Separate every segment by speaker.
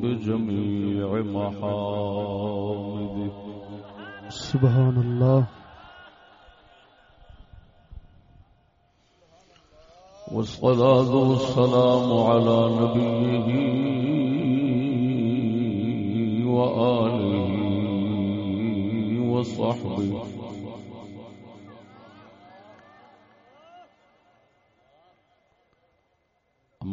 Speaker 1: بجميع محامده
Speaker 2: سبحان الله
Speaker 1: والصلاة والسلام على نبيه وآله وصحبه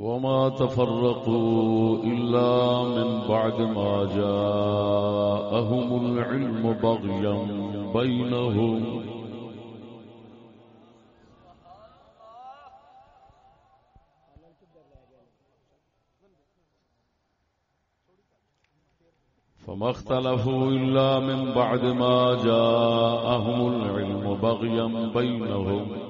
Speaker 1: وما تفرقوا إلا من بعد ما جاءهم العلم بغيا بينهم. فما اختلفوا إلا من بعد ما جاءهم العلم بغيا بينهم.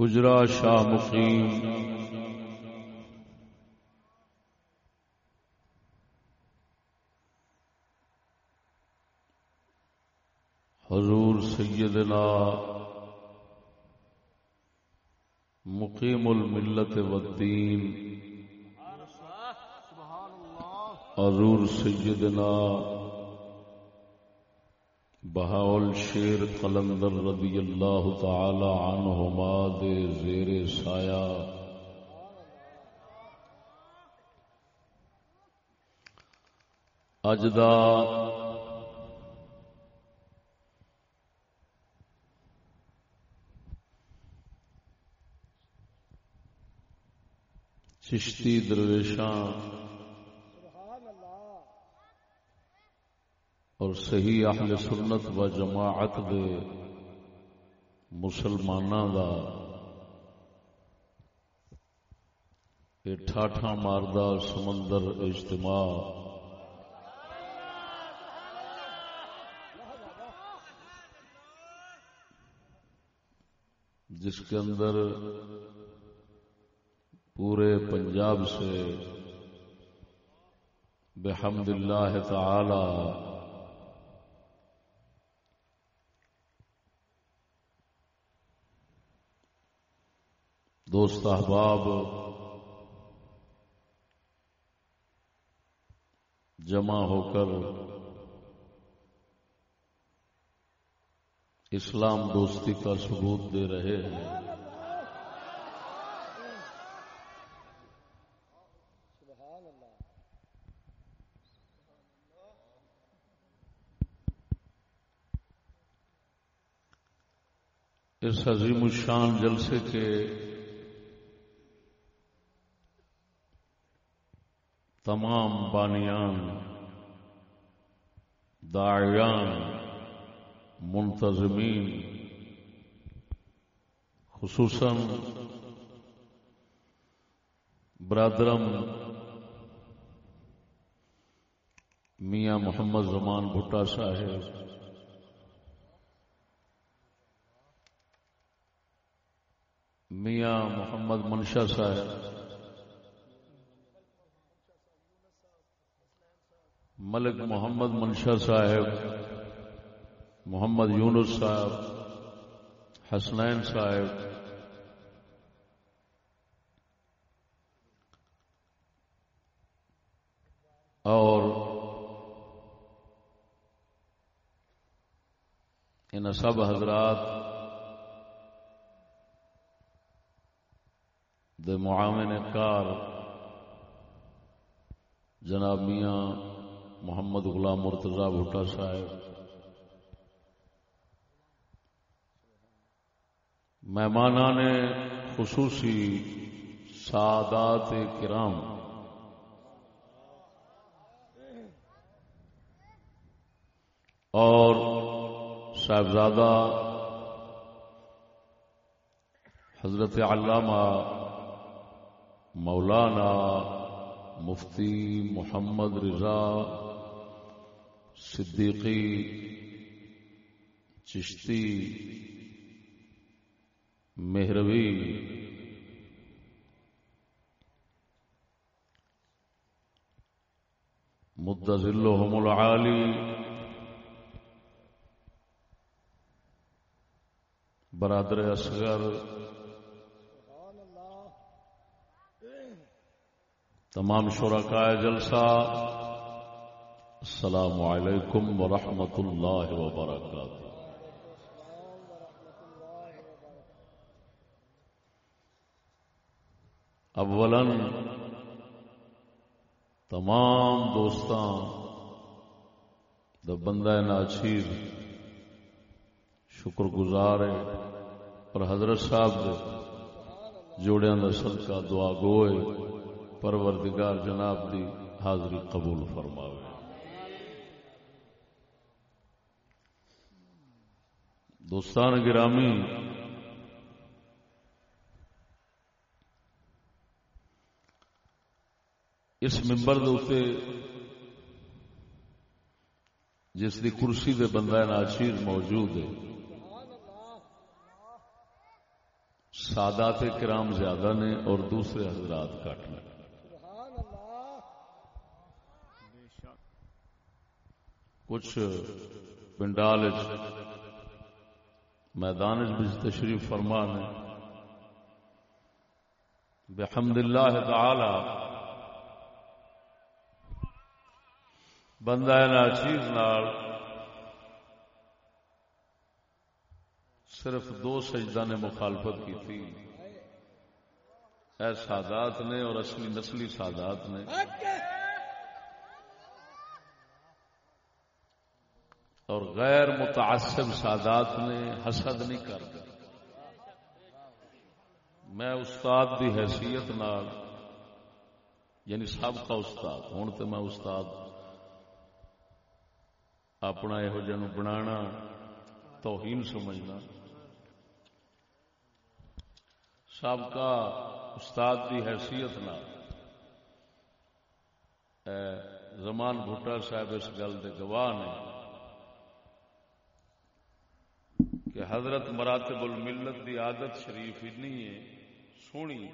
Speaker 1: حجرا شاہ مقیم۔ حضور سیدنا مقیم الملت والدین۔ حضور سیدنا بہاول شیر قلندر رضی اللہ تعالی عنہما دے زیر سایہ۔ اجدا چشتی درویشاں
Speaker 3: سبحان الله
Speaker 1: اور صحیح اہل سنت و جماعت دے مسلماناں دا یہ ٹھاٹھا ماردہ سمندر اجتماع۔ جس کے اندر پورے پنجاب سے بحمد اللہ تعالی دوست احباب، جمع ہو کر اسلام دوستی کا ثبوت دے رہے ہیں۔ اس عظیم الشان جلسے کے تمام بانیان، داعیان، منتظمین، خصوصاً برادرم میاں محمد زمان بھٹا صاحب، میاں محمد منشا صاحب ملک محمد منشا صاحب، محمد یونس صاحب، حسنین صاحب، اور ان سب حضرات دے معاون کار جناب میاں محمد غلام مرتضی بھٹا صاحب۔ مہمانان خصوصی سادات کرام۔ اور صاحبزادہ حضرت علامہ مولانا مفتی محمد رضا صدیقی چشتی مہروی۔ مدذلهم العالی۔ برادر اصغر۔ تمام شرکاء جلسہ۔ السلام علیکم ورحمۃ اللہ وبرکاتہ
Speaker 3: السلام
Speaker 1: اولا تمام دوستان دا بندہ ناچیر شکر گزار ہے اور حضرت صاحب دے جوڑیاں دا صدقہ، دعا گوئے پروردگار جناب دی حاضری قبول فرماوے۔ دوستان گرامی، اس ممبر دے جس دی کرسی دے بندہ ناچیر موجود ہے، سادات کرام زیادہ نے اور دوسرے حضرات کٹ نے۔ کچھ پنڈال میدان بھی تشریف فرما نے بحمد اللہ تعالی بندہ ناچیز نال۔ صرف دو سجدہ نے مخالفت کی تھی۔ اے سادات نے اور اصلی نسلی سادات نے۔ اور غیر متعصب سادات نے حسد نہیں کر میں استاد دی حیثیت نال یعنی سابقہ استاد ہوں تو میں استاد، اپنا یہو جن بنا توہین سمجھنا۔ سابقہ استاد دی حیثیت نال۔ زمان بھٹا صاحب اس گل دے گواہ نے کہ حضرت مراتب الملت دی عادت شریف اتنی ہے، سونی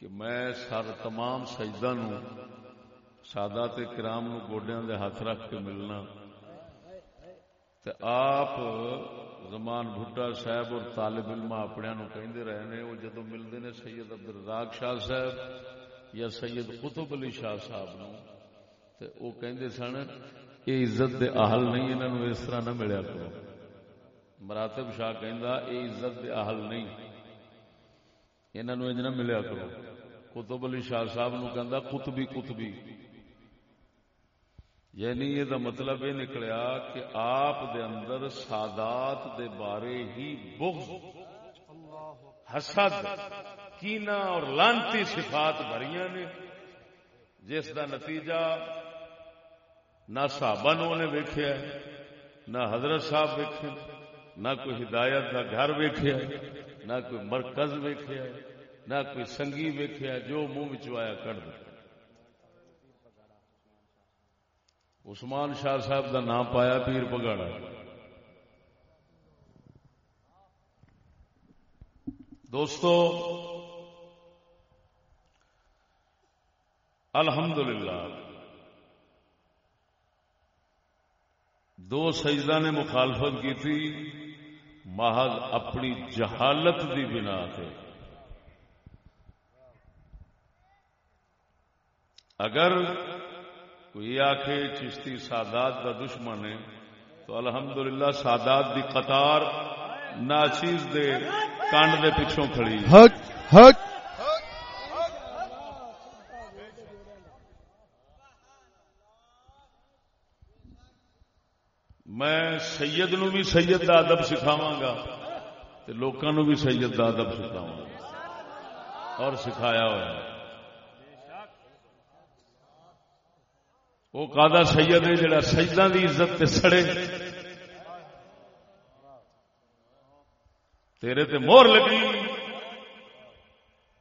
Speaker 1: کہ میں سر تمام سجدہ نو، سادات کرام نو گوڈیاں دے ہاتھ رکھ کے ملنا۔ تے آپ زمان بھٹا صاحب اور طالب علم اپنے نو کہندے رہے نے، وہ جدو ملتے نے سید عبد الرزاق شاہ صاحب یا سید قطب علی شاہ صاحب نو، تے وہ کہندے سن، یہ عزت دے اہل نہیں، انہاں نو اس طرح نہ ملیا کرو۔ مراتب شاہ کہندا اے عزت دے اہل نہیں۔ انہاں نو انج نہ ملیا کرو۔ قطب علی شاہ صاحب نو کہندا قطبی قطبی۔ یعنی یہ دا مطلب یہ نکلیا کہ آپ دے اندر سادات دے بارے ہی بغض، حسد کینا اور لانتی صفات بھریاں نے۔ جس دا نتیجہ نہ صحابہ نو نے ویکھیا نہ حضرت صاحب ویکھے۔ نہ کوئی ہدایت کا گھر ویکھیا، نہ کوئی مرکز ویکھیا، نہ کوئی سنگی ویکھیا جو منہ آیا کٹ دے۔ عثمان شاہ صاحب دا نام پایا پیر پگاڑا۔ دوستو، الحمدللہ، دو سجدہ نے مخالفت کی تھی۔ محض اپنی جہالت دی بنا سے اگر کوئی آخ چشتی سادات کا دشمن ہے، تو الحمدللہ سادات دی قطار ناچیز دے کانڈ دے پچھوں کھڑی۔
Speaker 2: حق حق
Speaker 1: میں سید نو بھی سید کا ادب سکھاوا گا لوگوں نو بھی سید کا ادب سکھاوا گا۔ اور سکھایا ہوا وہ کا سید ہے جڑا سجدہ دی عزت تے سڑے۔ تیرے تے مور لگی۔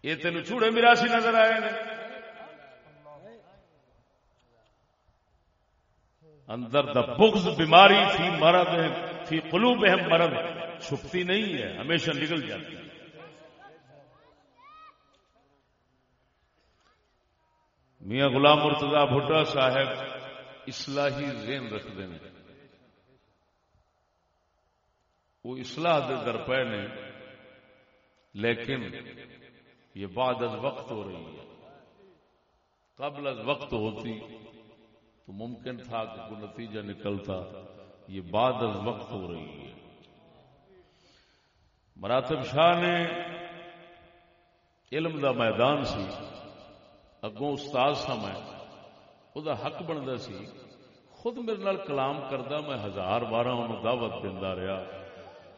Speaker 1: یہ تین چوڑے میراسی نظر آئے نے۔ اندر دا بغض بیماری تھی مرد تھی، قلوب ہے مرد چھپتی نہیں ہے، ہمیشہ نکل جاتی ہے۔ میاں غلام مرتضی بھٹا صاحب اصلاحی ذہن رکھتے ہیں۔ وہ اصلاح دے در پے نے، لیکن یہ بعد از وقت ہو رہی ہے۔ قبل از وقت ہوتی تو ممکن تھا کہ کوئی نتیجہ نکلتا۔ یہ بعد از وقت ہو رہی ہے۔ مراتب شاہ نے علم دا میدان سی، اگوں استاد سا میں وہ حق بنتا سی۔ خود میرے نال کلام کردہ میں ہزار بارہ انہوں دعوت دینا رہا۔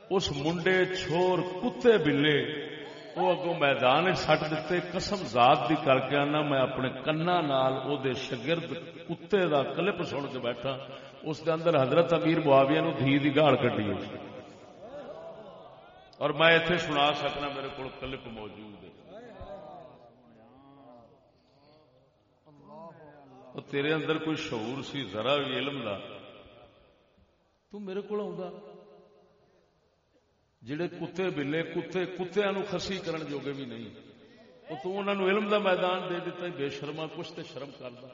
Speaker 1: اس منڈے چھور کتے بلے وہ اگوں میدان سٹ دیتے، قسم ذات دی کر کے آنا، میں اپنے کنا نال او دے شگرد کتے دا کلپ سن کے بیٹھا، اس دے اندر حضرت امیر معاویہ نو دھی دی گاڑ کٹی اور میں ایتھے سنا سکنا میرے کو کلپ موجود ہے۔ اور تیرے اندر کوئی شعور سی، ذرا بھی علم دا تو میرے کو آؤں جڑے کتے بلے، کتے کتیا نو خسی کرن جوگے بھی نہیں۔ وہ تو انہوں نے علم دا میدان دے دیتا ہے، بے شرما، کچھ تے شرم کرتا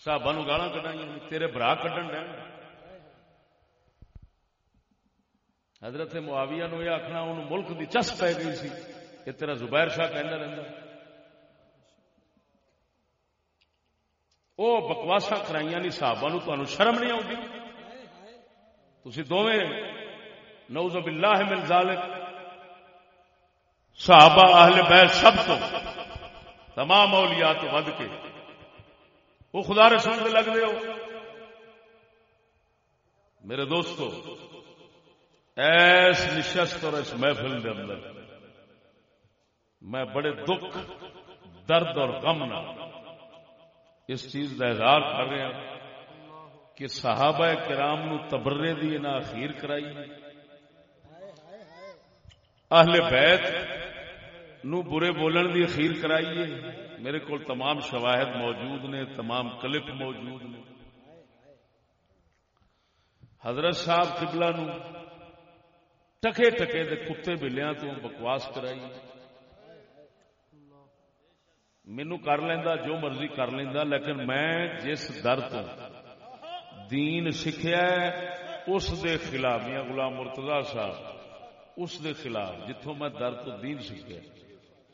Speaker 1: صحابہ نو گالا کٹائی جی، تیرے برا کٹن ڈے حضرت معاویہ نو یہ آخنا انہوں ملک دی چس پی گئی سی کہ تیرا زبیر شاہ کہنا رہتا وہ بکواسا کرائی نہیں صحابہ نو تو شرم نہیں آتی تھی دونیں نوز باللہ من ذالک، صحابہ اہل بیت سب تو تمام اولیاء تو ود کے۔ وہ خدا رسول دے لگ دے ہو۔ میرے دوستو، ایس نشست اور اس محفل دے اندر میں بڑے دکھ، درد اور غم نہ اس چیز کا اظہار کر رہا ہوں کہ صحابہ کرام نو تبرے دی نہ اخیر کرائی۔ اہل بیت نو برے بولن دی اخیر کرائی ہے۔ میرے کو تمام شواہد موجود نے، تمام کلپ موجود نے۔ حضرت صاحب قبلہ نو ٹکے ٹکے دے کتے بلیاں تو بکواس کرائی۔ مینو کر لینا جو مرضی کر لینا لیکن میں جس در تو دین سکھیا اس دے خلاف یا غلام مرتضی صاحب، اس دے خلاف جتوں میں در تو دین سیکھا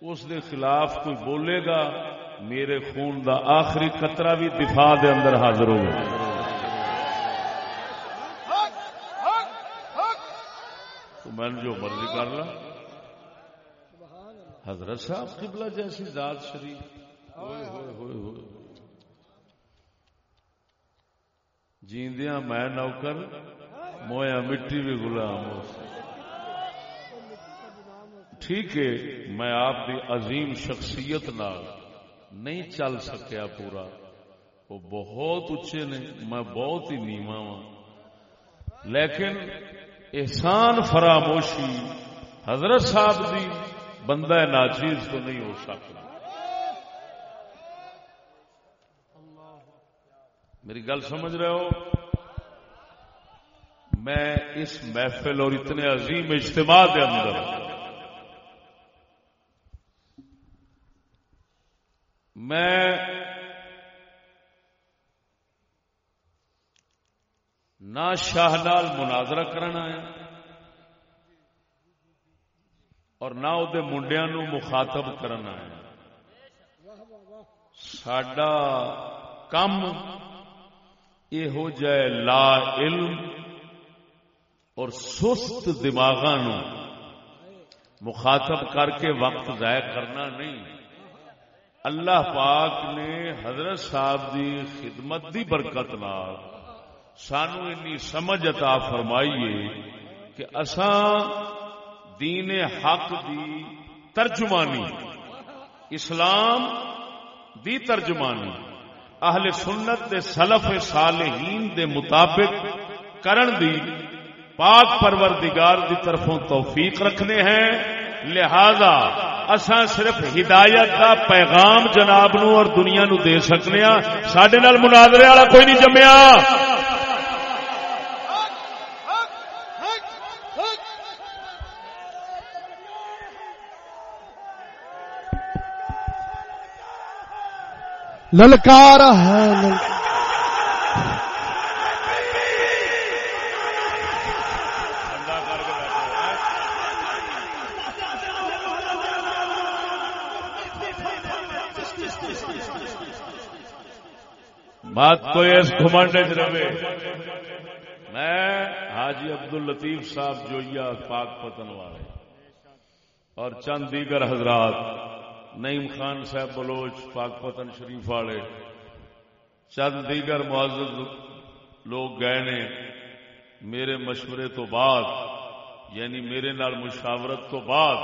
Speaker 1: اس دے خلاف کوئی بولے گا، میرے خون دا آخری قطرہ بھی دفاع دے اندر حاضر ہوگا۔ تو میں نے جو مرضی کر لا۔ حضرت صاحب قبلہ جیسی ذات شریف۔ ہوئے ہوئے ہوئے ہوئے۔ جیندیاں میں نوکر، مویا مٹی بھی غلام ہو ٹھیک ہے، میں آپ کی عظیم شخصیت نال نہیں چل سکیا پورا۔ وہ بہت اچے نے، میں بہت ہی نیوا وا لیکن احسان فراموشی حضرت صاحب دی بندہ ناچیز تو نہیں ہو سکتا۔ میری گل سمجھ رہے ہو؟ میں اس محفل اور اتنے عظیم اجتماع کے اندر میں نہ شاہ نال مناظرہ کرنا ہے اور نہ وہ منڈیا نو مخاطب کرنا ہے سڈا کم یہ جائے لا علم اور سست دماغ مخاطب کر کے وقت ضائع کرنا نہیں۔ اللہ پاک نے حضرت صاحب دی خدمت دی برکت نال سانو انی سمجھ عطا فرمائیے کہ اساں دین حق دی ترجمانی، اسلام دی ترجمانی۔ اہل سنت دے سلف صالحین دے مطابق کرن دی پاک پروردگار دی طرفوں توفیق رکھنے ہیں۔ لہذا اساں صرف ہدایت کا پیغام جناب نو اور دنیا نو دے سکنے ہاں۔ سڈے مناظرے والا کوئی نہیں جمیا
Speaker 2: للکار ہے
Speaker 1: بات تو اس گھمنڈ رہے۔ میں حاجی عبد الطیف صاحب جوئیا پاک پتن والے اور چند دیگر حضرات نعیم خان صاحب بلوچ، پاک پتن شریف والے۔ چند دیگر معزز لوگ گئے نے میرے مشورے تو بعد یعنی میرے نال مشاورت تو بعد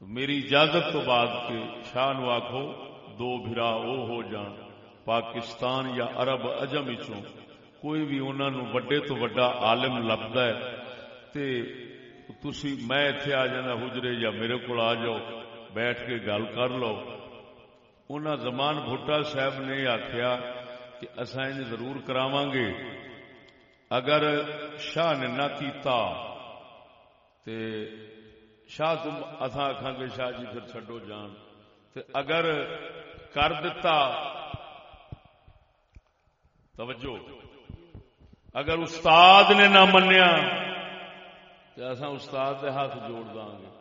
Speaker 1: میری اجازت تو بعد کے شاہ نو آخو دو بھرا او ہو جان۔ پاکستان یا عرب اجم چوں کوئی بھی انہوں وڈے تو وڈا عالم لبدا ہے، تے تسی میں ایتھے آ جانا حجرے یا میرے کو آ جاؤ۔ بیٹھ کے گل کر لو۔ انہاں زمان بھٹا صاحب نے آخیا کہ اصا ان ضرور کراواں گے اگر شاہ نے نہ کیتا تے شاہ تم اصا آخان گے شاہ جی پھر چھڈو جان۔ تے اگر کر دیتا توجہ۔ اگر استاد نے نہ منیا تو اصا استاد دے ہاتھ جوڑ دیں گے۔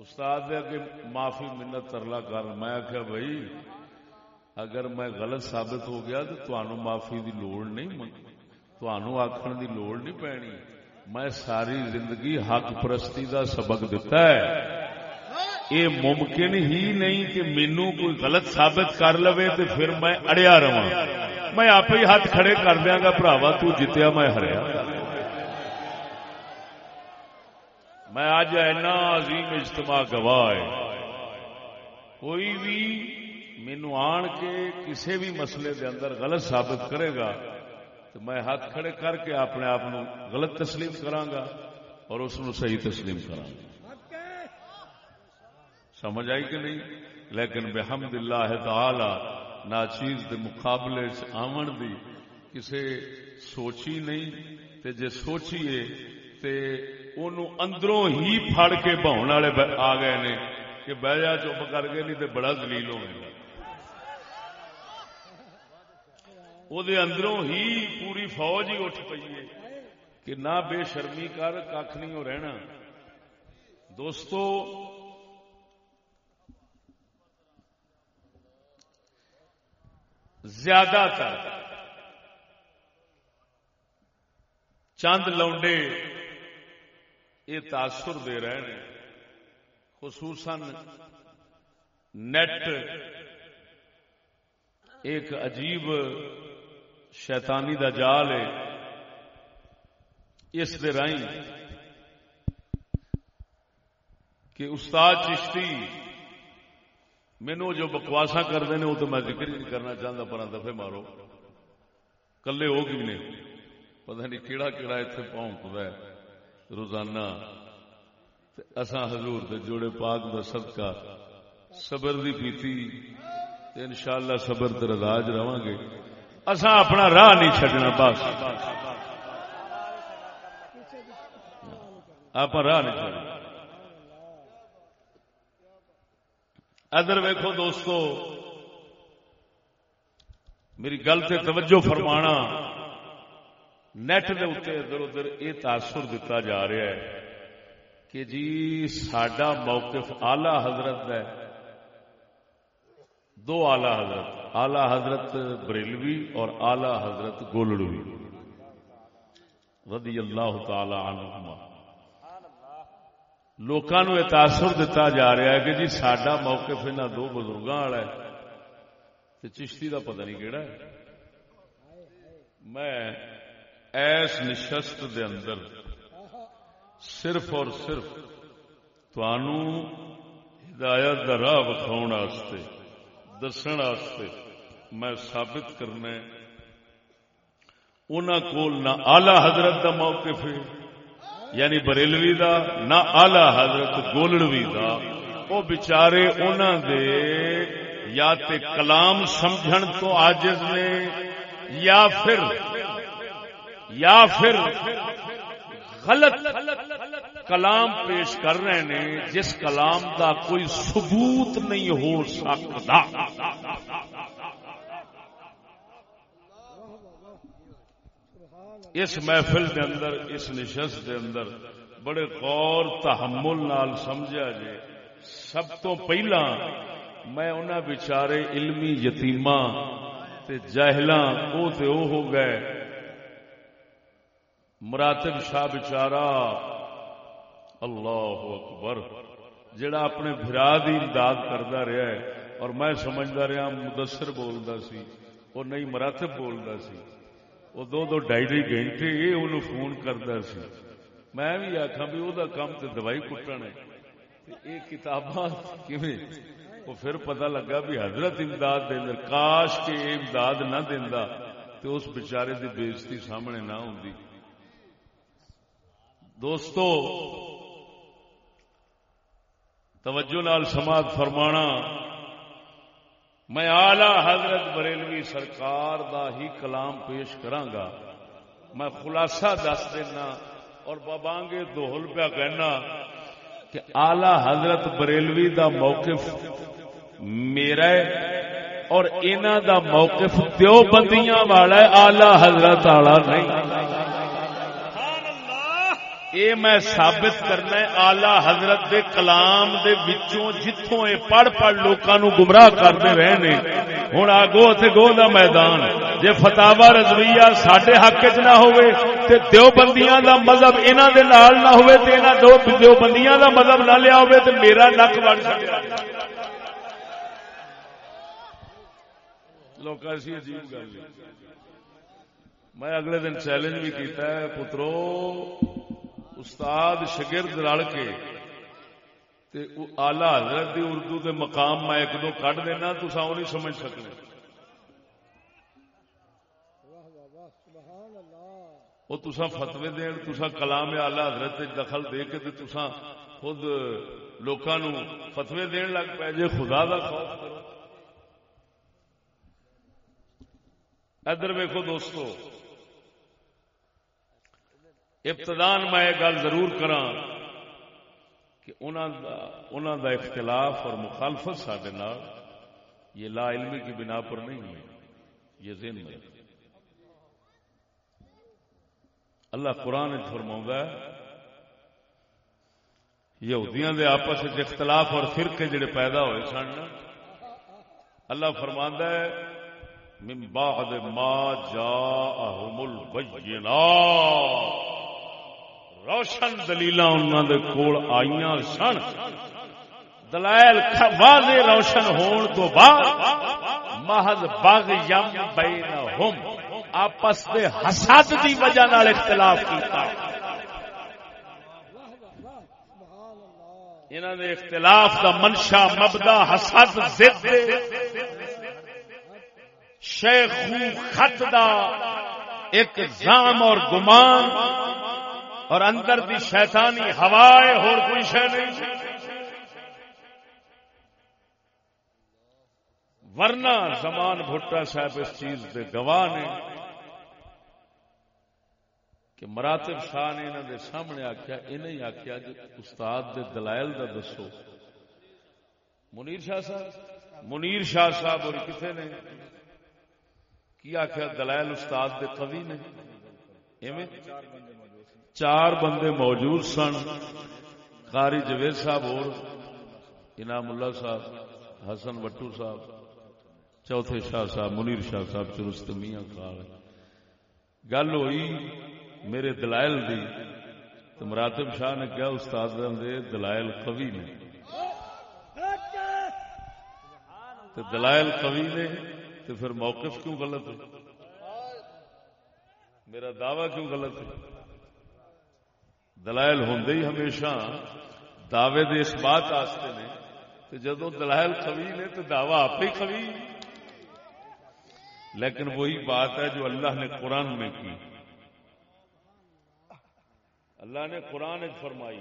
Speaker 1: استاد دے اگے معافی منت ترلا کر۔ میں آخیا بھائی، اگر میں غلط ثابت ہو گیا تو تمہوں معافی دی لوڑ نہیں تمہوں آخر دی لوڑ نہیں پینی۔ میں ساری زندگی حق پرستی دا سبق دیتا ہے۔ یہ ممکن ہی نہیں کہ مینو کوئی غلط ثابت کر لو تو پھر میں اڑیا رہا میں آپ ہی ہاتھ کھڑے کر دیا گا براوا تو جتیا میں ہریا۔ میں اج اینا عظیم اجتماع گواہ ہے۔ کوئی بھی مینو آن کے کسی بھی مسئلے دے اندر غلط ثابت کرے گا تو میں ہاتھ کھڑے کر کے اپنے آپ غلط تسلیم گا اور اس صحیح تسلیم گا۔ سمجھ آئی کہ نہیں؟ لیکن بحمد اللہ تعالی ناچیز دے مقابلے آمن دی کسے سوچی نہیں تے جے سوچیے تے انہوں اندروں ہی پھڑ کے بہن والے آ گئے نے کہ بہ جا چپ کر کے نہیں تے بڑا دلیل ہو گیا وہ اندروں ہی پوری فوج ہی اٹھ پی ہے کہ نہ بے شرمی کر کھ نہیں ہو رہنا دوستو زیادہ تر چند لونڈے یہ تاثر دے رہے ہیں۔ خصوصاً نیٹ۔ ایک عجیب شیطانی دا جال ہے۔ اس دے رائی کہ استاد چشتی مینو جو بکواسا کرتے ہیں وہ تو میں ذکر نہیں کرنا چاہتا پر دفے مارو۔ کلے ہو گئی نے۔ پتہ نہیں کیڑا کیڑا اتنے پونکد ہے۔ روزانہ تے اساں حضور دے جوڑے پاک دا صدقہ صبر دی پیتی تے انشاءاللہ صبر تے رضا وچ رواں گے۔ اساں اپنا راہ نہیں چھڈنا بس۔ آپ راہ نہیں چھڈنا۔ ادھر ویکھو دوستو، میری گل سے توجہ فرمانا۔ نیٹ دے اتنے ادھر ادھر یہ تاثر دتا جا رہا ہے کہ جی سڈا موقف آلہ حضرت ہے دو آلہ حضرت آلہ حضرت بریلوی اور آلہ حضرت گولڑوی رضی اللہ تعالی عنہما لوگوں یہ تاثر دتا جا رہا ہے کہ جی سڈا موقف انہوں دو بزرگوں والا ہے تے چشتی دا پتہ نہیں کیڑا ہے میں ایس نشست دے اندر، صرف اور صرف توانو ہدایت دا راہ بکھاؤن واسطے دسن واسطے میں ثابت کرنا انہاں کول نہ آلہ حضرت دا موقف ہے یعنی بریلوی دا، نہ آلہ حضرت گولڑوی دا۔ وہ بچارے انہاں دے یا تے کلام سمجھن تو عاجز نے، یا پھر یا پھر غلط کلام پیش کر رہے ہیں، جس کلام دا کوئی ثبوت نہیں ہو سکتا۔ اس محفل دے اندر، اس نشست دے اندر بڑے غور، تحمل نال سمجھا جے۔ سب تو پہلا میں انہاں بیچارے علمی یتیماں تے جاہلاں، او تے او ہو گئے۔ مراتب شاہ بیچارہ۔ اللہ اکبر۔ جڑا اپنے بھرا دی امداد کرتا رہا ہے، اور میں سمجھتا رہا، مدثر بولتا سی، وہ نہیں، مراتب بولتا سی۔ وہ دو دو ڈائی ڈائی گھنٹے یہ انہوں فون کرتا سی۔ میں بھی آخا بھی وہ کام تو دوائی کٹن ہے۔ یہ کتاباں کیویں؟ وہ پھر پتہ لگا بھی حضرت امداد دے کاش کے امداد نہ دینا تو اس بچارے دی بےزتی سامنے نہ ہوں دوستو، توجہ نال سماعت فرمانا، میں آلہ حضرت بریلوی سرکار دا ہی کلام پیش کرانگا۔ میں خلاصہ دس دینا اور بابانگے دوہل پہ کہنا کہ آلہ حضرت بریلوی دا موقف میرا ہے اور انہ دا موقف دیو بندیاں والا ہے آلہ حضرت والا نہیں۔ اے میں ثابت کرنا ہے آلہ حضرت دے کلام دے وچوں جتھوں اے پڑھ پڑھ لوکاں نو گمراہ کرتے رہے نے، ہن آگو تے گو دا میدان۔ جے فتاوا رضویہ ساڈے حق وچ نہ ہوئے تے دیوبندیاں دا مذہب انہاں دے نال نہ ہوئے تے انہاں دو دیوبندیاں دا مذہب نہ لیا ہوئے تے میرا نک وڑ چھڈیا لوکاں سی عجیب گل میں اگلے دن چیلنج بھی کیتا ہے، پترو استاد شگرد رل کے آلہ حضرت دی اردو دے مقام میں ایک دو کٹ دینا تو ساؤ نہیں سمجھ سکنے۔ وہ تسا فتوی دین تسا کلام آلہ حضرت دخل دے کے تسا خود لوکاں نو فتوی دین لگ پے جے خدا دا خوف کرو۔ ادھر ویکو دوستو ابتدان میں یہ گل ضرور کرا کہ انہوں دا دا اختلاف اور مخالفت سڈے یہ لا علمی کی بنا پر نہیں ہے یہ ذہن میں۔ اللہ قرآن فرما یہودیاں دے آپس اختلاف اور فرقے جڑے پیدا ہوئے سن، اللہ فرماندا ہے، من بعد ما جاءهم البينات روشن دلیل کول آئی سن۔ دلائل واضح روشن ہون تو بعد محض باغ یم بینہم۔ آپس دے حسد دی وجہ نال اختلاف کیتا۔ انہوں نے اختلاف دا منشا مبدا حسد ضد۔ شیخ خط دا ایک زام اور گمان۔ اور اندر دی شیطانی ہوائے اور کوئی شہ نہیں۔ ورنہ زمان بھٹا صاحب اس چیز دے گواہ نے کہ مراتب شاہ نے انہوں دے سامنے آخیا انہیں آخیا جی استاد دے دلائل دا دسو۔ منیر شاہ صاحب، منیر شاہ صاحب اور کتنے نے؟ کی آخیا دلائل استاد دے قوی نے؟ ایویں؟ چار بندے موجود سن۔ قاری جوید صاحب اور انعام اللہ صاحب، حسن وٹو صاحب، چوتھے شاہ صاحب، منیر شاہ صاحب، چرست میاں خال گل ہوئی میرے دلائل دی، تو مراتب شاہ نے کیا استاد دے، دلائل قوی نے۔ تو دلائل قوی نے، تو پھر موقف کیوں غلط ہے؟ میرا دعوی کیوں غلط ہے؟ دلائل ہوں ہی ہمیشہ دعوے دے اس بات آستے نے تو جدو دلائل قوی نے تو دعوی آپ ہی قوی۔ لیکن وہی بات ہے جو اللہ نے قرآن میں کی۔ اللہ نے قرآن فرمائی۔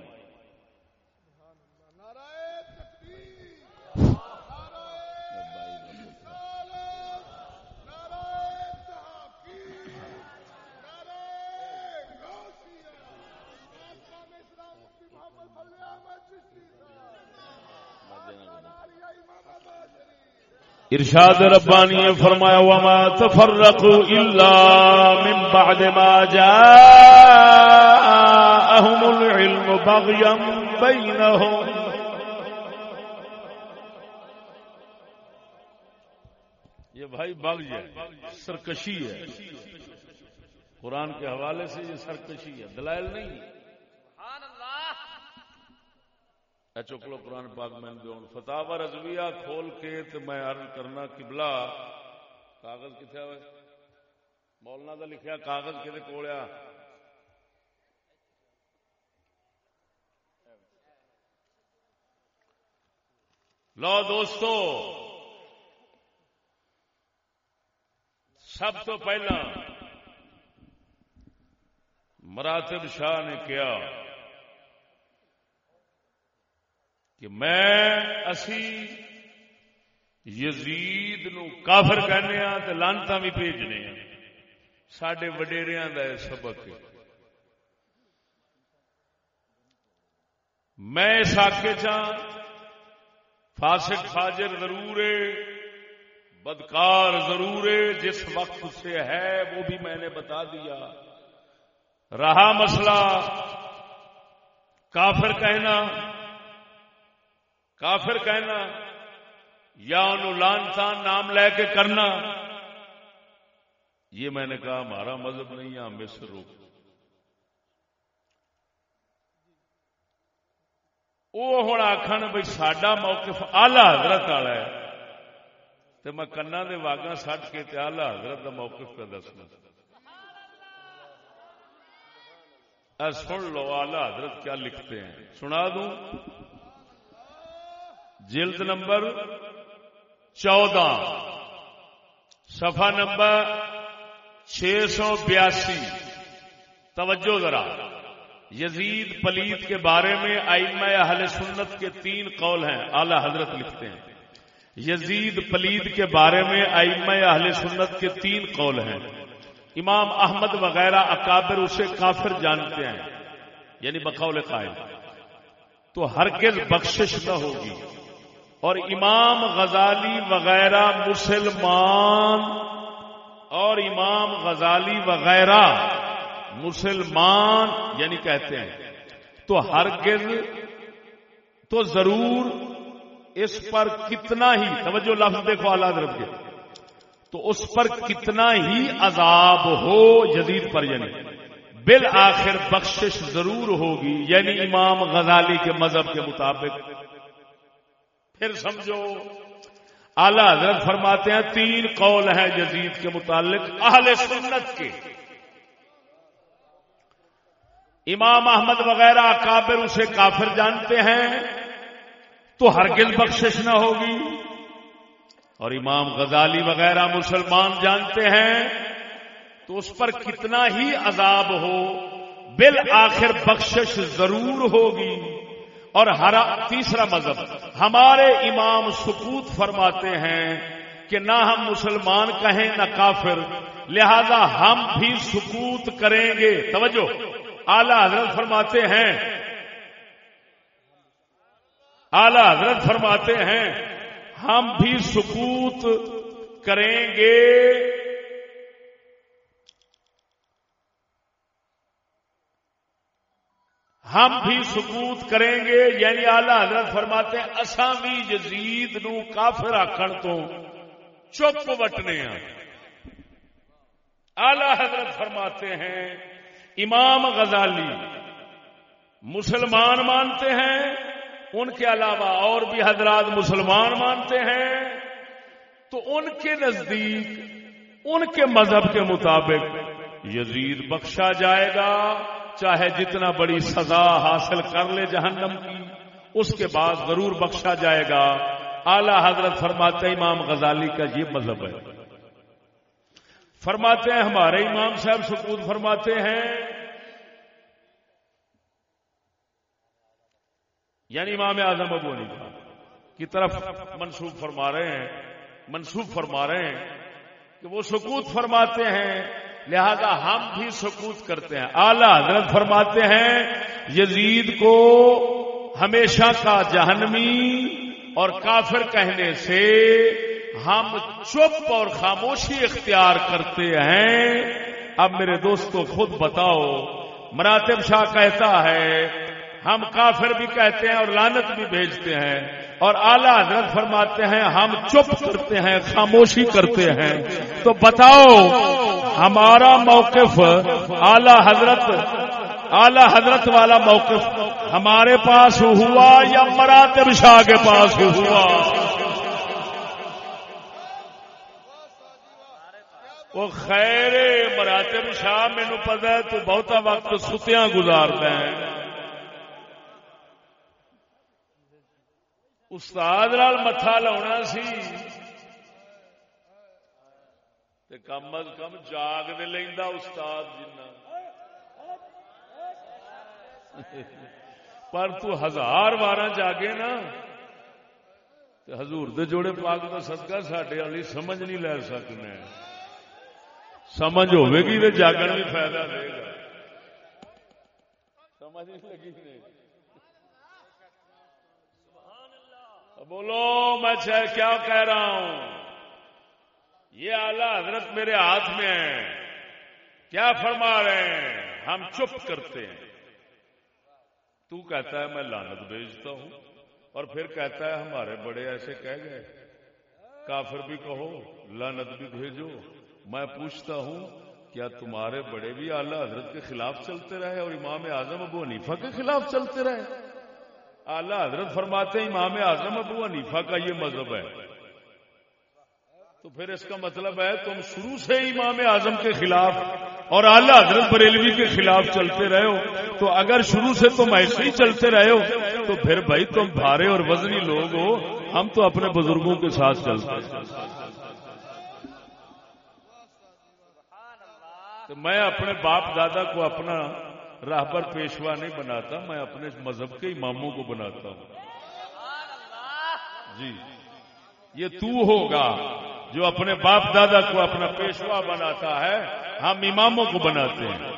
Speaker 1: ارشاد ربانی نے فرمایا، وما تفرقوا الا من بعد ما جاءهم العلم بغيا بينهم۔ یہ بھائی بغی ہے، سرکشی ہے۔ قرآن کے حوالے سے یہ سرکشی ہے، دلائل نہیں۔ ہے اچھا، چکلو قرآن پاک میں فتح رضویہ کھول کے تو میں عرض کرنا قبلہ، کاغذ کتنے ہوئے مولانا دا لکھیا کاغذ کتنے کولیا لو دوستو، سب تو پہلا مراتب شاہ نے کیا۔ کہ میں اسی یزید نو کافر کہنے ہاں تے لانتا بھی بھیجنے ہاں سڈے وڈیریاں دا سبق میں اس آکے چاہ فاسق فاجر ضرور ہے، بدکار ضرور ہے، جس وقت سے ہے وہ بھی میں نے بتا دیا۔ رہا مسئلہ کافر کہنا کافر کہنا، یا انہوں لانسان نام لے کے کرنا۔ یہ میں نے کہا، ہمارا مذہب نہیں ہے، ہم اس وہ ہوں آخر بھائی سڈا موقف آلہ حضرت والا ہے۔ تو میں کنا دے واگا سٹ کے تے آلہ حضرت کا موقف پہ دسنا۔ سن لو آلہ حضرت کیا لکھتے ہیں۔ سنا دوں؟ جلد نمبر چودہ۔ صفحہ نمبر چھ سو بیاسی۔ توجہ ذرا۔ یزید پلیت کے بارے میں آئمہ اہل سنت کے تین قول ہیں۔ اعلی حضرت لکھتے ہیں۔ یزید پلیت کے بارے میں آئمہ اہل سنت کے تین قول ہیں۔ امام احمد وغیرہ اکابر اسے کافر جانتے ہیں۔ یعنی بقول قائم تو ہرگز بخشش نہ ہوگی۔ اور امام غزالی وغیرہ مسلمان اور امام غزالی وغیرہ مسلمان یعنی کہتے ہیں تو ہرگز تو ضرور اس پر کتنا ہی توجہ لفظ دیکھو اعلی حضرت کے تو اس پر کتنا ہی عذاب ہو جدید پر یعنی بالآخر بخشش ضرور ہوگی یعنی امام غزالی کے مذہب کے مطابق پھر سمجھو، اعلی حضرت فرماتے ہیں، تین قول ہیں جزید کے متعلق اہل سنت کے۔ امام احمد وغیرہ کابر اسے کافر جانتے ہیں، تو ہرگز بخشش نہ ہوگی۔ اور امام غزالی وغیرہ مسلمان جانتے ہیں، تو اس پر کتنا ہی عذاب ہو، بالآخر بخشش ضرور ہوگی۔ اور ہر تیسرا مذہب۔ ہمارے امام سکوت فرماتے ہیں کہ نہ ہم مسلمان کہیں نہ کافر، لہذا ہم بھی سکوت کریں گے۔ توجہ۔ اعلی حضرت فرماتے ہیں۔ اعلی حضرت فرماتے ہیں، ہم بھی سکوت کریں گے۔ ہم بھی سکوت کریں گے یعنی اعلی حضرت فرماتے ہیں، اساں بھی یزید نو کافر آخر تو چپ وٹنے ہیں اعلی حضرت فرماتے ہیں، امام غزالی مسلمان مانتے ہیں، ان کے علاوہ اور بھی حضرات مسلمان مانتے ہیں۔ تو ان کے نزدیک، ان کے مذہب کے مطابق یزید بخشا جائے گا۔ چاہے جتنا بڑی سزا حاصل کر لے جہنم کی، اس کے بعد ضرور بخشا جائے گا۔ اعلی حضرت فرماتے امام غزالی کا یہ مذہب ہے۔ فرماتے ہیں، ہمارے امام صاحب سکوت فرماتے ہیں۔ یعنی امام اعظم ابو حنیفہ کی طرف منسوخ فرما رہے ہیں منسوخ فرما رہے ہیں کہ وہ سکوت فرماتے ہیں۔ لہذا ہم بھی سکوت کرتے ہیں۔ اعلی حضرت فرماتے ہیں، یزید کو ہمیشہ کا جہنمی اور کافر کہنے سے ہم چپ اور خاموشی اختیار کرتے ہیں۔ اب میرے دوستو، خود بتاؤ، مراتب شاہ کہتا ہے ہم کافر بھی کہتے ہیں اور لانت بھی بھیجتے ہیں اور اعلی حضرت فرماتے ہیں، ہم چپ کرتے ہیں، خاموشی کرتے ہیں۔ تو بتاؤ، ہمارا موقف اعلی حضرت اعلی حضرت والا موقف ہمارے پاس ہوا یا مراتب شاہ کے پاس ہوا؟ وہ خیر مراتب شاہ مینو پتا ہے تو بہتا وقت ستیاں گزارتا ہے استاد نال متھا لاؤنا سی۔ تے کم از کم جاگ دے لینا استاد جنا پر تو ہزار بارہ جاگے نا۔ تے حضور دے جوڑے پاک دا صدقہ ساڈے والی سمجھ نہیں لے سکنے۔ سمجھ ہوے گی تے جاگن بھی فائدہ دے گا۔ سمجھ نہیں لگی۔ نہیں بولو، میں کیا کہہ رہا ہوں؟ یہ اعلی حضرت میرے ہاتھ میں ہے۔ کیا فرما رہے ہیں؟ ہم چپ کرتے ہیں۔ تو کہتا ہے، میں لانت بھیجتا ہوں۔ اور پھر کہتا ہے، ہمارے بڑے ایسے کہہ گئے۔ کافر بھی کہو لانت بھی بھیجو۔ میں پوچھتا ہوں، کیا تمہارے بڑے بھی اعلی حضرت کے خلاف چلتے رہے اور امام اعظم ابو حنیفہ کے خلاف چلتے رہے؟ اعلی حضرت فرماتے ہیں، امام اعظم ابو حنیفہ کا یہ مذہب ہے۔ تو پھر اس کا مطلب ہے، تم شروع سے امام اعظم کے خلاف اور اعلی حضرت بریلوی کے خلاف چلتے رہے ہو۔ تو اگر شروع سے تم ایسے ہی چلتے رہے ہو، تو پھر بھائی تم بھارے اور وزنی لوگ ہو، ہم تو اپنے بزرگوں کے ساتھ چلتے تو میں اپنے باپ دادا کو اپنا راہبر پیشوا نہیں بناتا، میں اپنے مذہب کے اماموں کو بناتا ہوں۔ جی۔ یہ تو ہوگا جو اپنے باپ دادا کو اپنا پیشوا بناتا ہے، ہم اماموں کو بناتے ہیں۔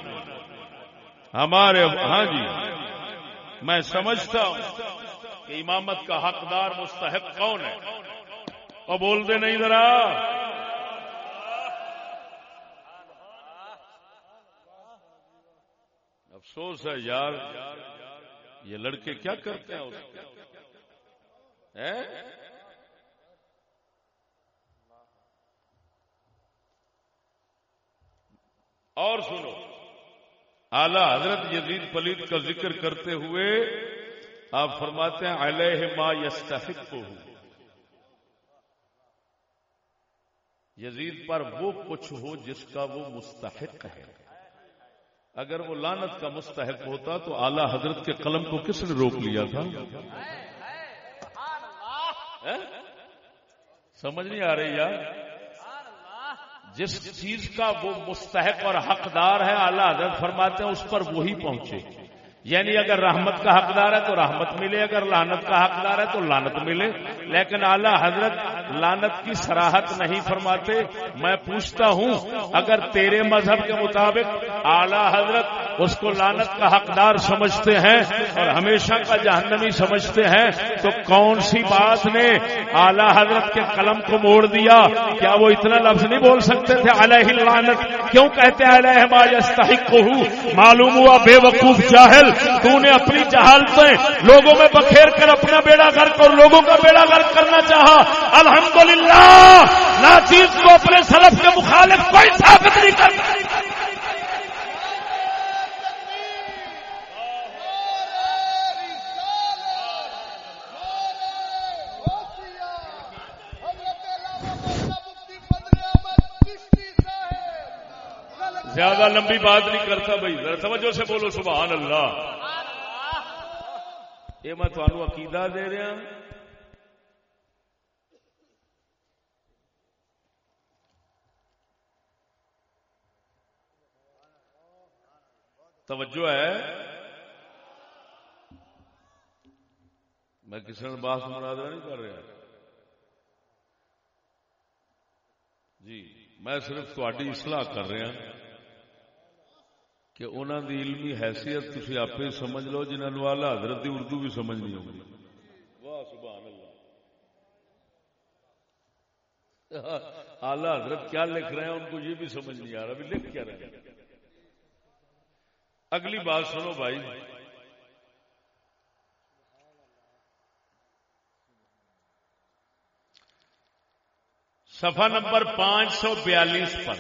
Speaker 1: ہمارے ہاں جی۔ میں سمجھتا ہوں کہ امامت کا حقدار مستحق کون ہے۔ اور بول دے نہیں ذرا۔ افسوس ہے یار، یہ لڑکے کیا کرتے ہیں اس اور سنو، اعلی حضرت یزید پلید کا ذکر کرتے ہوئے آپ فرماتے ہیں، علیہ ما یستحق کو یزید پر وہ کچھ ہو جس کا وہ مستحق ہے۔ اگر وہ لانت کا مستحق ہوتا تو اعلی حضرت کے قلم کو کس نے روک لیا تھا؟ سمجھ نہیں آ رہی یار۔ جس چیز کا وہ مستحق اور حقدار ہے اعلیٰ حضرت فرماتے ہیں اس پر وہی پہنچے۔ یعنی اگر رحمت کا حقدار ہے تو رحمت ملے اگر لانت کا حقدار ہے تو لانت ملے۔ لیکن اعلی حضرت لانت کی سراہت نہیں فرماتے، میں پوچھتا ہوں، اگر تیرے مذہب کے مطابق اعلی حضرت اس کو لانت کا حقدار سمجھتے ہیں اور ہمیشہ کا جہنمی سمجھتے ہیں، تو کون سی بات نے اعلی حضرت کے قلم کو موڑ دیا؟ کیا وہ اتنا لفظ نہیں بول سکتے تھے علیہ لانت کیوں کہتے ہیں معلوم ہوا بے وقوف جاہل، تو نے اپنی جہالتیں لوگوں میں بکھیر کر اپنا بیڑا گرک اور لوگوں کا بیڑا گرک کرنا چاہا۔ الحمدللہ ناچیز کو اپنے سلف کے مخالف کوئی ثابت نہیں کر زیادہ لمبی بات نہیں کرتا بھائی، ذرا توجہ سے بولو، سبحان اللہ۔ یہ میں تمہوں عقیدہ دے رہا توجہ ہے؟ میں کسی نے بات مناظرہ نہیں کر رہا۔ جی میں صرف تاری اصلاح کر رہا ہاں کہ انہوں دی علمی حیثیت تھی آپ سمجھ لو جنہوں آلہ حضرت دی اردو بھی سمجھ نہیں ہوگی واہ، سبحان اللہ۔ آلہ حضرت کیا لکھ رہے ہیں؟ ان کو یہ بھی سمجھ نہیں آ رہا بھی لکھ کیا رہے ہیں؟ اگلی بات سنو بھائی۔ صفحہ نمبر پانچ سو بیالیس پر۔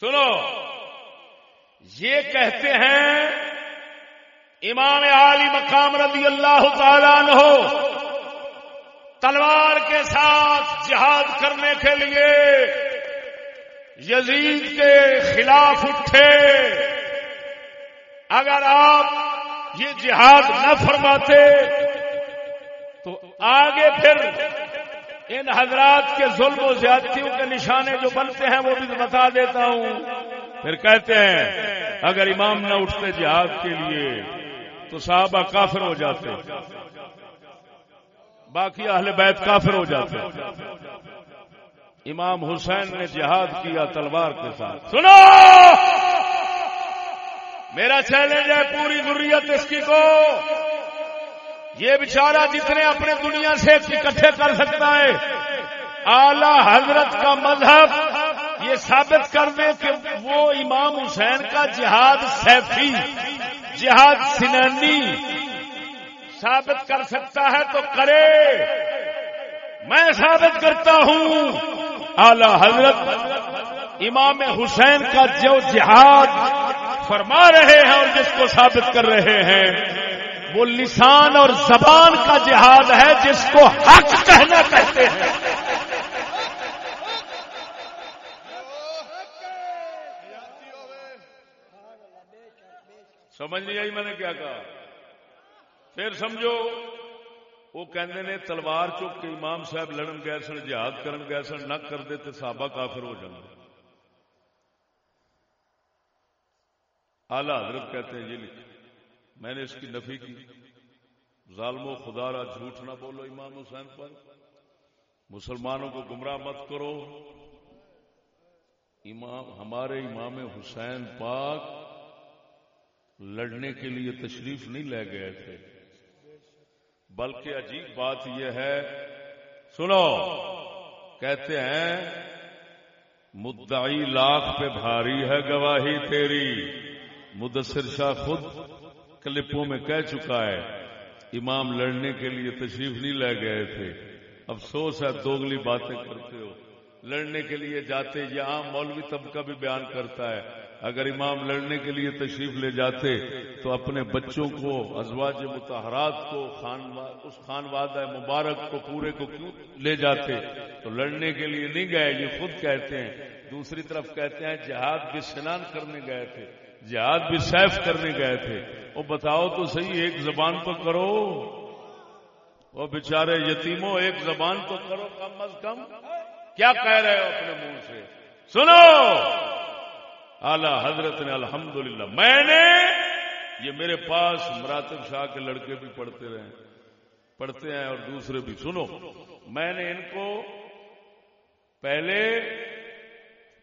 Speaker 1: سنو۔ یہ کہتے ہیں، امام عالی مقام رضی اللہ تعالیٰ عنہ تلوار کے ساتھ جہاد کرنے کے لیے یزید کے خلاف اٹھے۔ اگر آپ یہ جہاد نہ فرماتے، تو آگے پھر ان حضرات کے ظلم و زیادتیوں کے نشانے جو بنتے ہیں، وہ بھی بتا دیتا ہوں۔ پھر کہتے ہیں، اگر امام نہ اٹھتے جہاد کے لیے، تو صحابہ کافر ہو جاتے۔ باقی اہل بیت کافر ہو جاتے۔ امام حسین نے جہاد کیا تلوار کے ساتھ۔ سنو! میرا چیلنج ہے پوری ضروریت اس کی کو۔ یہ بیچارہ جتنے اپنے دنیا سے اکٹھے کر سکتا ہے۔ اعلی حضرت کا مذہب یہ ثابت کر دے کہ وہ امام حسین کا جہاد سیفی جہاد سنانی ثابت کر سکتا ہے تو کرے۔ میں ثابت کرتا ہوں اعلی حضرت امام حسین کا جو جہاد فرما رہے ہیں اور جس کو ثابت کر رہے ہیں، وہ لسان اور زبان کا جہاد ہے جس کو حق کہنا کہتے ہیں۔ سمجھ نہیں آئی میں نے کیا کہا؟ پھر سمجھو وہ کہندے نے تلوار چک کے امام صاحب لڑن گئے سن، جہاد کرن گئے سن نہ کر تو صحابہ کافر ہو جائیں آلہ حضرت کہتے ہیں، یہ لکھے میں نے اس کی نفی کی۔ ظالم و خدا را جھوٹ نہ بولو امام حسین پر۔ مسلمانوں کو گمراہ مت کرو۔ امام، ہمارے امام حسین پاک لڑنے کے لیے تشریف نہیں لے گئے تھے۔ بلکہ عجیب بات یہ ہے، سنو، کہتے ہیں، مدعی لاکھ پہ بھاری ہے گواہی تیری۔ مدثر شاہ خود کلپوں میں کہہ چکا ہے، امام لڑنے کے لیے تشریف نہیں لے گئے تھے۔ افسوس ہے، دوگلی باتیں کرتے ہو۔ لڑنے کے لیے جاتے یہ عام مولوی طبقہ بھی بیان کرتا ہے۔ اگر امام لڑنے کے لیے تشریف لے جاتے تو اپنے بچوں کو، ازواج متحرات کو، خان اس مبارک کو، پورے کو کیوں لے جاتے؟ تو لڑنے کے لیے نہیں گئے، یہ خود کہتے ہیں۔ دوسری طرف کہتے ہیں، جہاد بھی سنان کرنے گئے تھے، جہاد بھی سیف کرنے گئے تھے۔ وہ بتاؤ تو صحیح، ایک زبان تو کرو۔ وہ بےچارے یتیموں، ایک زبان تو کرو، کم از کم۔ کیا کہہ رہے ہو اپنے منہ سے؟ سنو! اعلی حضرت نے الحمدللہ۔ میں نے یہ میرے پاس مراتب شاہ کے لڑکے بھی پڑھتے رہے پڑھتے ہیں اور دوسرے بھی۔ سنو، میں نے ان کو پہلے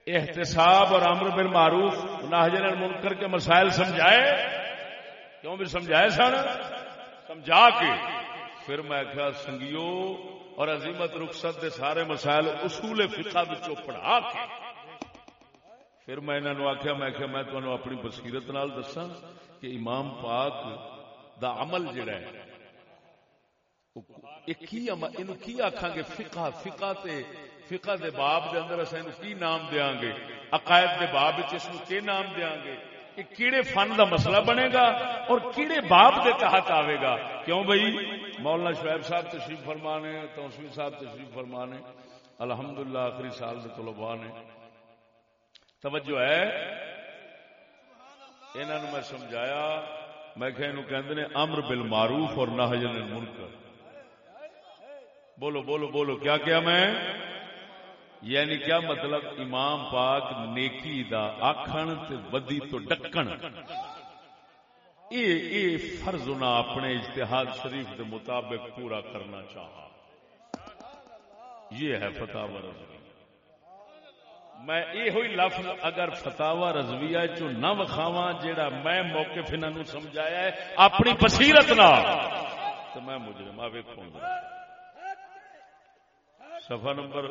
Speaker 1: احتساب اور امر بن معروف ناجن المنکر کے مسائل سمجھائے۔ کیوں بھی سمجھائے سن سمجھا کے۔ پھر میں کیا سنگیو اور عظیمت رخصت دے سارے مسائل اصول فقہ بچوں پڑھا کے۔ پھر میں انہوں آخیا میں کہ میں تمہیں اپنی بصیرت نال دسا کہ امام پاک دا عمل جڑا ہے کی گے؟ فقہ فقہ تے، فقہ دے باب دے اندر کی نام دیاں گے؟ عقائد دے باب اس نام دیاں گے؟ کہ کیڑے فن دا مسئلہ بنے گا اور کیڑے باب دے تحت آوے گا؟ کیوں بھائی؟ مولانا شعیب صاحب تشریف فرمانے، توسیع صاحب تشریف فرمانے، الحمدللہ آخری سال دے طلباء نے توجہ ہے؟ انہوں نے میں سمجھایا، میں کہ کہ امر بل معروف اور نہ منکر بولو بولو بولو، کیا کیا میں؟ یعنی کیا مطلب امام پاک نیکی دا آخن ودی تو ڈکن؟ یہ فرض نہ اپنے اجتہاد شریف کے مطابق پورا کرنا چاہا۔ یہ ہے فتح رضوی۔ میں یہ لفظ اگر فتح رضویہ چو نہ وکھاوا جیڑا میں موقف انہوں سمجھایا ہے، اپنی بصیرت نہ تو میں مجرم آ ویکوں گا۔ صفحہ نمبر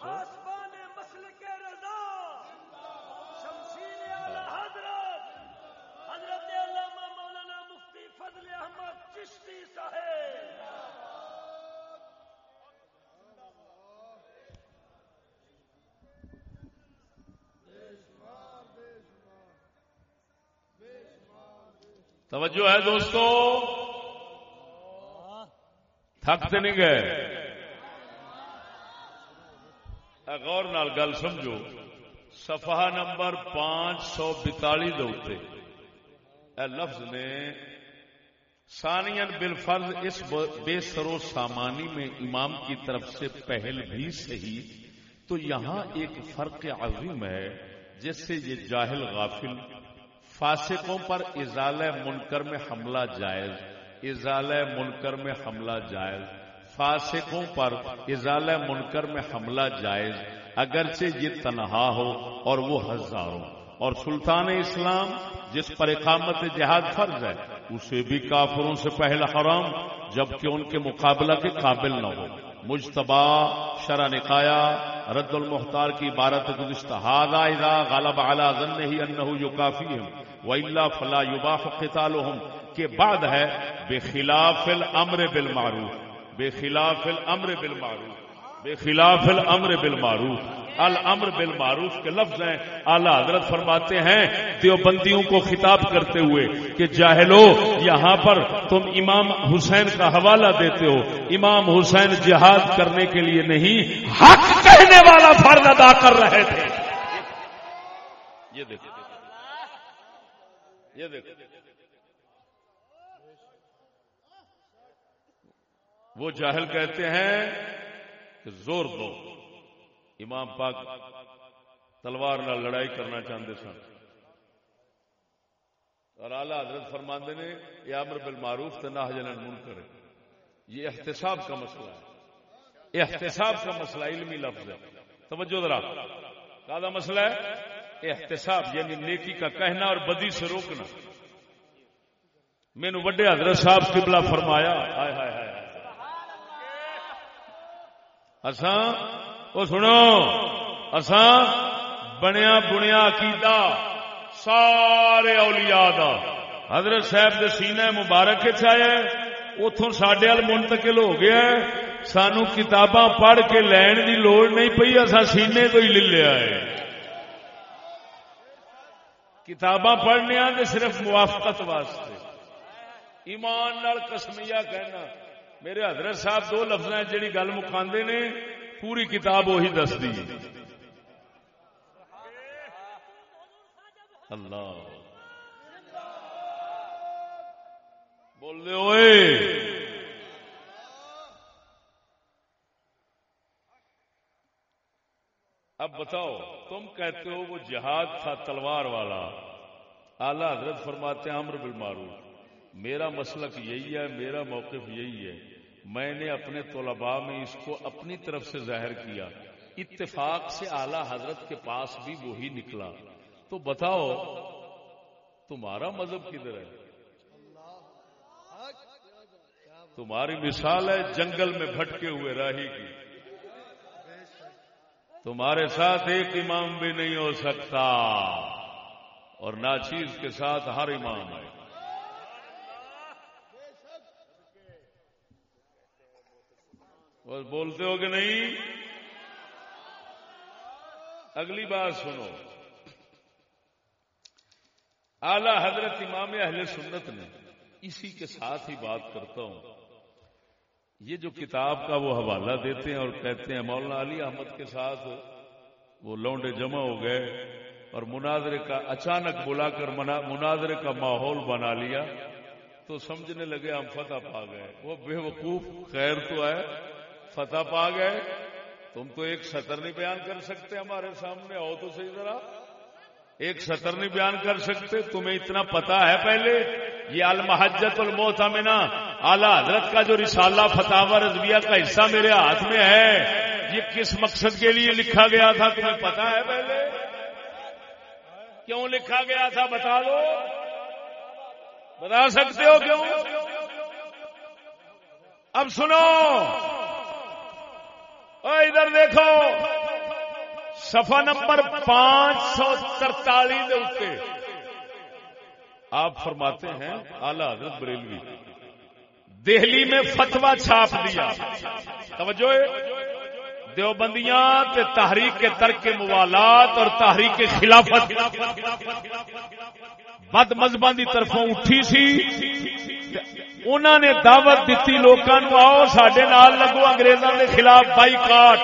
Speaker 4: آسمان مسل رضا، شمشیر حضرت حضرت فضل احمد چشتی صاحب۔
Speaker 1: توجہ ہے دوستو؟ تھکتے نہیں گئے؟ غور نال گل سمجھو، صفحہ نمبر پانچ سو بتالی دے اے لفظ نے سانین بالفرض اس بے سرو سامانی میں امام کی طرف سے پہل بھی صحیح، تو یہاں ایک فرق عظیم ہے، جس سے یہ جاہل غافل فاسقوں پر ازال منکر میں حملہ جائز ازال منکر میں حملہ جائز، فاسقوں پر ازال منکر میں حملہ جائز، اگرچہ یہ تنہا ہو اور وہ ہزاروں۔ اور سلطان اسلام، جس پر اقامت جہاد فرض ہے اسے بھی کافروں سے پہلا حرام، جبکہ ان کے مقابلہ کے قابل نہ ہو۔ مجتبا شرح نکایا، رد المختار کی عبارت گزشتہ۔ اذا غالب اعلیٰ ہی انہو یو کافی وَإِلَّا فَلَا يُبَاحُ کے بعد ہے بے خلاف الامر بالمعروف۔ بے خلاف الامر بالمعروف۔ بے خلاف الامر بالمعروف۔ الامر بالمعروف کے لفظ ہیں۔ اعلی حضرت فرماتے ہیں دیوبندیوں کو خطاب کرتے ہوئے کہ جاہلو، یہاں پر تم امام حسین کا حوالہ دیتے ہو۔ امام حسین جہاد کرنے کے لیے نہیں، حق کہنے والا فرض ادا کر رہے تھے۔ یہ دیکھو۔ یہ دیکھو۔ وہ جاہل کہتے ہیں کہ زور دو۔ امام پاک تلوار نہ لڑائی کرنا چاہتے سن۔ اور اعلی حضرت فرماندے نے یہ امر بالمعروف تے نہ جن منکر یہ احتساب کا مسئلہ ہے۔ احتساب کا مسئلہ علمی لفظ ہے۔ توجہ ذرا۔ کا مسئلہ ہے؟ احتساب یعنی نیکی کا کہنا اور بدی سے روکنا۔ مینو وڈے حضرت صاحب قبلہ فرمایا، ہائے ہائے ہائے۔ اساں او سنو، اساں بنیا بنیا عقیدہ سارے اولیاء دا۔ حضرت صاحب دے سینہ مبارک چاہے اتوں سڈے وال منتقل ہو گیا سانو کتاباں پڑھ کے لین دی لوڑ نہیں پئی اصا سینے تو ہی لے لیا ہے کتاباں پڑھنے صرف موافقت واسطے۔ ایمان نال کسمیا کہنا۔ میرے حضرت صاحب دو لفظ جہی گل مکھاندے نے، پوری کتاب وہی دس دی اللہ۔ بول دے ہوئے۔ اب بتاؤ، تم کہتے ہو وہ جہاد تھا تلوار والا۔ اعلی حضرت فرماتے ہیں امر بالمعروف۔ میرا مسلک یہی ہے، میرا موقف یہی ہے۔ میں نے اپنے طلباء میں اس کو اپنی طرف سے ظاہر کیا۔ اتفاق سے اعلی حضرت کے پاس بھی وہی نکلا۔ تو بتاؤ، تمہارا مذہب کدھر ہے؟ تمہاری مثال ہے جنگل میں بھٹکے ہوئے راہی کی۔ تمہارے ساتھ ایک امام بھی نہیں ہو سکتا۔ اور ناچیز کے ساتھ ہر امام ہے۔ بس بولتے ہو کہ نہیں؟ اگلی بات سنو۔ اعلی حضرت امام اہل سنت نے اسی کے ساتھ ہی بات کرتا ہوں۔ یہ جو کتاب کا وہ حوالہ دیتے ہیں اور کہتے ہیں، مولانا علی احمد کے ساتھ وہ لونڈے جمع ہو گئے اور مناظرے کا اچانک بلا کر مناظرے کا ماحول بنا لیا تو سمجھنے لگے ہم فتح پا گئے۔ وہ بے وقوف، خیر تو ہے فتح پا گئے۔ تم تو ایک سطر نہیں بیان کر سکتے ہمارے سامنے، آؤ تو صحیح ذرا۔ ایک سطر نہیں بیان کر سکتے، تمہیں اتنا پتا ہے پہلے۔ یہ المحجت الموت منا اعلی حضرت کا جو رسالہ فتح رضویہ کا حصہ میرے ہاتھ میں ہے۔ یہ کس مقصد کے لیے لکھا گیا تھا، تمہیں پتا ہے پہلے؟ کیوں لکھا گیا تھا، بتا دو۔ بتا سکتے ہو کیوں؟ اب سنو۔ ادھر دیکھو سفا نمبر پانچ سو ترتالیس آپ فرماتے ہیں، اعلی حضرت بریلوی، دہلی میں فتوا چھاپ دیا۔ توجہ، دیوبندیاں تے تحریک کے ترک موالات اور تحریک کے خلافت۔ بد مذہبوں کی طرفوں اٹھی سی۔ انہوں نے دعوت دیتی لوگوں آؤ سڈے نال لگو انگریزوں کے خلاف بائی کاٹ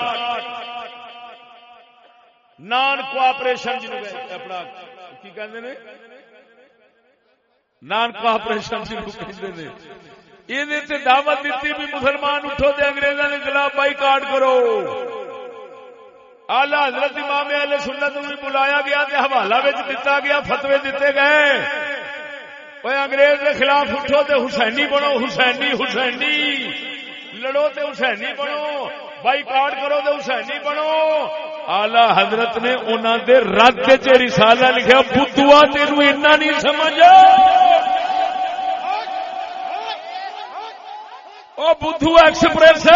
Speaker 1: نان کوپریشن اپنا، کی کہتے ہیں نان کوپریشن یہ دعوت دیتی بھی مسلمان اٹھو دے انگریزوں کے خلاف بائی کاٹ کرو۔ آلہ حضرت امام اہل سنت بھی بلایا گیا تے حوالہ دتا گیا فتوی دیتے گئے۔ وہ انگریز کے خلاف اٹھو تے حسینی بنو حسینی حسینی لڑو تے حسینی بنو بائی کاٹ کرو تے حسینی بنو آلہ حضرت نے انہوں دے رد چ رسالہ لکھا بدھوا تین ایسا نہیں سمجھ او بدھو ایکسپریس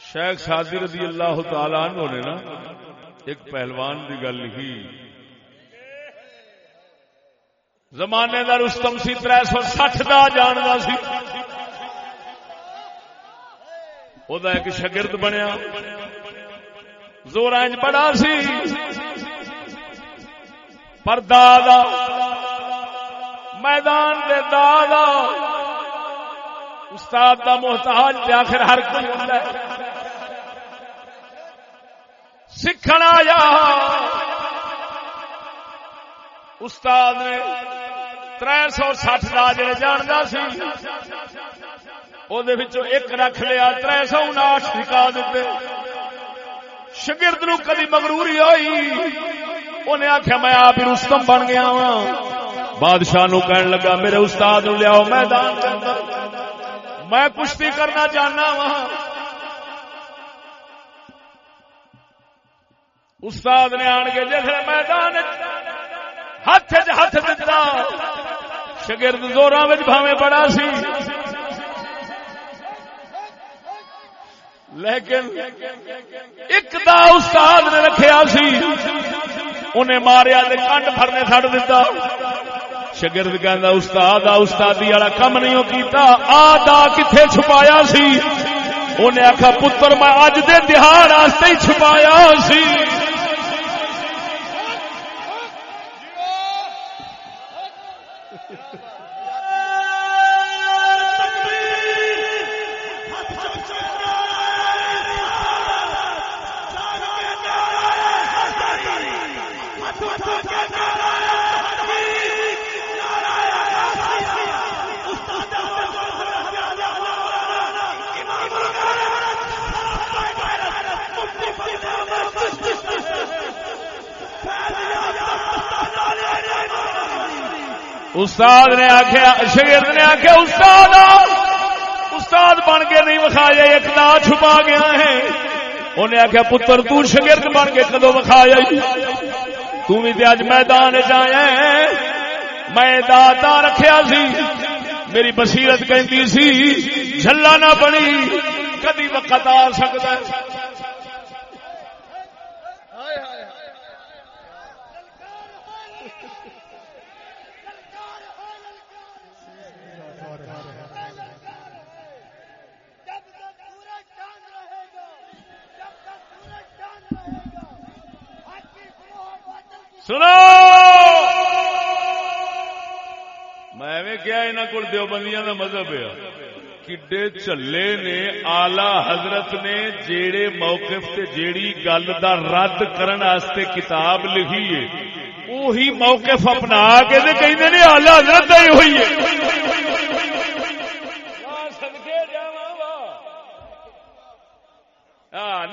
Speaker 1: شیخ سادی رضی اللہ تعالی عنہ نے نا ایک پہلوان کی گل لکھی زمانے کا رستم سی تر سو سٹھ کا جانتا سی۔ وہ ایک شگرد بنیا۔ زور بڑا سی۔ پر دادا میدان دے دادا استاد دا محتاج آخر ہر کوئی ہوتا ہے۔ سیکھنا آیا۔ استاد نے تر سو سٹھ کا جڑے جانتا سی وہ ایک رکھ لیا تر سو انٹھ سکھا دیتے شگرد نو کدی مغروری ہوئی انہیں آخیا میں آپ ہی رستم بن گیا وا بادشاہ نو کہن لگا، میرے استاد نو لیاؤ میدان میں کشتی کرنا چاہنا وا استاد نے آن کے جیسے میدان ہاتھ ہاتھ دتا۔ شگرد زورا بھاوے بڑا سی۔ لیکن ایک دا استاد نے رکھیا سی۔ انہیں ماریا کنڈ فرنے تھڑ دیتا شگرد کہ استاد، آ استادی والا کم نہیں کیتا۔ آ دا کتنے چھپایا سی۔ انہیں آخا پتر، میں اج دے دہاڑ ہی چھپایا سی۔ اچھا استاد نے آخیا شگرد نے آخیا استاد استاد بن کے نہیں وکھایا، ایک دا چھپا گیا ہے۔ انہیں آخیا پتر، تو شگرد بن کے کدو وکھایا تھی اج میدان چیا میں داتا رکھیا سی۔ میری بصیرت کہتی سی جلا نہ بنی، کدی وقت آ سکتا ہے
Speaker 3: ہائے ہائے ہائے
Speaker 4: جب تک سورج چاند رہے گا جب تک سورج چاند رہے گا حق کی فروغ باطل کی
Speaker 1: سنو! میں ایویں کیا یہاں کو دیوبندیاں کا مذہب ہے۔ کڈے چلے نے آلہ حضرت نے جیڑے موقف تے جیڑی گل دا رد کرن واسطے کتاب لکھی ہے وہی موقف اپنا کے تے کہندے نے آلہ حضرت ہی ہوئی ہے۔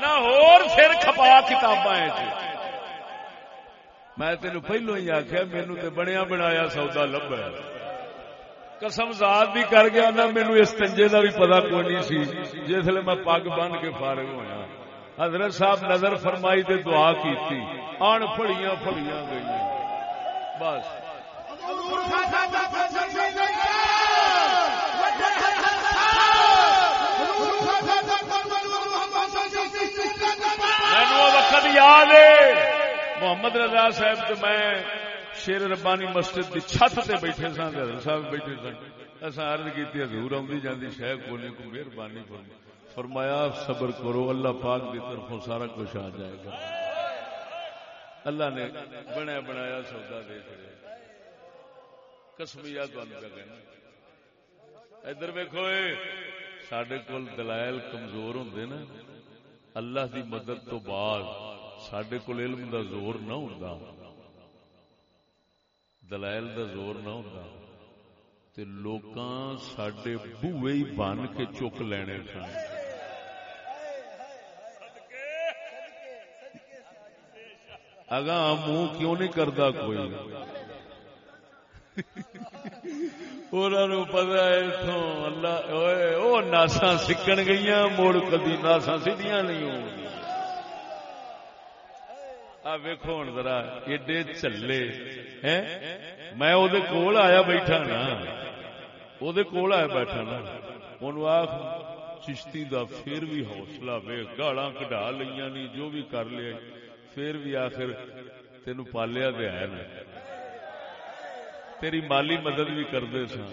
Speaker 1: نہ ہور پھر کھپا کتاباں میں تین پہلو ہی آخیا مینو تو بنیا بنایا سودا لبا قسم ذات بھی کر گیا نا مینو اس تنجے کا بھی پتا کوئی نہیں سی۔ جسے میں پگ بن کے فارغ ہویا۔ حضرت صاحب نظر فرمائی تے دعا کی آن پڑیاں پڑیاں گئی بس۔ مینو وقت یاد ہے۔ محمد رضا صاحب تو میں شیر ربانی مسجد کی چھت تے بیٹھے سن حضرت صاحب بیٹھے سن اصا عرض کی حضور آدھی جاندی شہ کونے کو مہربانی فرمائی۔ فرمایا، صبر کرو، اللہ پاک کی طرفوں سارا کچھ آ جائے گا۔ اللہ نے بنیا بنایا سودا دے چڑیا کسمیا کہنا ادھر ویکو سڈے کول دلائل کمزور ہوں نا۔ اللہ دی مدد تو بعد۔ سڈے کول علم دا زور نہ ہوں دلائل دا زور نہ ہوں تے لوکاں سڈے بوے ہی بن کے چک لینے سن۔ اگاں منہ کیوں نہیں کرتا کوئی؟ پتا اتوں اللہ ناسا سکن گئی مڑ کدی ناسا سیدیاں نہیں ہو ویکو ہوں ذرا، ایڈے چلے میں وہ کول آیا بیٹھا نا۔ وہ کول آیا بیٹھا نا۔ ان آخ چشتی دا پھر بھی حوصلہ وے گالا کٹا لیا نہیں جو بھی کر لیا۔ پھر بھی آخر تین پالیا دیا ہے نا۔ تیری مالی مدد بھی کرتے سن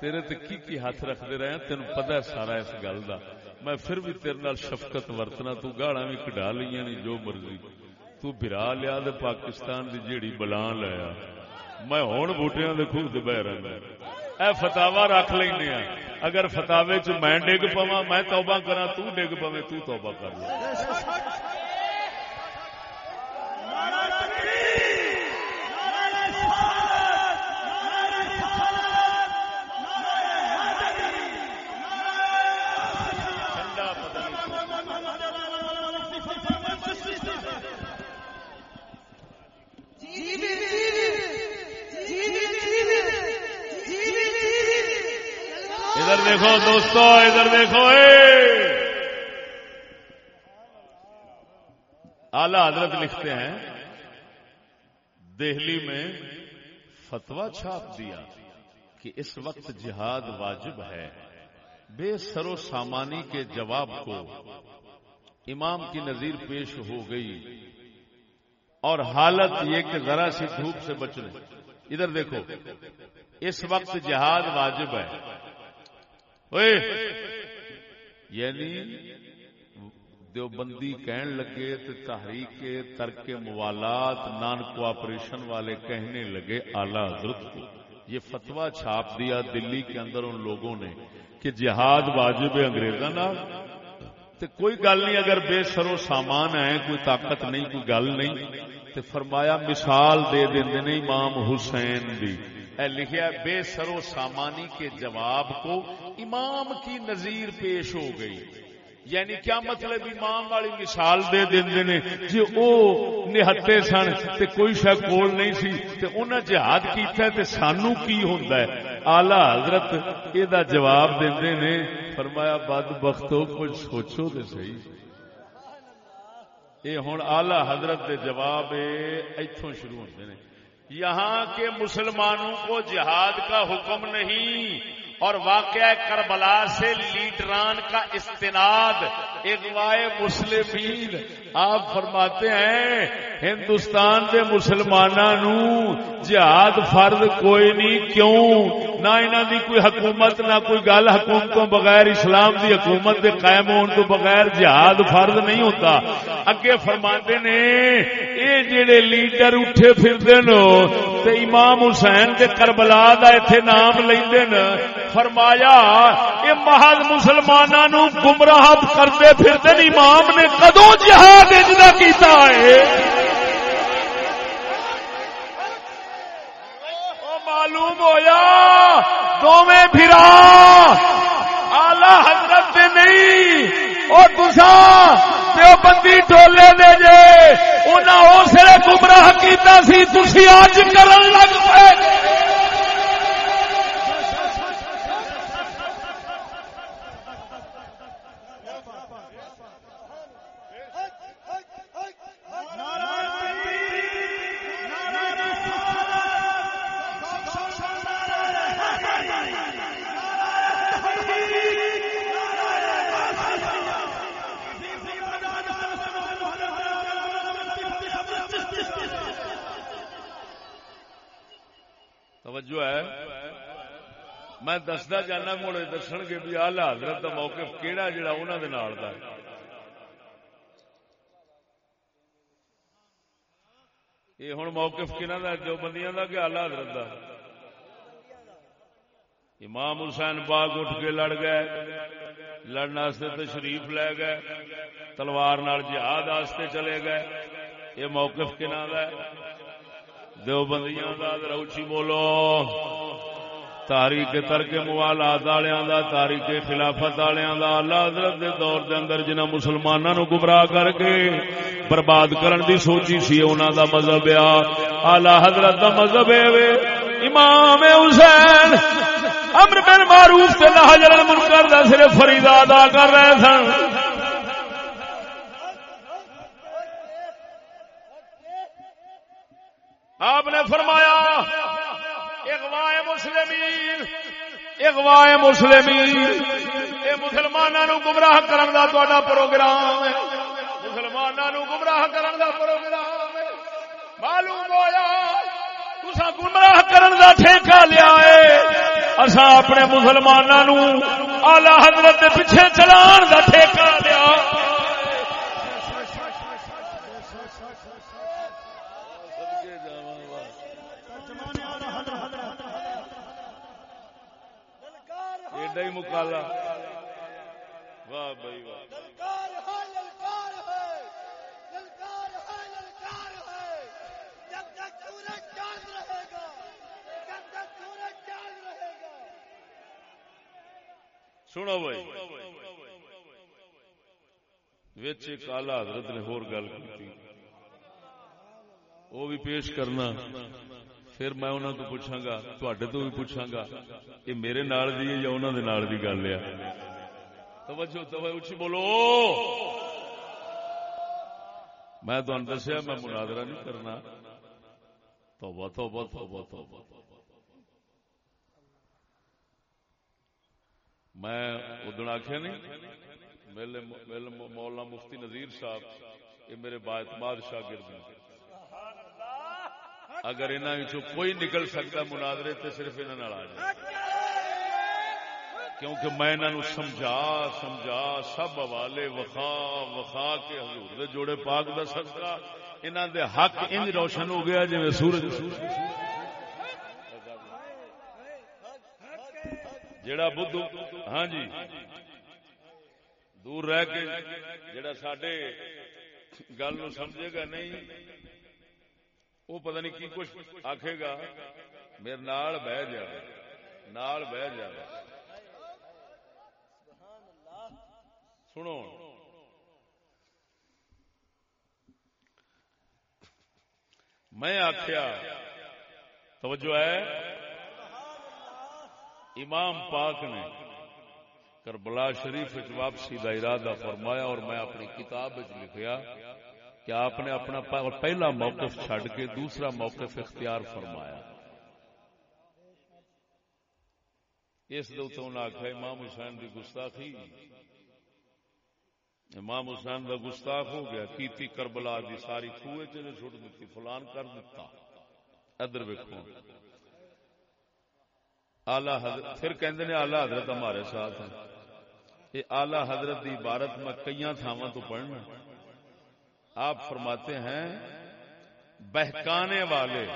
Speaker 1: تیرے تے کی کی ہاتھ رکھتے رہے تین پتا ہے سارا اس گل کا میں پھر بھی تیرے نال شفقت ورتنا، تو بھی کٹا لیا نہیں جو مرضی۔ تو برا لیا دے پاکستان دی جیڑی بلان لیا میں ہوں بوٹیاں دے خوب بہ رہا اے فتاوا رکھ لینا اگر فتاوے چ میں ڈگ پوا میں توبہ کرا تو ڈگ پوے تو توبہ کر لے۔ دیکھو دوستو، ادھر دیکھو اعلی حضرت لکھتے ہیں، دہلی میں فتوا چھاپ دیا کہ اس وقت جہاد واجب ہے۔ بے سر و سامانی کے جواب کو امام کی نظیر پیش ہو گئی اور حالت یہ کہ ذرا سی دھوپ سے بچنے ادھر دیکھو، اس وقت جہاد واجب ہے۔ یعنی دیوبندی کہن لگے تو تحریک ترک موالات نان کوآپریشن والے کہنے لگے اعلی حضرت کو یہ فتوا چھاپ دیا دلی کے اندر ان لوگوں نے کہ جہاد واجب ہے انگریزاں کوئی گل نہیں اگر بے سر و سامان ہے کوئی طاقت نہیں کوئی گل نہیں تو فرمایا مثال دے دیں نے امام حسین دی اے لکھیا بے سر و سامانی کے جواب کو امام کی نظیر پیش ہو گئی۔ یعنی کیا مطلب امام والی مثال دے دیں نے؟ جی او نہتے سن تے کوئی شہ کول نہیں سی تے انہاں جہاد کیتا تے سانو کی ہوندا ہے؟ آلہ حضرت یہ جواب دے نے، فرمایا، بد بختو، کچھ سوچو تے صحیح۔ یہ ہوں آلہ حضرت دے جواب اتوں شروع ہوتے ہیں یہاں کے مسلمانوں کو جہاد کا حکم نہیں۔ اور واقعہ کربلا سے لیڈران کا استناد، اغوائے مسلمین، آپ فرماتے ہیں، ہندوستان کے مسلمانوں جہاد فرد کوئی نہیں، کیوں؟ نہ انہوں دی کوئی حکومت، نہ کوئی گل حکومتوں بغیر، اسلام دی حکومت دے قائم ہونے تو بغیر جہاد فرد نہیں ہوتا۔ اگے فرماتے نے، یہ جڑے لیڈر اٹھے پھرتے نو، تے امام حسین دے کربلا دا ایتھے نام لیندے ن فرمایا یہ محض مسلمانوں گمراہ کرتے پھرتے امام نے کدو جہاد اجدا کیتا ہے؟ معلوم ہویا دونوں پھرا آلہ حضرت دے نہیں اور تسا پیو بندی ٹولے دے جے، انہاں اسے گمراہ کیتا سی، تسی اج کرن لگ پے۔ میں دستا جانا، مڑے دسن گے بھی آلہ حضرت کا موقف کہڑا جڑا انہوں دے نال دا۔ ہے یہ ہوں موقف کنہ دا، جو بندیاں دا کہ آلہ حضرت دا۔ امام حسین باغ اٹھ کے لڑ گئے لڑنے تشریف لے گئے، تلوار نال جہاد واسطے چلے گئے۔ یہ موقف کنہ دا ہے؟ دو بندیاں دا ذرا اچھی بولو۔ تاریخ ترک موالات والوں دا، تاریخ خلافت والوں دا۔ اللہ حضرت دے دور دے اندر جنہ مسلمانوں نو گمراہ کر کے برباد کرن دی سوچی سی، انہاں دا مذہب آ۔ اعلی حضرت دا مذہب ہے امام حسین، امر بن معروف تے نہی عن المنکر دا صرف فریضہ ادا کر رہے سن آپ نے فرمایا اغواء مسلمین اغواء مسلمین یہ مسلمانوں گمراہ کرن دا تہاڈا پروگرام ہے۔ مسلمانوں گمراہ کرن دا پروگرام ہے۔ معلوم ہویا تسا گمراہ کرن دا ٹھیکہ لیا ہے۔ اسا اپنے مسلمانوں اعلی حضرت دے پیچھے چلان دا ٹھیکہ لیا۔ ایڈا ہی مکالا۔ واہ بھائی واہ۔
Speaker 4: رہے گا
Speaker 1: سنو بھائی۔ وچ ایک آلہ حضرت نے ہور گل کی۔ وہ بھی پیش کرنا۔ پھر میں انہوں تو پوچھاں گا تواڈے تو بھی پوچھاں گا یہ میرے نال دی ہے یا انہوں دے نال دی گل ہے توجہ توجہ اچھی بولو میں تو دسیا میں مناظرہ نہیں کرنا توبہ توبہ توبہ توبہ میں ادن آخیا نہیں میرے مولانا مفتی نذیر صاحب یہ میرے باعتماد شاگرد ہیں اگر انہوں کوئی نکل سکتا مناظرے تو صرف انہوں آ جائے۔ کیونکہ میں انہوں سمجھا سمجھا، سب حوالے وخا وخا کے حضور دے جوڑے پاک دا صدقہ۔ انہوں دے حق انج روشن ہو گیا جی سورج۔ جڑا بدھو ہاں جی دور رہ کے جڑا سڈے گل نو سمجھے گا نہیں وہ پتہ نہیں کی کچھ آکھے گا، میرے نال بہ جائے نال بہ جائے سنو۔ میں آخیا توجہ ہے۔ امام پاک نے کربلا شریف واپسی کا ارادہ فرمایا اور میں اپنی کتاب لکھیا۔ کہ آپ نے اپنا پہلا موقف چھڈ کے دوسرا موقف اختیار فرمایا۔ اس دے امام حسین کی گستاخی۔ امام حسین کا گستاخ ہو گیا، کیتی کربلا دی ساری خوہ چ چھوڑ دیتی فلان کر دیتا ادھر ویکو آلہ حضرت پھر کہندے نے آلہ حضرت ہمارے ساتھ۔ ہیں یہ آلہ حضرت دی عبارت میں کئی تھاواں تو پڑھنا۔ آپ فرماتے ہیں، بہکانے والے۔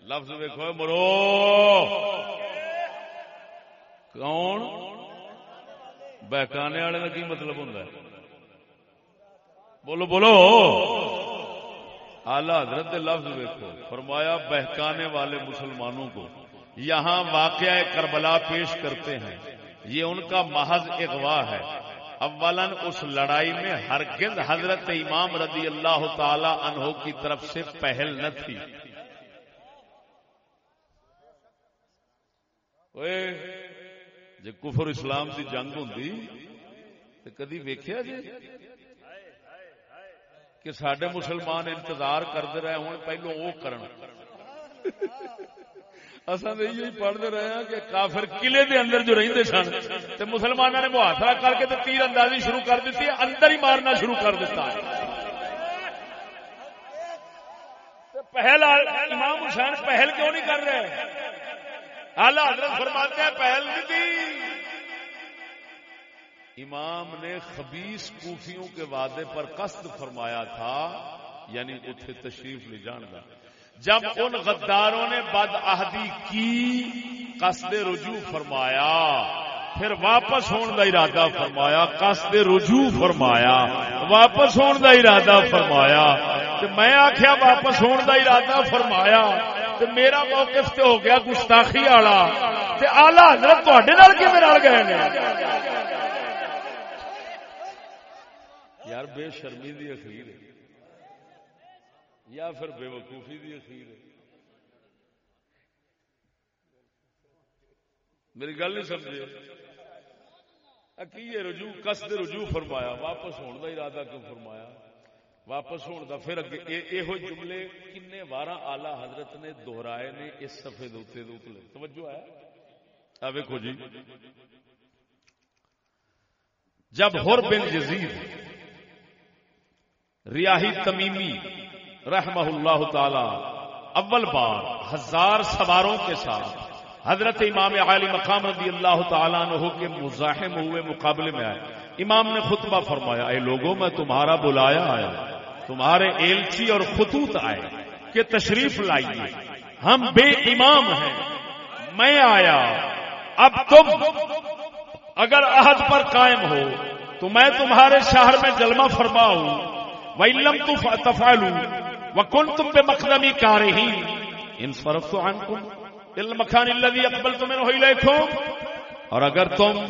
Speaker 1: لفظ ویکھو، مرو۔ کون؟ بہکانے والے کا کی مطلب ہوتا ہے؟ بولو بولو۔ آلہ حضرت لفظ ویکھو۔ فرمایا، بہکانے والے مسلمانوں کو۔ یہاں واقعہ کربلا پیش کرتے ہیں۔ یہ ان کا محض اغوا ہے۔ اولا اس لڑائی میں ہرگز حضرت امام رضی اللہ تعالی عنہ کی طرف سے پہل نہ تھی۔ اوئے کفر اسلام دی جنگ ہوندی، تے کدی ویکھیا جی کہ سڈے مسلمان انتظار کرتے رہے ہوں پہلو وہ کرن۔ اصا تو یہ پڑھتے رہے ہیں کہ کافر قلعے دے اندر جو رہتے سن، تے مسلمانوں نے محاصرہ کر کے تے تیر اندازی شروع کر دیتی ہے، اندر ہی مارنا شروع کر دیتا ہے۔ پہل امام حسین پہل کیوں نہیں کر رہے؟ اعلی حضرت فرماتے ہیں پہل نہیں دی امام نے خبیص کوفیوں کے وعدے پر قصد فرمایا تھا یعنی اتنے تشریف لے جان کا جب ان غداروں نے بد عہدی کی، قصد رجوع فرمایا، پھر واپس ہونے کا ارادہ فرمایا، قصد رجوع فرمایا، واپس ہونے کا ارادہ فرمایا تو میں آخیا واپس ہونے کا ارادہ فرمایا تو میرا موقف تو ہو گیا گستاخی والا، تے آلہ حضرت تے کیون رل گئے نے؟ یار بے شرمی دی اخیر ہے۔ یا پھر بے وقوفی دی اخیر ہے۔ میری گل نہیں سمجھے۔ کی رجوع، قصد رجوع فرمایا، واپس ہونے کا ارادہ کیوں فرمایا؟ واپس ہونے کا پھر اگے یہ جملے کنے وار آلہ حضرت نے دہرائے نے اس سفے دوتے دوتلے توجہ ہے؟ ویکو جی۔ جب ہر بن جزید ریاہی تمیمی رحمہ اللہ تعالی، اول بار ہزار سواروں کے ساتھ حضرت امام عالی مقام رضی اللہ تعالیٰ عنہ کے مزاحم ہوئے مقابلے میں آئے۔ امام نے خطبہ فرمایا، اے لوگوں، میں تمہارا بلایا آیا تمہارے ایلچی اور خطوط آئے کہ تشریف لائیے۔ ہم بے امام ہیں۔ میں آیا۔ اب تم اگر عہد پر قائم ہو، تو میں تمہارے شہر میں جلمہ فرما ہوں۔ وَإِلَّمْ تَفْعَلُوا وَكُنْتُمْ بِمَقْدَمِ كَارِهِينَ. ان صرفت عنكم المکان الذي اقبلت منه اليكم اور اگر تم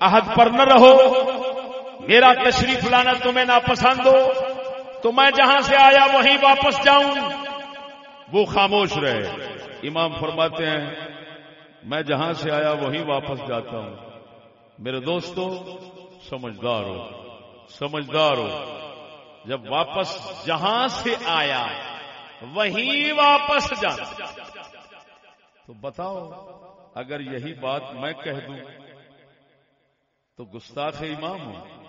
Speaker 1: عہد پر نہ رہو، میرا تشریف لانا تمہیں ناپسند ہو، تو میں جہاں سے آیا وہیں واپس جاؤں۔ وہ خاموش رہے۔ امام فرماتے ہیں، میں جہاں سے آیا وہیں واپس جاتا ہوں۔ میرے دوستو، سمجھدار ہو سمجھدار ہو۔ جب واپس جہاں سے آیا، وہیں واپس جانا۔ تو بتاؤ، اگر یہی بات میں کہہ دوں، تو گستاخ امام ہوں۔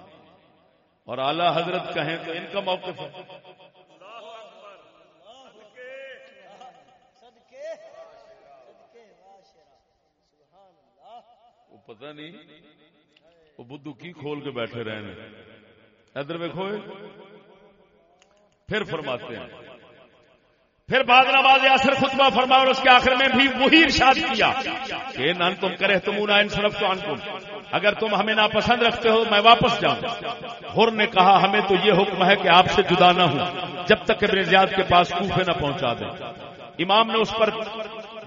Speaker 1: اور اعلی حضرت کہیں تو ان کا موقف ہے۔ وہ پتہ نہیں، وہ بدھو کی کھول کے بیٹھے رہے ادھر ویکو پھر فرماتے ہیں۔ پھر بعد نماز اثر خطبہ فرما اور اس کے آخر میں بھی وہی ارشاد کیا کہ نان تم کرے تم ان صرف تو ان اگر تم ہمیں ناپسند رکھتے ہو میں واپس جاؤں۔ ہر نے کہا، ہمیں تو یہ حکم ہے کہ آپ سے جدا نہ ہوں۔ جب تک ابن زیاد کے پاس کوفے نہ پہنچا دیں۔ امام نے اس پر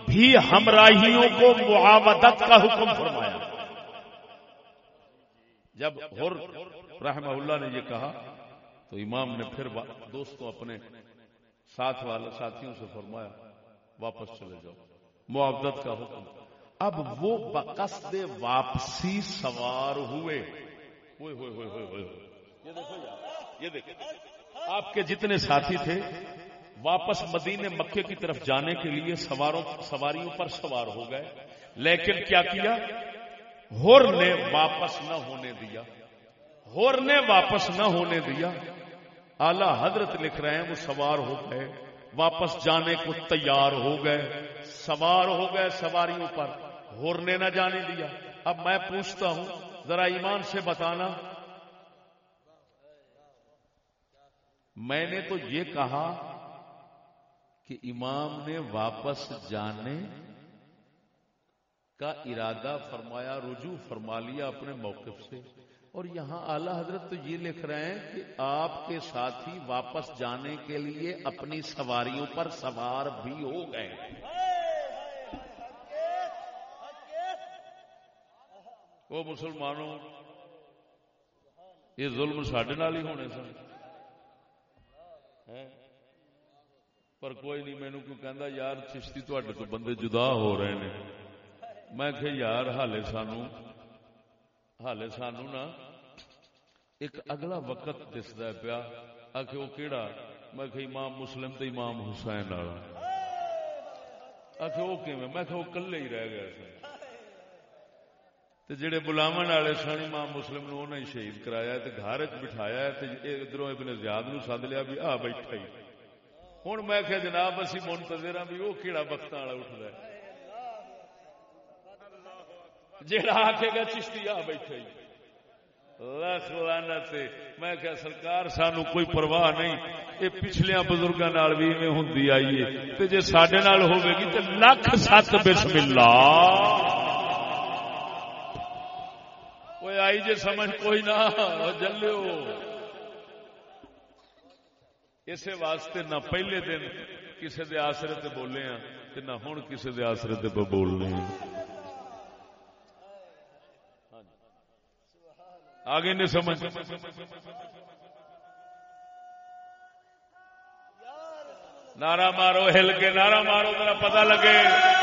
Speaker 1: بھی ہمراہیوں کو معاودت کا حکم فرمایا۔ جب ہر رحمہ اللہ نے یہ کہا تو امام نے پھر دوستوں اپنے ساتھ والے ساتھیوں سے فرمایا، واپس چلے جاؤ۔ معاوضت کا حکم۔ اب وہ بقصد واپسی سوار ہوئے۔ ہوئے ہوئے ہوئے ہوئے ہوئے۔ یہ دیکھو یہ دیکھو۔ آپ کے جتنے ساتھی تھے، واپس مدینے مکے کی طرف جانے کے لیے سواروں سواریوں پر سوار ہو گئے۔ لیکن کیا کیا؟ ہور نے واپس نہ ہونے دیا۔ ہور نے واپس نہ ہونے دیا۔ اعلی حضرت لکھ رہے ہیں، وہ سوار ہو گئے۔ واپس جانے کو تیار ہو گئے۔ سوار ہو گئے سواریوں پر۔ ہور نے نہ جانے دیا۔ اب میں پوچھتا ہوں، ذرا ایمان سے بتانا۔ میں نے تو یہ کہا کہ امام نے واپس جانے کا ارادہ فرمایا، رجوع فرما لیا اپنے موقف سے۔ اور یہاں اعلی حضرت تو یہ لکھ رہے ہیں کہ آپ کے ساتھی واپس جانے کے لیے اپنی سواریوں پر سوار بھی ہو گئے وہ مسلمانوں، یہ ظلم سڈے نال ہی ہونے سن۔ پر کوئی نہیں مینو کوئی کہندا، یار چشتی تے تو بندے جدا ہو رہے ہیں میں کہ یار حالے سانو حالے سانو نا ایک اگلا وقت دستا پیا آ وہ کیڑا میں کہ امام مسلم تے امام حسین والا آ وہ کیویں میں کہ وہ کلے ہی رہ گئے سن تے جڑے بلاون والے سن امام مسلم نو انہاں ہی شہید کرایا تے گھر وچ بٹھایا تے ادھروں ابن زیاد نو سد لیا بھی آ بیٹھا ہی ہوں میں کہ جناب اسی منتظر ہاں بھی وہ کیڑا وقت والا اٹھتا ہے جیڑا آکھے گا چشتی آ بیٹھا ہی لکھ لعنت میں کہ سرکار، سانو کوئی پرواہ نہیں۔ یہ پچھلیاں بزرگاں نال بھی ایویں ہوندی آئی ہے۔ تے جے ساڈے ہوے گی تے لکھ سات بسم اللہ اوے آئی جے سمجھ کوئی نہ، او جلیو اسے واسطے نہ پہلے دن کسی دے آسرے تے بولے ہیں نہ ہن کسی دے آسرے تے بولنے ہیں آگے نہیں سمجھ۔ نعرہ مارو ہل کے نعرہ مارو ذرا پتہ لگے۔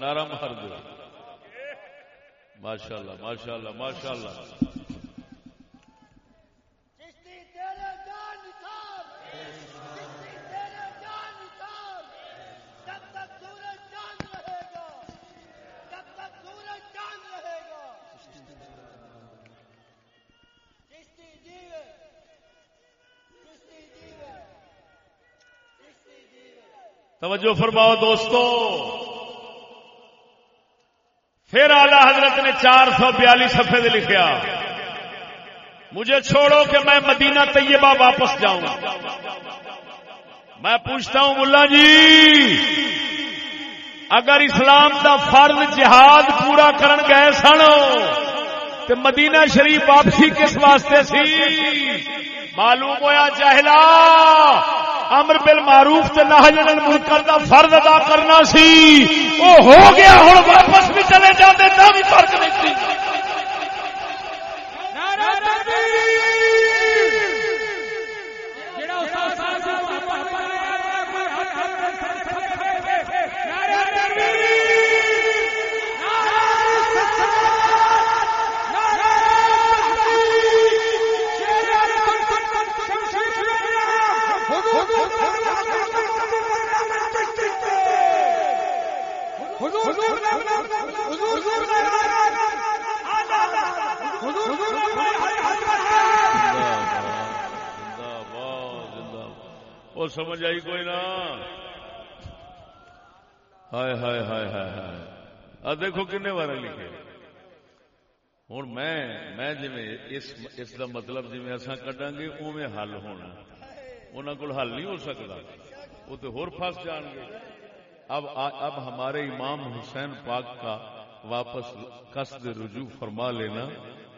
Speaker 1: نعرہ مار دو ماشاء اللہ ماشاء اللہ ماشاء اللہ
Speaker 4: چشتی تیرے جان
Speaker 1: حضرت نے چار سو بیالیس صفحے دے لکھیا۔ مجھے چھوڑو کہ میں مدینہ طیبہ واپس جاؤں۔ میں پوچھتا ہوں، ملا جی اگر اسلام دا فرض جہاد پورا کرن گئے سن، تے مدینہ شریف واپسی کس واسطے سی؟ معلوم ہویا جاہلا، امر بل معروف تے نہ جنل منکر دا فرض ادا کرنا سی۔ او ہو گیا، ہن واپس چلے جاتے نہ بھی فرق نہیں وہ سمجھ آئی کوئی نہ؟ ہائے ہائے ہائے ہائے ہائے۔ دیکھو کنے بار لکھے۔ ہوں میں میں جی اس اس دا مطلب جی اصا کڈا گے اوے حل ہونا۔ انہوں کو حل نہیں ہو سکتا وہ تو ہور پھنس جان گے۔ اب اب ہمارے امام حسین پاک کا واپس قصد رجوع فرما لینا۔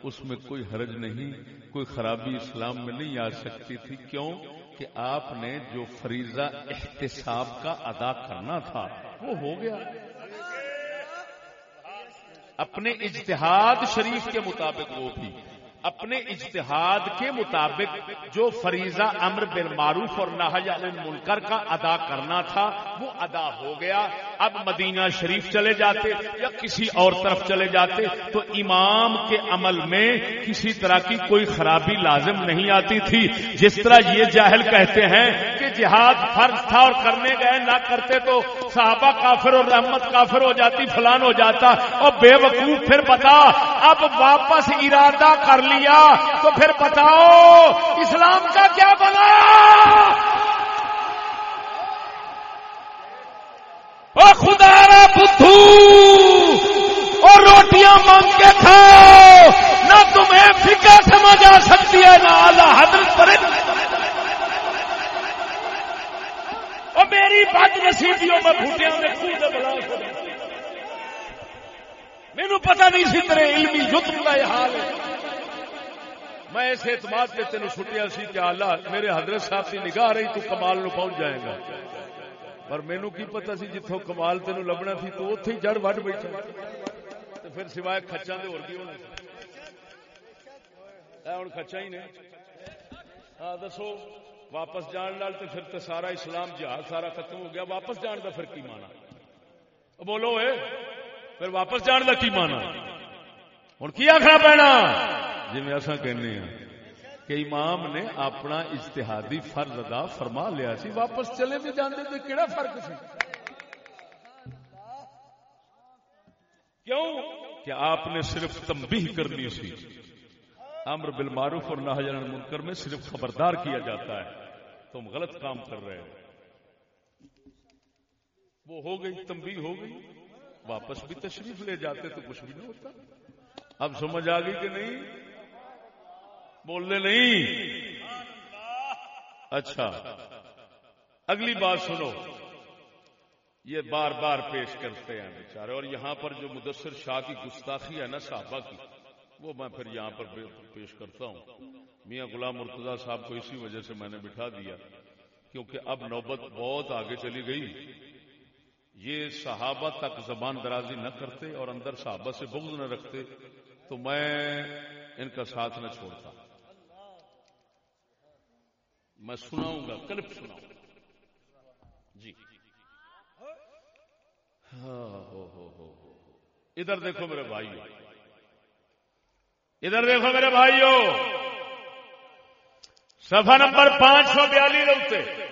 Speaker 1: اس میں کوئی حرج نہیں، کوئی خرابی اسلام میں نہیں آ سکتی تھی۔ کیوں؟ کہ آپ نے جو فریضہ احتساب کا ادا کرنا تھا، وہ ہو گیا۔ اپنے اجتہاد شریف کے مطابق وہ بھی۔ اپنے اجتہاد کے مطابق جو فریضہ امر بالمعروف معروف اور نہج منکر کا ادا کرنا تھا، وہ ادا ہو گیا۔ اب مدینہ شریف چلے جاتے یا کسی اور طرف چلے جاتے تو امام کے عمل میں کسی طرح کی کوئی خرابی لازم نہیں آتی تھی۔ جس طرح یہ جاہل کہتے ہیں کہ جہاد فرض تھا اور کرنے گئے، نہ کرتے تو صحابہ کافر اور رحمت کافر ہو جاتی، فلان ہو جاتا۔ اور بے وقوف پھر بتا اب واپس ارادہ کر لیا تو پھر بتاؤ، اسلام کا کیا بنا؟ او خدا را بدھو اور روٹیاں مانگ کے کھاؤ نہ تمہیں فکر سمجھ آ سکتی ہے نہ اعلی حضرت پر اور میری بد نصیبیوں میں بھوٹیاں میں خود بلا مینو پتہ نہیں سی تیرے علمی یتم کا یہ حال ہے میں اس اعتماد سے تین چھٹیا سی کہ اللہ میرے حضرت صاحب کی نگاہ رہی تو کمال نو پہنچ جائے گا پر مینو کی پتا سی جتوں کمال تین لبنا سی تو اتے ہی جڑ وڈ بیٹھا پھر سوائے کچا دے ہوگی ہونا ہی نے۔ ہاں دسو، واپس جان لال تو پھر تو سارا اسلام جہاز سارا ختم ہو گیا۔ واپس جان کا پھر کی مانا بولو اے، پھر واپس جان کا کی مانا ہوں کی آخر پینا؟ جی میں کہنے ہیں کہ امام نے اپنا اجتہادی فرض ادا فرما لیا سی، واپس چلے بھی جانے تو کہڑا فرق سی؟ کیوں؟ کہ آپ نے صرف تنبیہ کرنی سی۔ امر بالمعروف اور نہ منکر میں صرف خبردار کیا جاتا ہے۔ تم غلط کام کر رہے ہو۔ وہ ہو گئی، تنبیہ ہو گئی۔ واپس بھی تشریف لے جاتے تو کچھ بھی نہیں ہوتا۔ اب سمجھ آ گئی کہ نہیں؟ بولنے نہیں۔ اچھا۔ اگلی بات سنو۔ یہ بار بار پیش کرتے ہیں بیچارے، اور یہاں پر جو مدثر شاہ کی گستاخی ہے نا، صحابہ کی، وہ میں پھر یہاں پر پیش کرتا ہوں۔ میاں غلام مرتضی صاحب کو اسی وجہ سے میں نے بٹھا دیا، کیونکہ اب نوبت بہت آگے چلی گئی۔ یہ صحابہ تک زبان درازی نہ کرتے اور اندر صحابہ سے بغض نہ رکھتے، تو میں ان کا ساتھ نہ چھوڑتا۔ میں سناؤں گا، کلپ سناؤں جی۔ ہاں ہو ہو ہو ادھر دیکھو میرے بھائیو۔ ادھر دیکھو میرے بھائیو۔ سفا نمبر پانچ سو بیالی روتے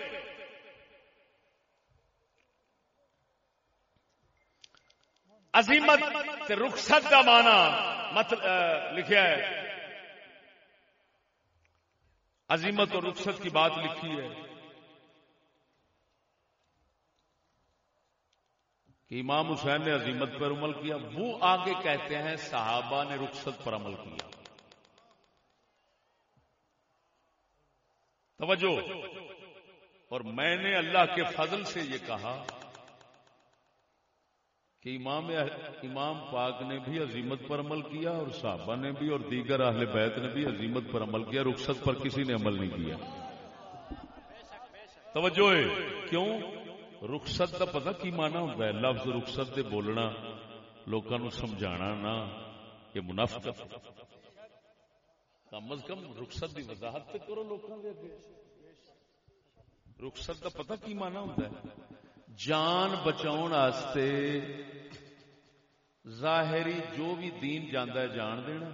Speaker 1: عظیمت رخصت کا مانا مت مطلب، لکھا ہے۔ عظیمت اور رخصت کی بات لکھی ہے کہ امام حسین نے عظیمت پر عمل کیا، وہ آگے کہتے ہیں صحابہ نے رخصت پر عمل کیا۔ توجہ۔ اور میں نے اللہ کے فضل سے یہ کہا کہ امام امام پاک نے بھی عظیمت پر عمل کیا اور صحابہ نے بھی اور دیگر اہل بیت نے بھی عظیمت پر عمل کیا، رخصت پر کسی نے عمل نہیں کیا۔ توجہ ہے، کیوں؟ رخصت کا پتہ کی مانا ہوتا ہے؟ لفظ رخصت دے بولنا لوگوں سمجھانا نہ یہ منافقت کم از کم رخصت کی وضاحت کرو لوگوں کے رخصت کا پتہ کی مانا ہوتا ہے؟ جان بچاؤ ظاہری جو بھی دین جانا ہے جان دینا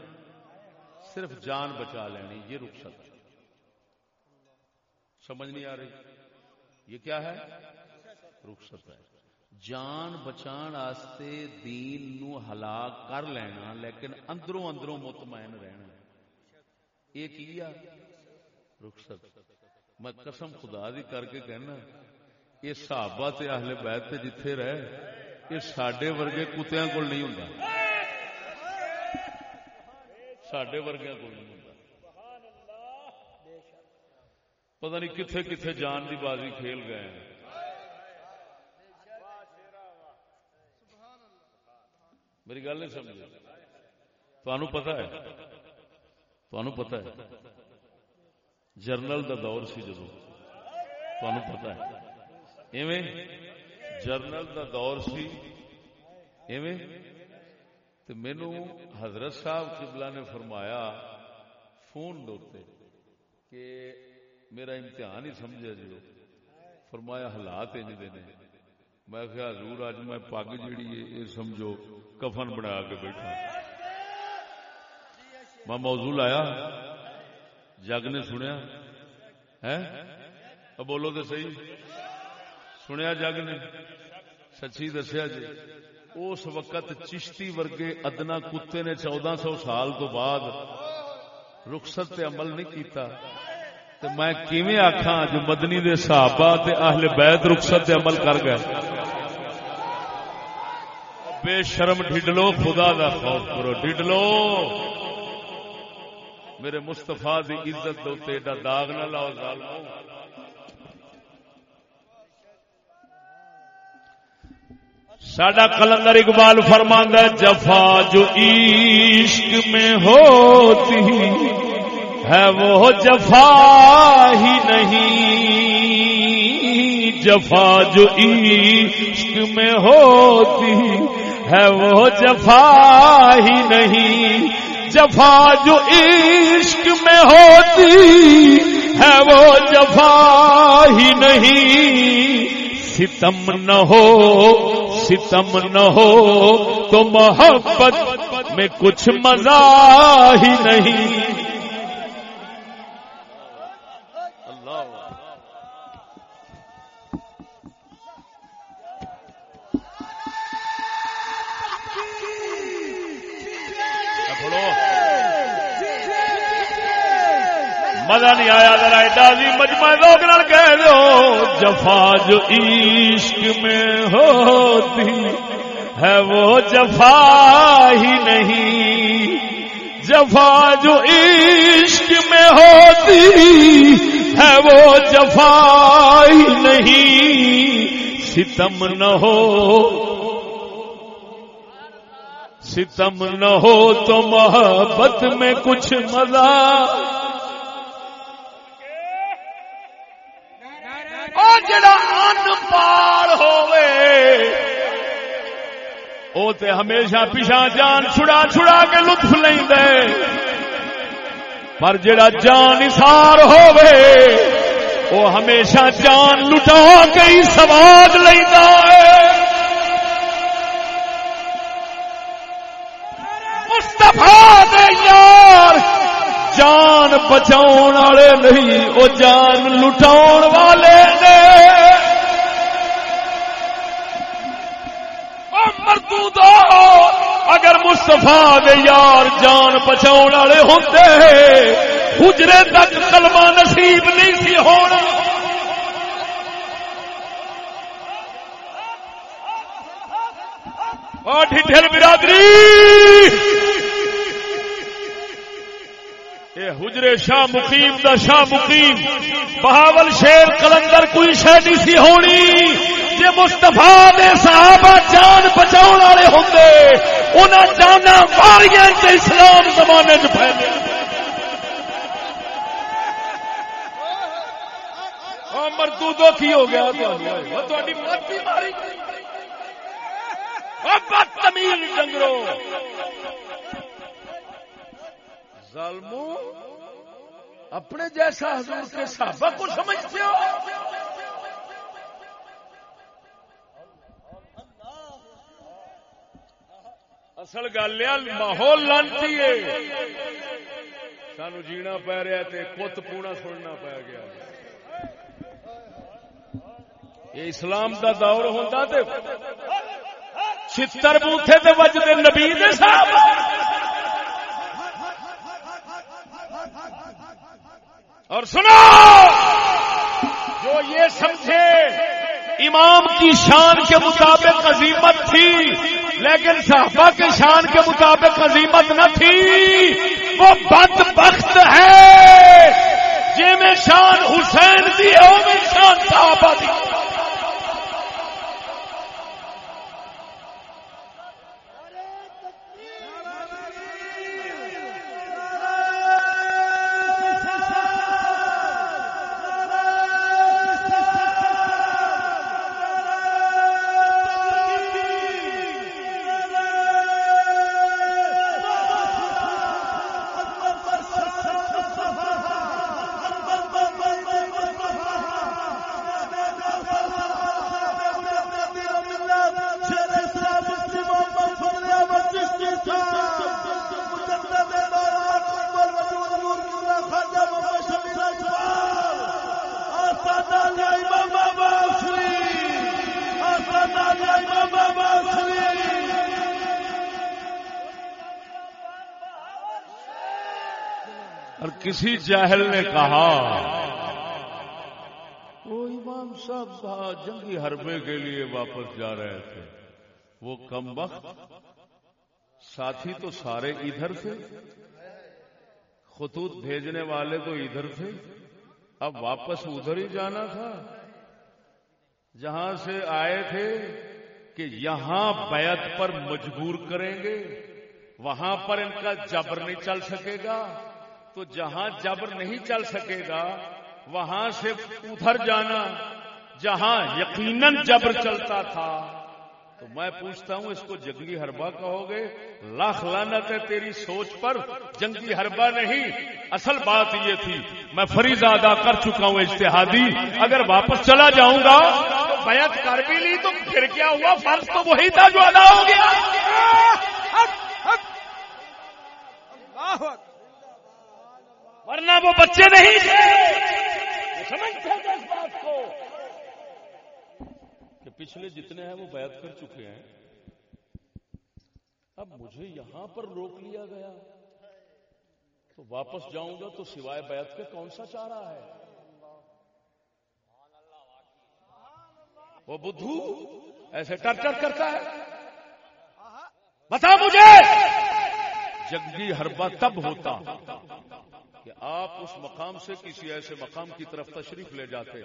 Speaker 1: صرف جان بچا لینی، یہ رخصت سمجھ نہیں آ رہی؟ یہ کیا ہے؟ رخصت ہے۔ جان بچان آستے دین نو ہلاک کر لینا، لیکن اندروں اندروں مطمئن رہنا۔ یہ کیا؟ رخصت۔ میں قسم خدا دی کر کے کہنا یہ صحابہ تے اہل بیت تے جتھے رہے یہ ساڈے ورگے کتیاں کول نہیں ہوندا ساڈے ورگیاں کول نہیں ہوندا پتہ نہیں کتھے کتھے جان دی بازی کھیل گئے ہیں میری گل نہیں سمجھ تمہیں پتا ہے تمہیں پتا ہے جرنل دا دور سی جدو تمہیں ہے ایویں جرنل دا دور سی۔ ایویں۔ تو مینو حضرت صاحب قبلہ نے فرمایا، فون دوتے کہ میرا امتحان ہی سمجھا جو فرمایا، حالات انج دے نے۔ میں کہا، حضور اج میں پگ جیڑی ہے یہ سمجھو، کفن بنا کے بیٹھا۔ میں موضوع لایا۔ جگ نے سنیا۔ ہے بولو تو صحیح۔ سنیا جگ نے سچی دسیا جی اس وقت چشتی ورگے ادنا کتے نے چودہ سو سال تو بعد رخصت تے عمل نہیں کیتا تو میں کیویں آخا جو مدنی دے صحابہ تے اہل بیت رخصت تے عمل کر گئے بے شرم ڈھڈلو خدا دا خوف کرو ڈھڈلو میرے مستفا دی عزت دو ایڈا داغ نہ لاؤ ظالمو ساڈا کلندر اقبال فرماندہ جفا جو عشق میں ہوتی ہے، وہ جفا ہی نہیں۔ جفا جو عشق میں ہوتی ہے، وہ جفا ہی نہیں۔ جفا جو عشق میں ہوتی ہے، وہ جفا ہی نہیں۔ ستم نہ ہو ستم نہ ہو تو محبت میں کچھ مزہ ہی نہیں۔ مزہ نہیں آیا ذرا ایڈا جی مجمع لوگ نال کہہ دو جفا جو عشق میں ہوتی ہے وہ جفا ہی نہیں۔ جفا جو عشق میں ہوتی ہے وہ جفا ہی نہیں۔ ستم نہ ہو۔ ستم نہ ہو تو محبت میں کچھ مزہ۔ جڑا ان پار ہوئے او تے ہمیشہ پیچھا جان چھڑا چھڑا کے لطف لیں دے پر جڑا جان اثار ہوئے وہ ہمیشہ جان لٹا کے ہی سواد لینا ہے۔ مصطفیٰ دے یار جان بچاؤ والے نہیں وہ جان لٹاؤ والے نے۔ مردو اگر مستفا دے یار جان بچاؤ والے ہوتے حجرے تک کلمہ نصیب نہیں سی ہونا۔ ڈھل برادری! اے حجرے شاہ مقیم دا شاہ مقیم، بہاول شیر کلندر کوئی شہ نہیں سی ہونی۔ جے مستفا دے صحابہ جان بچاؤ والے ہوندے انہاں جانا ماریاں تے اسلام زمانے چ پھیلے۔ ہاں، مردو کی ہو گیا؟ ہاں، ہاں، تھوڑی مرضی ماری۔ بدتمیز ڈنگرو ظالمو اپنے جیسا حضور کے صحابہ کو سمجھتے ہو۔ اصل گل ماحول لانتی ہے۔ سانو جینا پی رہا تے کت پونا سننا پی گیا۔ یہ اسلام دا دور ہوتا تے چھتر بوتھے تے وجدے نبی دے صحابہ۔ اور سنو! یہ سمجھے، امام کی شان کے مطابق عظیمت تھی، لیکن صحابہ کی شان کے مطابق عظیمت نہ تھی، وہ بد بخت ہے۔ جی میں شان حسین دی او میں شان صحابہ دی۔ کسی جاہل نے کہا۔ وہ امام صاحب جنگی حربے کے لیے واپس جا رہے تھے۔ وہ کم وقت ساتھی تو سارے ادھر تھے، خطوط بھیجنے والے تو ادھر تھے۔ اب واپس ادھر ہی جانا تھا۔ جہاں سے آئے تھے کہ یہاں بیعت پر مجبور کریں گے، وہاں پر ان کا جبر نہیں چل سکے گا۔ تو جہاں جبر نہیں چل سکے گا، وہاں سے ادھر جانا، جہاں یقیناً جبر چلتا تھا۔ تو میں پوچھتا ہوں، اس کو جنگی حربہ کہو گے؟ لاکھ لانت ہے تیری سوچ پر۔ جنگی حربہ نہیں، اصل بات یہ تھی، میں فریض ادا کر چکا ہوں اجتہادی۔ اگر واپس چلا جاؤں گا بیعت کر بھی لی تو پھر کیا ہوا؟ فرض تو وہی تھا جو ادا ہو گیا۔ ورنہ وہ بچے نہیں تھے۔ وہ سمجھتے تھے اس بات کو کہ پچھلے جتنے ہیں وہ بیعت کر چکے ہیں۔ اب مجھے یہاں پر روک لیا گیا۔ تو واپس جاؤں گا تو سوائے بیعت کے کون سا چارہ ہے؟ وہ بدھو ایسے ٹرچر کرتا ہے۔ بتا مجھے۔ جنگی حربہ تب ہوتا۔ کہ آپ اس مقام سے کسی ایسے مقام کی طرف تشریف لے جاتے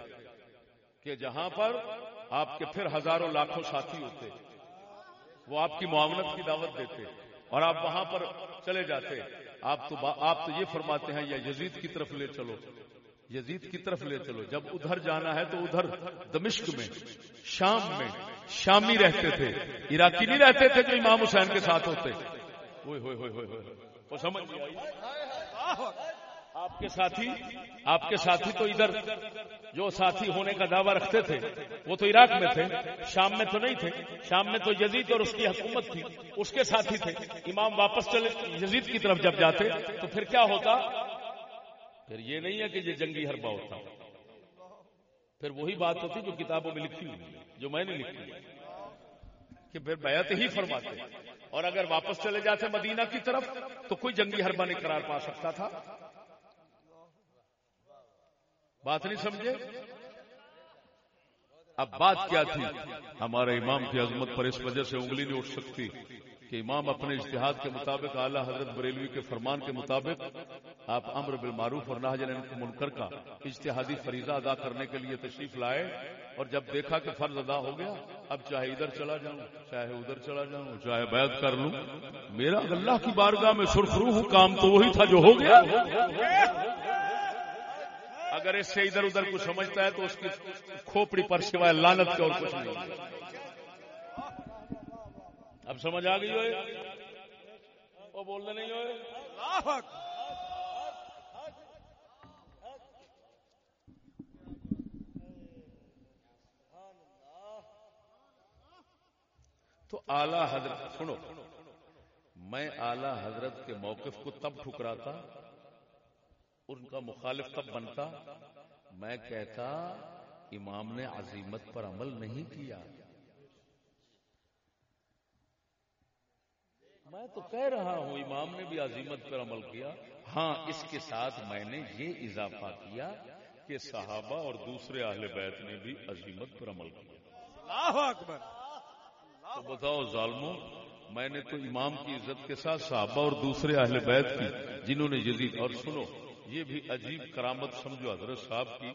Speaker 1: کہ جہاں پر آپ کے پھر ہزاروں لاکھوں ساتھی ہوتے، وہ آپ کی معاونت کی دعوت دیتے اور آپ وہاں پر چلے جاتے۔ آپ تو آپ تو یہ فرماتے ہیں، یا یزید کی طرف لے چلو۔ یزید کی طرف لے چلو۔ جب ادھر جانا ہے تو ادھر دمشق میں، شام میں شامی رہتے تھے۔ عراقی نہیں رہتے تھے جو امام حسین کے ساتھ ہوتے۔ ہوئے ہوئے ہوئے ہوئے ہوئے۔ وہ سمجھ آپ کے ساتھی، آپ کے ساتھی تو ادھر، جو ساتھی ہونے کا دعویٰ رکھتے تھے، وہ تو عراق میں تھے، شام میں تو نہیں تھے، شام میں تو یزید اور اس کی حکومت تھی، اس کے ساتھی تھے، امام واپس چلے، یزید کی طرف جب جاتے، تو پھر کیا ہوتا؟ پھر یہ نہیں ہے کہ یہ جنگی حربہ ہوتا۔ پھر وہی بات ہوتی جو کتابوں میں لکھی ہوئی جو میں نے لکھی کہ پھر بیعت ہی فرماتے۔ اور اگر واپس چلے جاتے مدینہ کی طرف، تو کوئی جنگی حربہ نہیں قرار پا سکتا تھا۔ بات نہیں سمجھے؟ اب بات کیا تھی؟ ہمارے امام کی عظمت پر اس وجہ سے انگلی نہیں اٹھ سکتی کہ امام اپنے اشتہاد کے مطابق اعلیٰ حضرت بریلوی کے فرمان کے مطابق آپ امر بالمعروف اور ناجن منکر کا اشتہادی فریضہ ادا کرنے کے لیے تشریف لائے اور جب دیکھا کہ فرض ادا ہو گیا، اب چاہے ادھر چلا جاؤں، چاہے ادھر چلا جاؤں، چاہے بیعت کر لوں، میرا اللہ کی بارگاہ میں سرخرو ہوں کام تو وہی تھا جو ہو گیا۔ اگر اس سے ادھر ادھر کچھ سمجھتا ہے تو اس کی کھوپڑی پر سوائے لانت کے اور کچھ نہیں۔ اب سمجھ آ گئی ہوئے؟ وہ بولنے نہیں ہوئے؟ تو اعلی حضرت سنو میں اعلی حضرت کے موقف کو تب ٹھکراتا ان کا مخالف تب بنتا میں کہتا امام نے عظیمت پر عمل نہیں کیا۔ میں تو کہہ رہا ہوں امام نے بھی عظیمت پر عمل کیا۔ ہاں اس کے ساتھ میں نے یہ اضافہ کیا کہ صحابہ اور دوسرے اہل بیت نے بھی عظیمت پر عمل کیا۔
Speaker 5: اللہ اکبر۔
Speaker 1: تو بتاؤ ظالموں میں نے تو امام کی عزت کے ساتھ صحابہ اور دوسرے اہل بیت کی جنہوں نے یزید اور سنو یہ بھی عجیب کرامت سمجھو حضرت صاحب کی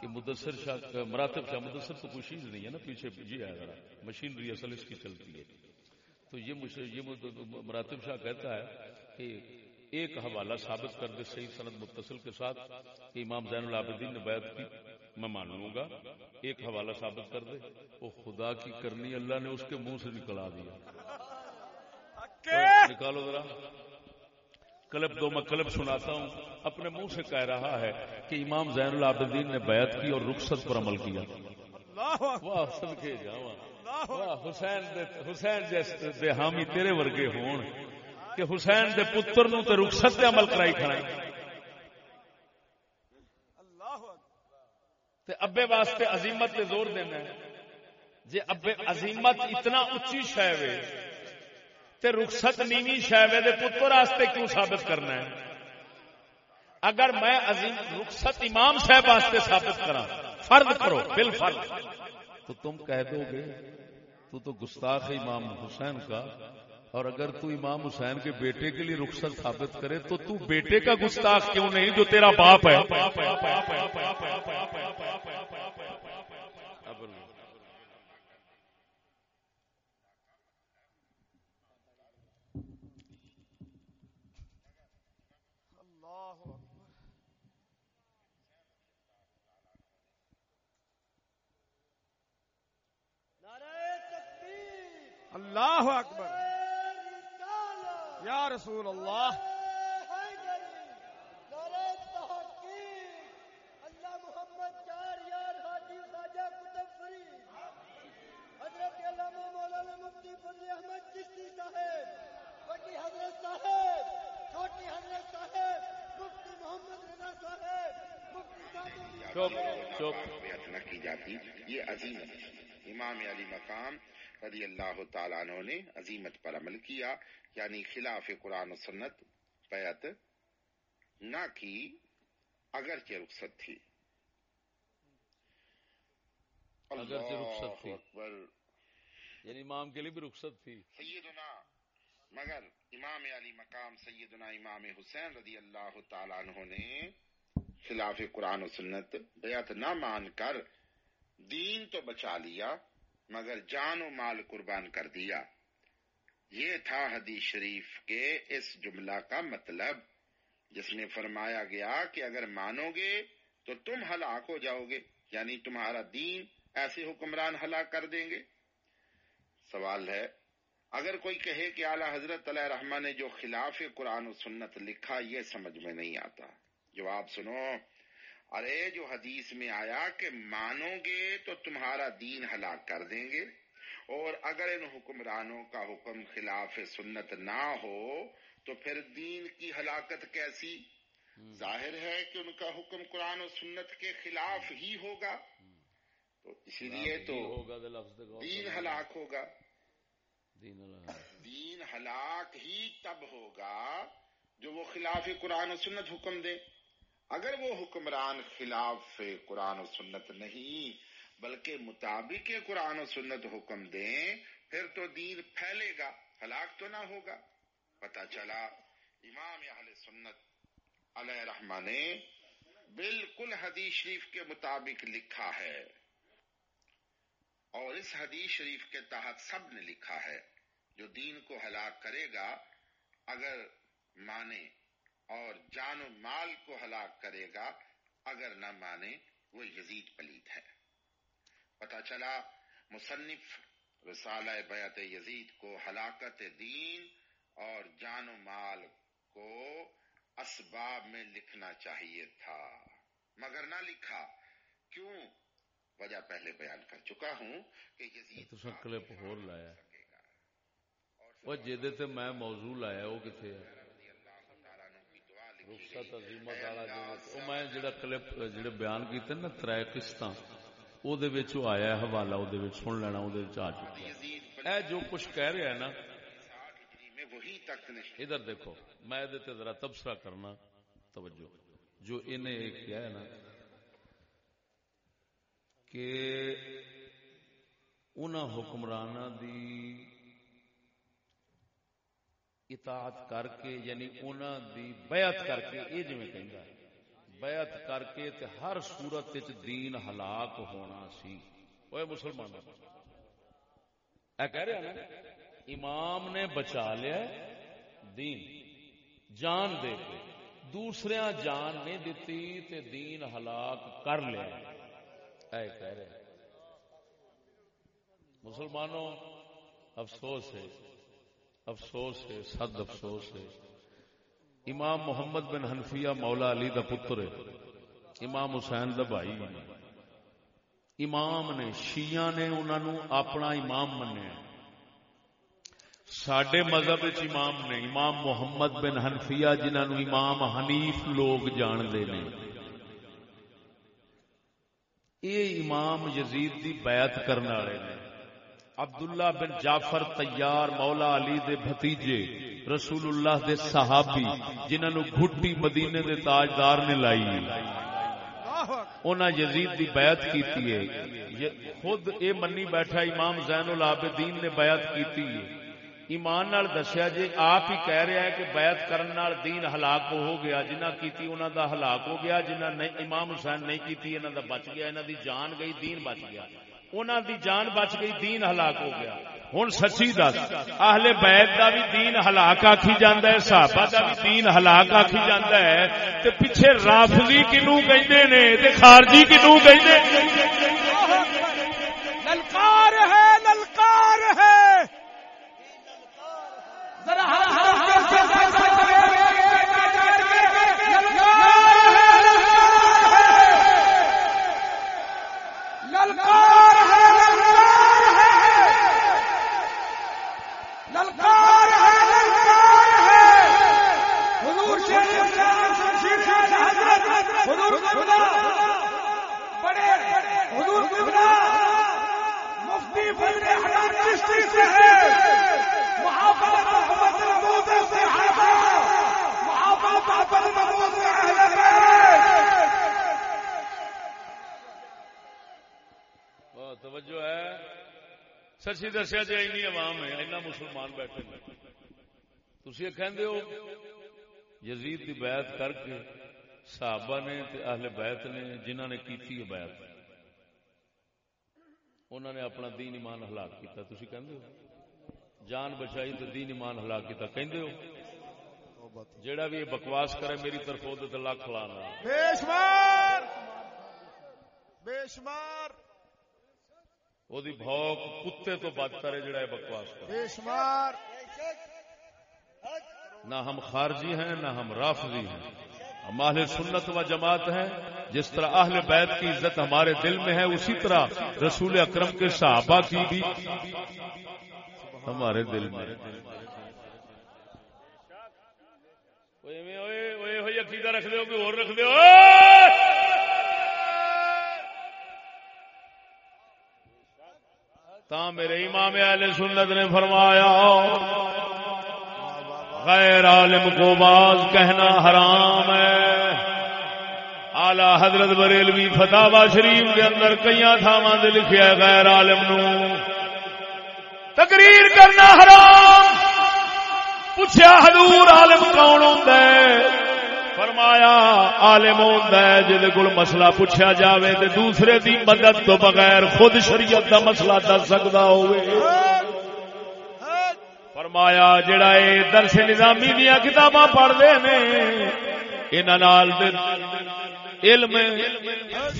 Speaker 1: کہ مدثر شاہ مراتب شاہ مدثر تو کوئی چیز نہیں ہے نا پیچھے یہ ہے ذرا مشینری اصل اس کی چلتی ہے۔ تو یہ مراتب شاہ کہتا ہے کہ ایک حوالہ ثابت کر دے صحیح سند متصل کے ساتھ کہ امام زین العابدین نے بیعت کی میں مان لوں گا۔ ایک حوالہ ثابت کر دے۔ وہ خدا کی کرنی اللہ نے اس کے منہ سے نکلا دیا۔ نکالو ذرا۔ کلب دو میں کلب سناتا ہوں اپنے منہ سے کہہ رہا ہے کہ امام زین العابدین نے بیعت کی اور رخصت پر عمل کیا۔ واہ صدقے جاواں۔ حسین دے حسین جیسے دے حامی تیرے ورگے ہون کہ حسین دے پتر نو تے رخصت تے عمل کرائی کھڑا تے ابے واسطے عظیمت تے زور دینا ہے۔ جے ابے عظیمت اتنا اچھی شے وے تے رخصت نیوی شے وے دے پتر واسطے کیوں ثابت کرنا ہے؟ اگر میں عظیم رخصت امام صاحب واسطے ثابت کراں، فرض کرو، بال فرض۔ تو تم کہہ دو گے، تو تو گستاخ ہے امام حسین کا، اور اگر تو امام حسین کے بیٹے کے لیے رخصت ثابت کرے، تو تو بیٹے کا گستاخ کیوں نہیں جو تیرا باپ ہے اب لو۔
Speaker 5: اللہ اکبر
Speaker 3: نعرہ تکبیر
Speaker 5: اللہ اکبر
Speaker 3: رسالہ
Speaker 5: یا رسول اللہ
Speaker 3: حیدری نعرہ تحقیق اللہ محمد چار یار حاجی خواجہ کتب فرید حضرت علامہ مولانا مفتی فضل احمد چشتی صاحب بڑی حضرت صاحب چھوٹی حضرت صاحب مفتی محمد رضا صاحب مفتی صاحب
Speaker 1: چپ چپ
Speaker 6: بیعت نہ کی جاتی یہ عظیمت ہے امام علی مقام رضی اللہ تعالیٰ عنہ نے عظیمت پر عمل کیا یعنی خلاف قرآن و سنت بیعت نہ کی اگرچہ رخصت تھی۔
Speaker 1: اگرچہ رخصت تھی۔
Speaker 6: اللہ اکبر۔
Speaker 1: یعنی امام کے لیے بھی رخصت تھی۔
Speaker 6: سیدنا مگر امام علی مقام سیدنا امام حسین رضی اللہ تعالیٰ عنہ نے خلاف قرآن و سنت بیعت نہ مان کر دین تو بچا لیا۔ مگر جان و مال قربان کر دیا۔ یہ تھا حدیث شریف کے اس جملہ کا مطلب جس میں فرمایا گیا کہ اگر مانو گے تو تم ہلاک ہو جاؤ گے یعنی تمہارا دین ایسے حکمران ہلاک کر دیں گے۔ سوال ہے، اگر کوئی کہے کہ اعلی حضرت علیہ رحمٰ نے جو خلاف قرآن و سنت لکھا، یہ سمجھ میں نہیں آتا۔ جواب سنو ارے جو حدیث میں آیا کہ مانو گے تو تمہارا دین ہلاک کر دیں گے اور اگر ان حکمرانوں کا حکم خلاف سنت نہ ہو تو پھر دین کی ہلاکت کیسی؟ ظاہر ہے کہ ان کا حکم قرآن و سنت کے خلاف ہی ہوگا۔ تو اسی لیے تو دین۔ ہلاک ہوگا۔
Speaker 1: دین
Speaker 6: ہلاک ہی تب ہوگا جو وہ خلاف قرآن و سنت حکم دے۔ اگر وہ حکمران خلاف قرآن و سنت نہیں، بلکہ مطابق قرآن و سنت حکم دیں، پھر تو دین پھیلے گا، ہلاک تو نہ ہوگا۔ پتا چلا، امام اہل سنت علیہ رحمان نے بالکل حدیث شریف کے مطابق لکھا ہے۔ اور اس حدیث شریف کے تحت سب نے لکھا ہے، جو دین کو ہلاک کرے گا، اگر مانے اور جان و مال کو ہلاک کرے گا اگر نہ مانے وہ یزید پلیت ہے۔ پتا چلا مصنف رسالہ بیعت یزید کو ہلاکت دین اور جان و مال کو اسباب میں لکھنا چاہیے تھا۔ مگر نہ لکھا۔ کیوں؟ وجہ پہلے بیان کر چکا ہوں کہ یزید
Speaker 1: تو سر کلپ ہور لایا وہ جیدے تے میں موضوع لایا وہ کتنے ہے؟ رخصت عظیمت والا جیدے میں جڑا کلپ جڑے بیان کیتے نا ترے قسطاں، او دے وچ آیا ہے حوالہ، او دے وچ سن لینا، او دے وچ آ چکا
Speaker 6: یزید
Speaker 1: اے جو کچھ کہہ رہا ہے نا، ادھر دیکھو، میں ادھر تے ذرا تبصرہ کرنا، توجہ۔ جو انہیں ایک کیا ہے نا کہ ان حکمران دی اطاعت کر کے یعنی انہوں دی بیعت کر کے، یہ جی کہہ بیعت کر کے تے ہر صورت دین ہلاک ہونا سی۔ وہ مسلمان اے کہہ رہے ہیں امام نے بچا لیا دین، جان دے کے دوسرے جان نہیں دیتی تے دین ہلاک کر لیا۔ اے کہہ رہے مسلمانوں، افسوس ہے افسوس ہے صد افسوس ہے۔ امام محمد بن حنفیہ مولا علی دا پتر ہے، امام حسین دا بھائی۔ امام نے، شیعہ نے انہوں اپنا امام منیا سڈے مذہب امام نے، امام محمد بن حنفیہ جنہوں امام حنیف لوگ جانتے ہیں یہ امام یزید دی بیعت کرنے والے نے۔ عبداللہ بن جعفر تیار مولا علی دے بھتیجے رسول اللہ دے صحابی جنہوں گھٹی مدینے دے تاجدار نے لائی۔ انہاں یزید دی بیعت کیتی ہے۔ خود اے منی بیٹھا امام زین العابدین نے بیعت کیتی ہے۔ ایمان نال دسیا جی آپ ہی کہہ رہا ہے کہ بیعت کرن نال دین ہلاک ہو گیا جنہ کیتی انہاں دا ہلاک ہو گیا جنہ امام حسین نہیں کیتی، انہاں دا بچ گیا، انہاں دی جان گئی، دین بچ گیا۔ انہاں دی جان بچ گئی، دین ہلاک ہو گیا۔ ہوں سچی دس، اہل بیت دا بھی دین ہلاک آخی جانا ہے، صحابہ دا بھی دین ہلاک آخی جانا ہے۔ تے پیچھے رافضی کنو کہندے نے، تے خارجی کنو کہندے
Speaker 5: للکار ہے للکار ہے۔ ذرا ہر ہر للکار ہے للکار ہے للکار ہے للکار ہے حضور شریف شمشیر حضرت حضور قبلہ بڑے حضور قبلہ مفتی فضل احمد چشتی سے ہے محافظت محمد محمود صحابہ محافظت محمد محمود اہل بیت
Speaker 1: توجہ ہے سچی دسیا جی این عوام ہے اینا مسلمان بیٹھے تھی کہندے ہو، یزید دی بیعت کر کے صحابہ نے تے اہل بیت نے جنہوں نے کیتی ہے بیعت انہوں نے اپنا دین ایمان ہلاک کیتا۔ تھی کہندے ہو، جان بچائی تو دین ایمان ہلاک کیتا۔ کہندے ہو، جیڑا بھی یہ بکواس کرے میری طرف وہ لاکھ لانا۔
Speaker 5: بے شمار بے شمار
Speaker 1: وہ بھوک کتے تو بدتر ہے جڑا یہ بکواس
Speaker 5: بے شمار
Speaker 1: نہ ہم خارجی ہیں نہ ہم رافضی ہیں ہم اہل سنت و جماعت ہیں جس طرح اہل بیت کی عزت ہمارے دل میں ہے اسی طرح رسول اکرم کے صحابہ کی بھی ہمارے دل میں عقیدہ رکھ دو اور رکھ دو تا میرے امام اہل سنت نے فرمایا، غیر عالم کو باز کہنا حرام ہے۔ آلہ حضرت بریلوی فتح شریف کے اندر کئی تھاواں سے لکھیا ہے غیر عالم نو۔ تقریر کرنا حرام۔ پوچھا حضور عالم کون ہوتا ہے؟ فرمایا، عالم ہوتا ہے، جہد کو مسئلہ پوچھا جاوے تے دوسرے دی مدد تو بغیر خود شریعت دا مسئلہ دس سکتا ہوئے فرمایا جڑا اے درس نظامی دیا کتاباں پڑھتے ہیں انہاں علم،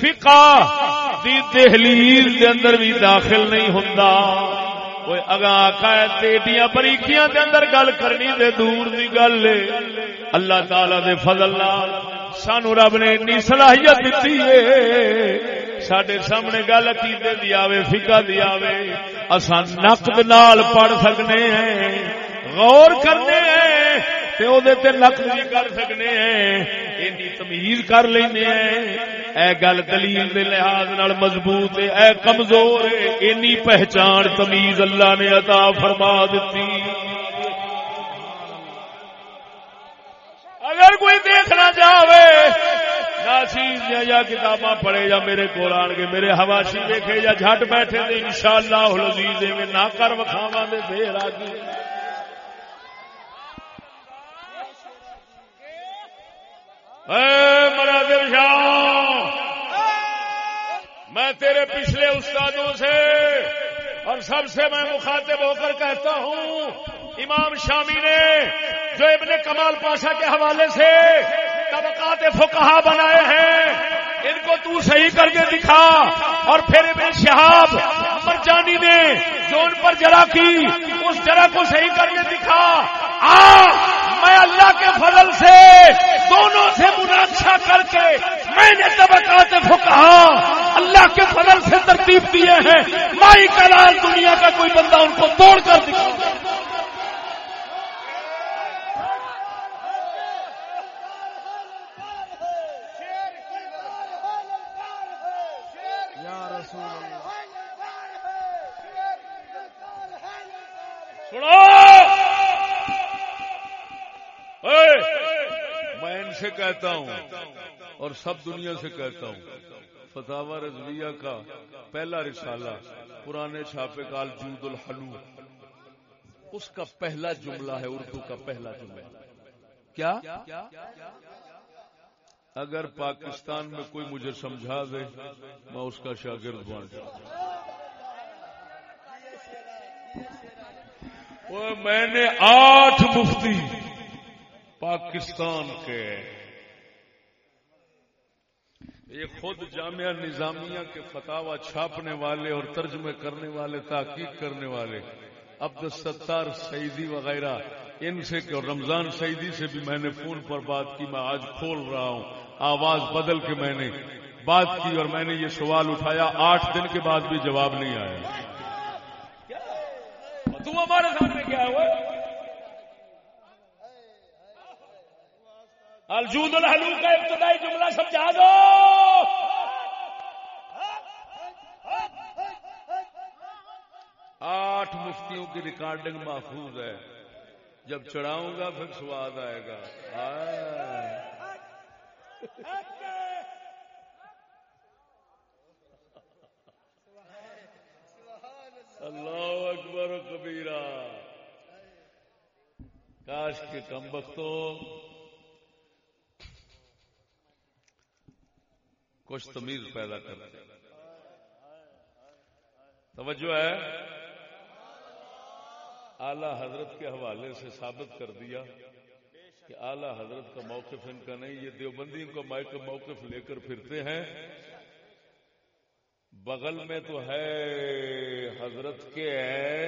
Speaker 1: فقہ دی دہلیز دے اندر بھی داخل نہیں ہوندا۔ کوئی اگاں عقائد ٹیڈیاں بریکیاں دے اندر گل کرنی دے دور دی گل اللہ تعالی دے فضل نال سانو رب نے اتنی صلاحیت دیتی ہے سڈے سامنے گل عقیدے دی آوے فقہ دی آوے اساں نقد نال پڑھ سکنے ہیں غور کرنے ہیں تے او دے تے نقد بھی کر سکنے ہیں، اینی تمیز کر لینے ہیں۔ اے گل دلیل دے لحاظ نال مضبوط ہے، اے کمزور ہے، اینی پہچان تمیز اللہ نے عطا فرما دیتی اگر کوئی دیکھنا چاہے ناچیز یا کتاباں پڑھے یا میرے کول آن کے میرے حواشی دیکھے یا جھٹ بیٹھے دے انشاءاللہ العزیز میں نہ کر وکھاواں دے پھر آگے مرادر شاہ، میں تیرے پچھلے استادوں سے اور سب سے میں مخاطب ہو کر کہتا ہوں، امام شامی نے جو ابن کمال پاشا کے حوالے سے طبقات فقہا بنائے ہیں، ان کو تو صحیح کر کے دکھا اور پھر ابن شہاب مرجانی نے جو ان پر جرا کی، اس جرا کو صحیح کر کے دکھا۔ آ میں اللہ کے فضل سے دونوں سے مناقشہ کر کے میں نے طبقات فقہا اللہ کے فضل سے ترتیب دیے ہیں۔ مائی کلال دنیا کا کوئی بندہ ان کو توڑ کر دکھا
Speaker 5: یا رسول اللہ
Speaker 1: سنو اے، میں ان سے کہتا ہوں اور سب دنیا سے کہتا ہوں۔ فتح رضویہ کا پہلا رسالہ پرانے چھاپے کال جود الحلو اس کا پہلا جملہ ہے، اردو کا پہلا جملہ۔ کیا؟ اگر پاکستان میں کوئی مجھے سمجھا دے، میں اس کا شاگرد بن جاؤں۔ میں نے آٹھ مفتی پاکستان کے یہ خود جامعہ نظامیہ کے فتوا چھاپنے والے اور ترجمے کرنے والے، تحقیق کرنے والے عبد الستار سعیدی وغیرہ، ان سے کہ رمضان سعیدی سے بھی میں نے فون پر بات کی، میں آج کھول رہا ہوں، آواز بدل کے میں نے بات کی اور میں نے یہ سوال اٹھایا، آٹھ دن کے بعد بھی جواب نہیں آیا۔ تو ہمارے سامنے کیا ہوا؟ الجود الحلو کا ابتدائی جملہ سمجھا دو۔ آٹھ مفتیوں کی ریکارڈنگ محفوظ ہے۔ جب چڑھاؤں گا پھر سواد آئے گا۔ اللہ اکبر و کبیرہ۔ کاش کے کم بختوں۔ کچھ تمیز پیدا کرتے توجہ ہے۔ اعلی حضرت کے حوالے سے ثابت کر دیا کہ اعلی حضرت کا موقف ان کا نہیں، یہ دیوبندی کا مائک موقف لے کر پھرتے ہیں۔ بغل میں تو ہے حضرت کے ہے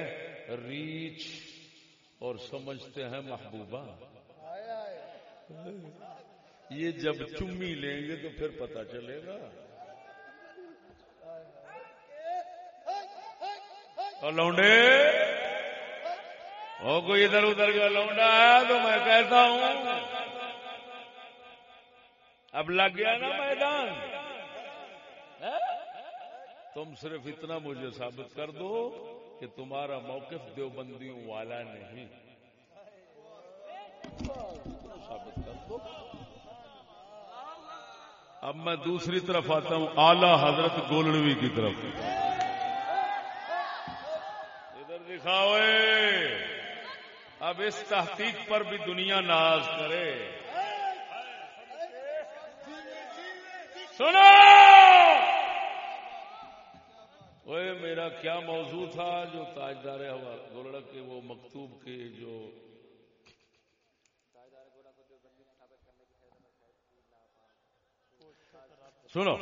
Speaker 1: اور سمجھتے ہیں محبوبہ۔ یہ جب چمی لیں گے تو پھر پتا چلے گا۔ لونڈے؟ ہو کوئی ادھر ادھر کا لونڈا ہے تو میں کہتا ہوں۔ اب لگ گیا نا میدان۔ تم صرف اتنا مجھے ثابت کر دو کہ تمہارا موقف دیوبندیوں والا نہیں۔ ثابت کر دو۔ اب میں دوسری طرف آتا ہوں، اعلی حضرت گولڑوی کی طرف۔ ادھر دکھاؤ اب اس تحقیق پر بھی دنیا ناز کرے۔ سنو! اوے میرا کیا موضوع تھا جو تاجدار ہوا، گولڑک کے وہ مکتوب کے جو سنو،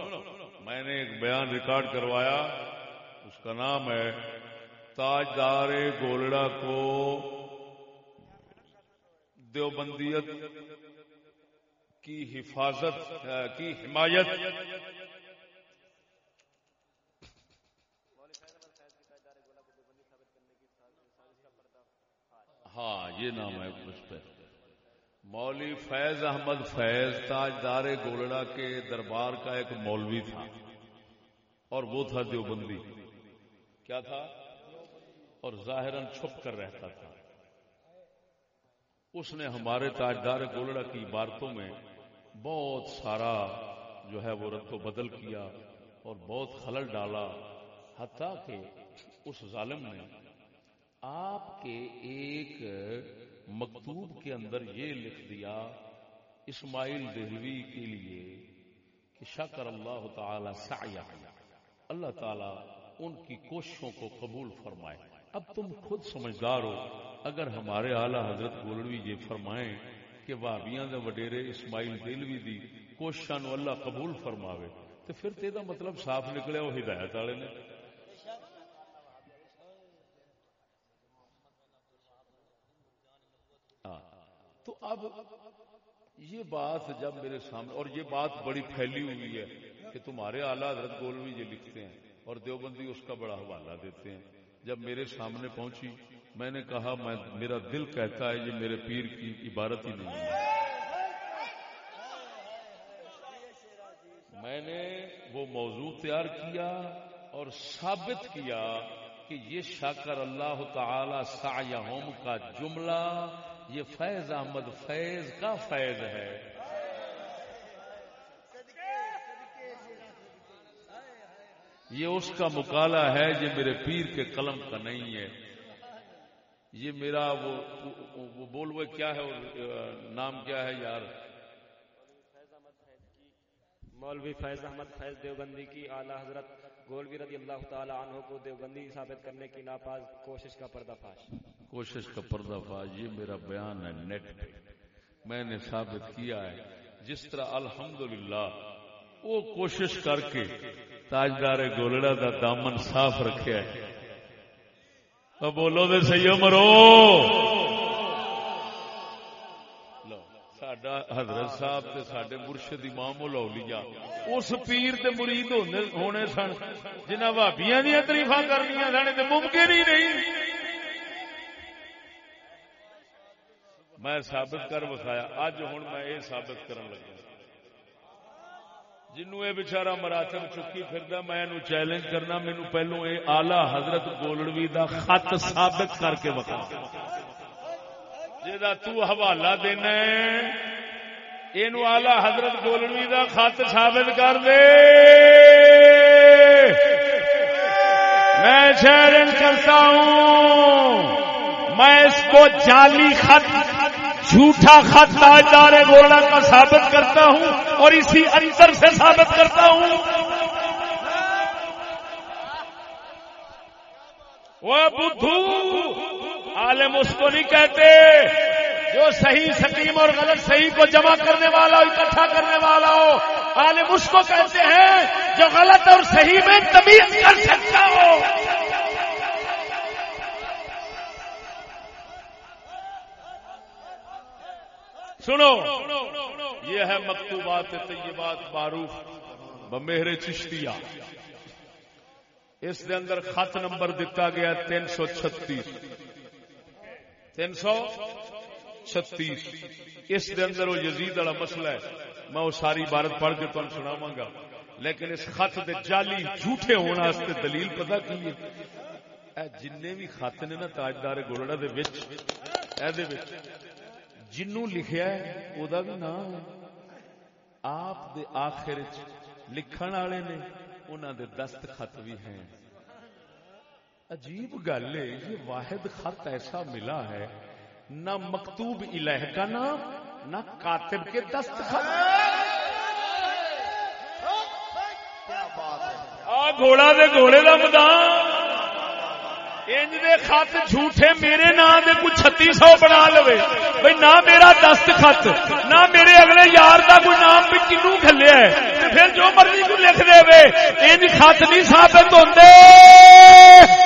Speaker 1: میں نے ایک بیان ریکارڈ کروایا، اس کا نام ہے تاجدار گولڑا کو دیوبندیت کی حفاظت کی حمایت۔ ہاں یہ نام ہے اس پہ۔ مولوی فیض احمد فیض تاجدار گولڑا کے دربار کا ایک مولوی تھا اور وہ تھا دیوبندی۔ کیا تھا؟ اور ظاہراً چھپ کر رہتا تھا۔ اس نے ہمارے تاجدار گولڑا کی عبارتوں میں بہت سارا جو ہے وہ رد و بدل کیا اور بہت خلل ڈالا، حتیٰ کہ اس ظالم نے آپ کے ایک مکتوب کے اندر یہ لکھ دیا اسماعیل دہلوی کے لیے کہ شکر اللہ تعالی سعیہ، اللہ تعالی ان کی کوششوں کو قبول فرمائے۔ اب تم خود سمجھدار ہو، اگر ہمارے اعلی حضرت گولڑوی یہ فرمائیں کہ وابیاں دے وڈیرے اسماعیل دہلوی دی کوششاں نو اللہ قبول فرماوے، تو پھر تیدا مطلب صاف نکلے وہ ہدایت والے نے ہاں، تو اب یہ بات جب میرے سامنے اور یہ بات بڑی پھیلی ہوئی ہے کہ تمہارے اعلیٰ حضرت گولوی یہ لکھتے ہیں اور دیوبندی اس کا بڑا حوالہ دیتے ہیں۔ جب میرے سامنے پہنچی، میں نے کہا، میں میرا دل کہتا ہے، یہ میرے پیر کی عبارت ہی نہیں ہے۔ میں نے وہ موضوع تیار کیا اور ثابت کیا کہ یہ شاکر اللہ تعالی سعیہم کا جملہ یہ فیض احمد فیض کا فیض ہے۔ یہ اس کا مکالا ہے یہ میرے پیر کے قلم کا نہیں ہے۔ یہ میرا وہ بول وہ کیا ہے نام کیا ہے یار؟
Speaker 7: مولوی فیض احمد فیض دیوبندی کی اعلیٰ حضرت گولوی رضی اللہ تعالی عنہ کو دیوبندی ثابت کرنے کی ناپاز کوشش کا پردہ فاش
Speaker 1: کوشش کا پردہ فاش یہ میرا بیان ہے نیٹ پہ۔ میں نے ثابت کیا ہے، جس طرح الحمدللہ، وہ کوشش کر کے تاجدار گولڑا دا دامن صاف رکھیا ہے۔ بولو دے سی مرو لو حضرت صاحب تے ساڈے مرشد امام الاولیاء، اس پیر تے مرید ہونے سن، جنہاں بھابیاں دی تعریفاں کرنیاں سن تے ممکن ہی نہیں۔ میں ثابت کر بخایا اج ہن میں یہ ثابت کرن لگا۔ جنوں اے بیچارہ مراتب چکی پھردا، میں اینو چیلنج کرنا مینو پہلو اے اعلی حضرت گولڑوی دا خط ثابت کر کے بتا جدا تو حوالہ دینا ہے اینو اعلی حضرت گولڑوی دا خط ثابت کر دے میں چیلنج کرتا ہوں میں اس کو جعلی خط جھوٹا خط تاجدار گولڑا کا ثابت کرتا ہوں اور اسی اندر سے ثابت کرتا ہوں وہ بدھو عالم اس کو نہیں کہتے جو صحیح سکیم اور غلط صحیح کو جمع کرنے والا ہو اکٹھا کرنے والا ہو عالم اس کو کہتے ہیں، جو غلط اور صحیح میں تمیز کر سکتا ہو۔ سنو، یہ ہے مکتوبات طیبات معروف بمہر چشتیا اس دے اندر خط نمبر دتا گیا تین سو چھتیس۔ تین سو چھتیس۔ اس دے اندر وہ یزید والا مسئلہ ہے۔ میں وہ ساری عبارت پڑھ کے تمہیں سناواں گا۔ لیکن اس خط دے جعلی جھوٹے ہونے واسطے دلیل پتہ کی ہے؟ اے جن بھی خط نے نا تاجدار گولڑا دے وچ۔ اے دے وچ۔ جنوں لکھیا ہے او دا بھی نام ہے۔ آپ دے آخر چ لکھن والے نے، انہاں دے دستخط بھی ہیں۔ عجیب گل ہے، یہ واحد خط ایسا ملا ہے نہ مکتوب الہ کا نام، نہ کاتب کے دستخط آ گھوڑا دے گھوڑے دا میدان۔ انج دے خط جھوٹے میرے نام دے کوئی چھتی سو بنا لو بھائی نہ میرا دست خط، نہ میرے اگلے یار دا کوئی نام بھی کنو کھلیا ہے۔ پھر جو مرضی کو لکھ دے وے، انج خط نہیں ثابت ہوندے۔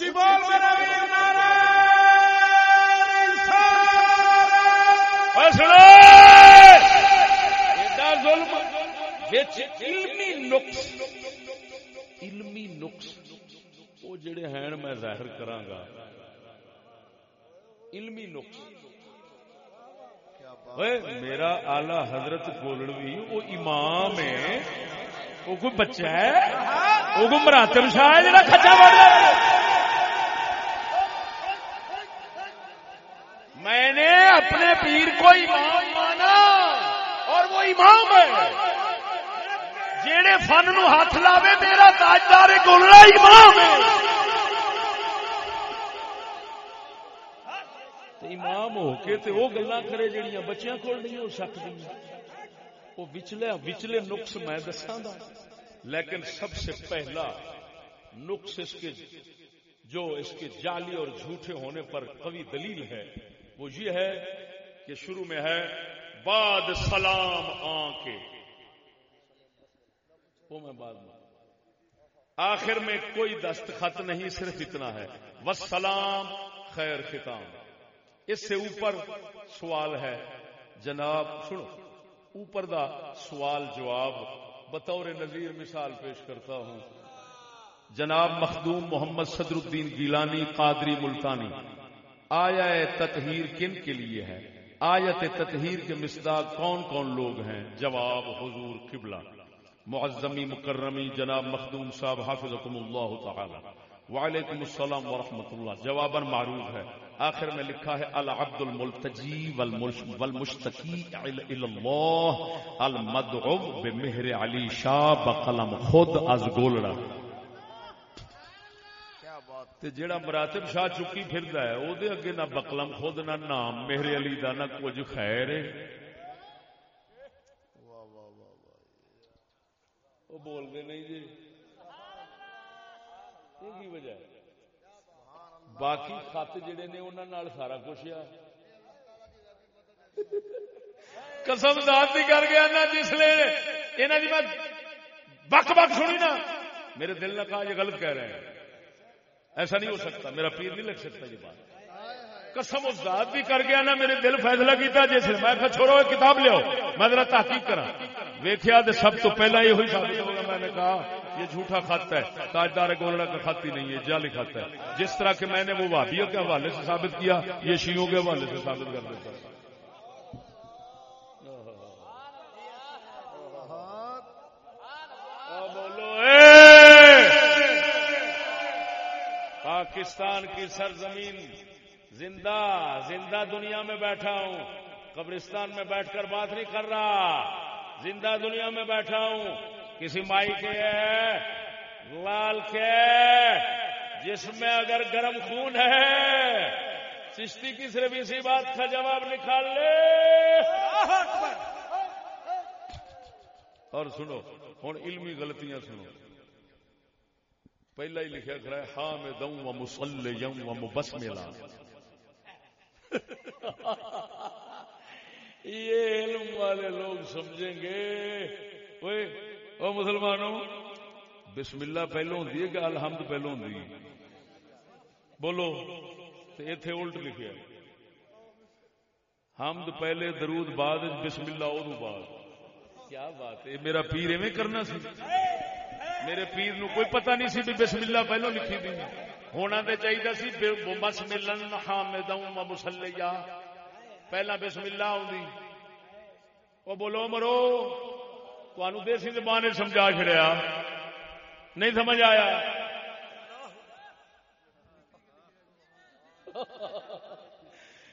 Speaker 5: اچھی بول میرا ویر نعرہ
Speaker 1: ایڈا ظلم وچ علمی نقص علمی نقص وہ جڑے ہیں میں ظاہر کراں گا علمی نقص میرا اعلی حضرت گولڑوی وہ امام ہے وہ کوئی بچہ ہے وہ کوئی مراتب شاہ ہے جڑا کھچا بڑھ میں نے اپنے پیر کو امام مانا اور وہ امام ہے۔ جیڑے فن نو ہاتھ لاوے، میرا تاجدار گولڑا امام ہے۔ امام ہو کے تے وہ گلا کرے جڑیاں بچیاں کول نہیں ہو سکتی وہ وچلے وچلے نقص میں دساں دا۔ لیکن سب سے پہلا نقص اس کے، جو اس کے جعلی اور جھوٹے ہونے پر قوی دلیل ہے۔ وہ یہ ہے کہ شروع میں ہے بعد سلام آ کے وہ میں بعد میں۔ آخر میں کوئی دستخط نہیں، صرف اتنا ہے۔ وسلام، خیر ختام۔ اس سے اوپر سوال ہے۔ جناب، سنو، اوپر دا سوال جواب بطور نظیر مثال پیش کرتا ہوں۔ جناب مخدوم محمد صدر الدین گیلانی، قادری ملتانی۔ آیا تطہیر کن کے لیے ہے؟ آیت تطہیر کے مصداق کون کون لوگ ہیں؟ جواب حضور قبلہ۔ معظمی مکرمی جناب مخدوم صاحب حافظکم اللہ تعالی۔ وعلیکم السلام ورحمۃ اللہ۔ جواباً معروف ہے۔ آخر میں لکھا ہے، العبد الملتجی والمشتقی اللہ، المدعو بمہر علی شاہ، بقلم خود از گولڑا۔ تے جیڑا مراتب شاہ چکی پھردا ہے او دے اگے نہ بقلم خود نہ نام مہر علی دا نہ کچھ خیر ہے۔ وہ بول دے نہیں جی۔ یہ کی وجہ ہے؟ باقی خط جڑے نے انہوں نال سارا کچھ ہے۔ قسم ذات دی کر گیا نا جس لے۔ انہاں دی میں بک بک سنی نا۔ میرے دل نے کہا یہ غلط کہہ رہے ہیں۔ ایسا نہیں ہو سکتا، میرا پیر نہیں لگ سکتا یہ بات۔ قسم اس ذات بھی کر گیا نا، میرے دل فیصلہ کیتا جس میں کہا، چھوڑو کتاب لیو میں ذرا تحقیق کرا ویکھیا تو سب تو پہلا یہ ہوئی ثابت ہوگا میں نے کہا، یہ جھوٹا خط ہے۔ تاجدار گولڑا کا خط ہی نہیں ہے، جعلی خط ہے۔ جس طرح کہ میں نے وہ وادیوں کے حوالے سے ثابت کیا، یہ شیوں کے حوالے سے ثابت کر دیتا بولو پاکستان کی سرزمین۔ زندہ زندہ دنیا میں بیٹھا ہوں۔ قبرستان میں بیٹھ کر بات نہیں کر رہا۔ زندہ دنیا میں بیٹھا ہوں۔ کسی مائی کے لال کے جس میں اگر گرم خون ہے۔ چشتی کی صرف اسی بات کا جواب نکال لے۔ اور سنو، ہوں علمی غلطیاں سنو۔ پہلا ہی لکھا کرا ہے ہاں میں دوں و مسل و مبس میلا یہ علم والے لوگ سمجھیں گے۔ اوے او مسلمانوں بسم اللہ پہلو ہوتی ہے کہ الحمد پہلو ہوتی بولو اتے الٹ لکھا حمد پہلے، درود بعد بسم اللہ ادو بعد۔ کیا بات ہے میرا پیر ایویں کرنا سی؟ میرے پیر نو کوئی پتہ نہیں سی بھی بسم اللہ پہلو لکھی دی ہونا تو چاہیے سی بس ملن حامد مسلیا پہلا بسم اللہ آؤں وہ بولو مرو تمہوں دیسی زبان سمجھا چڑیا نہیں سمجھ آیا؟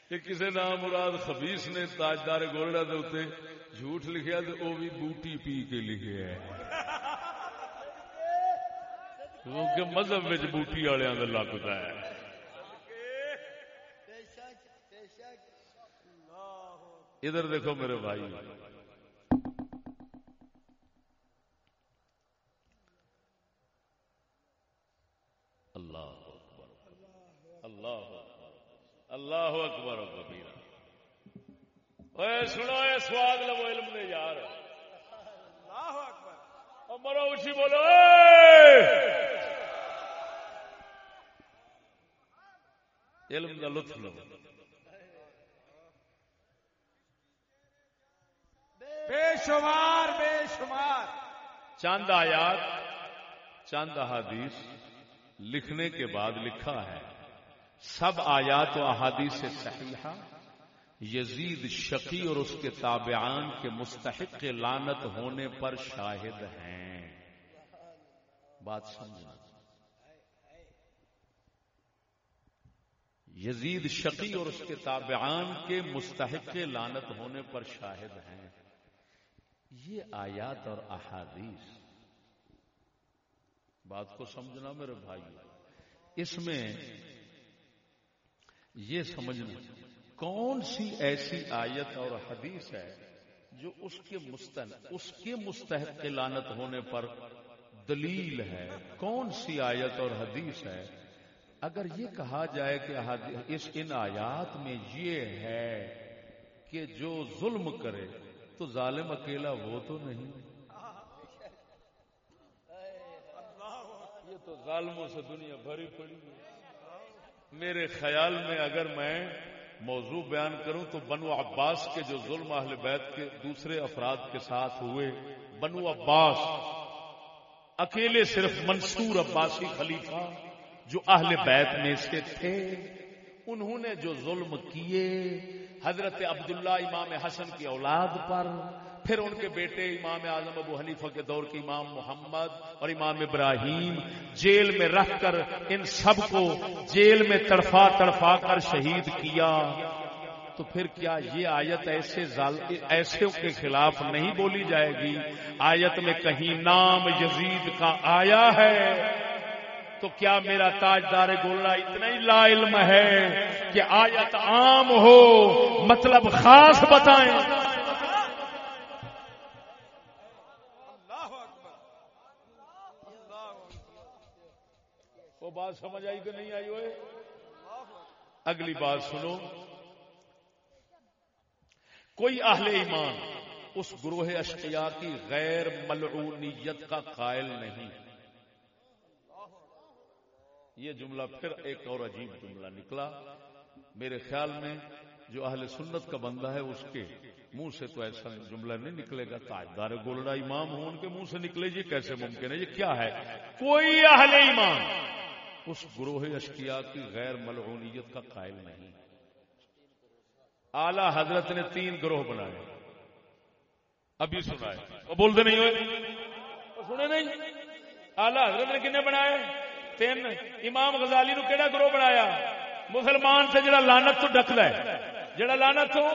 Speaker 1: کہ کسی نام مراد خبیس نے تاجدار گولڈا دے جھوٹ لکھیا تو وہ بھی بوٹی پی کے لکھے ہے۔ کیونکہ مذہب میں بوٹی والوں کا لگتا ہے۔ ادھر دیکھو میرے بھائی۔ اللہ اکبر۔ اللہ اللہ اکبر کبیر اے سنو اے سواد لو علم دے یار۔
Speaker 5: اللہ اکبر۔
Speaker 1: مرو اسی بولو علم کا لطف لو۔
Speaker 5: بے شمار بے شمار۔
Speaker 1: چاند آیات چاند احادیث لکھنے کے بعد لکھا ہے۔ سب آیات و احادیث سے صحیحہ یزید شقی اور اس کے تابعان کے مستحق لانت ہونے پر شاہد ہیں۔ بات سمجھنا یزید شقی اور اس کے تابعان کے مستحق لانت ہونے پر شاہد ہیں۔ یہ آیات اور احادیث۔ بات کو سمجھنا میرے بھائی اس میں یہ سمجھنا، کون سی ایسی آیت اور حدیث ہے جو اس کے مستن، اس کے مستحق لانت ہونے پر دلیل ہے؟ کون سی آیت اور حدیث ہے اگر یہ کہا جائے کہ اس ان آیات میں یہ ہے کہ جو ظلم کرے، تو ظالم اکیلا وہ تو نہیں۔ یہ تو ظالموں سے دنیا بھری پڑی میرے خیال میں اگر میں موضوع بیان کروں تو بنو عباس کے جو ظلم اہل بیت کے دوسرے افراد کے ساتھ ہوئے، بنو عباس، اکیلے صرف منصور عباسی خلیفہ۔ جو اہل بیت میں سے تھے، انہوں نے جو ظلم کیے حضرت عبداللہ امام حسن کی اولاد پر، پھر ان کے بیٹے امام اعظم ابو حنیفہ کے دور کے امام محمد اور امام ابراہیم جیل میں رکھ کر ان سب کو جیل میں تڑفا تڑفا کر شہید کیا۔ تو پھر کیا یہ آیت ایسے ایسے کے خلاف نہیں بولی جائے گی؟ آیت میں کہیں نام یزید کا آیا ہے۔ تو کیا میرا تاجدار گولڑا اتنا ہی لا علم ہے کہ آیت عام ہو مطلب خاص بتائیں؟ وہ بات سمجھ آئی کہ نہیں آئی ہوئے؟ اگلی بات سنو۔ کوئی اہل ایمان اس گروہ اشقیا کی غیر ملعونیت کا قائل نہیں۔ یہ جملہ پھر ایک اور عجیب جملہ نکلا۔ میرے خیال میں جو اہل سنت کا بندہ ہے اس کے منہ سے تو ایسا جملہ نہیں نکلے گا۔ تاجدار گولڈا امام ہو ان کے منہ سے نکلے یہ کیسے ممکن ہے؟ یہ کیا ہے؟ کوئی اہل ایمان اس گروہ اشکیا کی غیر ملعونیت کا قائل نہیں۔ اعلی حضرت نے تین گروہ بنائے۔ ابھی سنا ہے وہ بولتے نہیں ہوئے؟ سنے نہیں؟ اعلی حضرت نے کنے بنائے؟ تین۔ امام غزالی نو کیڑا گروہ بنایا؟ مسلمان سے جڑا لانت تو ڈکد ہے۔ جڑا لانت تو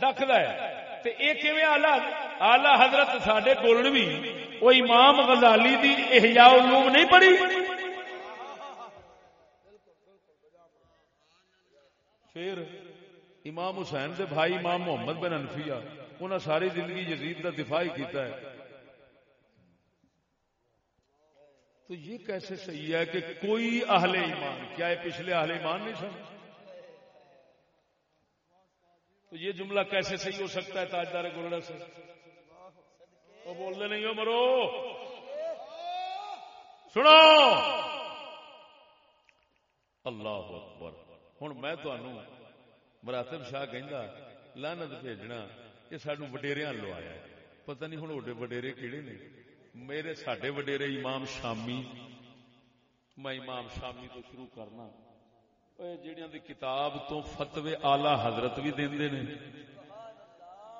Speaker 1: ڈکد ہے۔ تے اے کیویں اعلی اعلی حضرت ساڈے کول بھی وہ امام غزالی دی احیاء علوم نہیں پڑھی؟ پھر امام حسین دے بھائی امام محمد بن انفیہ انہاں ساری زندگی یزید کا دفاع ہی کیتا ہے۔ تو یہ کیسے صحیح ہے کہ کوئی اہل ایمان، کیا یہ پچھلے اہل ایمان نہیں سن؟ تو یہ جملہ کیسے صحیح ہو سکتا ہے تاجدار گولڈا سے؟ وہ بولنے نہیں ہو مرو۔ سنو۔ اللہ اکبر۔ ہوں میں مراتب شاہ کہ لانت بھیجنا، یہ سانو وڈیریا لو آیا پتہ نہیں ہوں وڈے وڈیرے کہڑے نے۔ میرے سڈے وڈیرے امام شامی، میں امام شامی تو شروع کرنا۔ جہاں دی کتاب تو فتوے آلہ حضرت بھی دے نے۔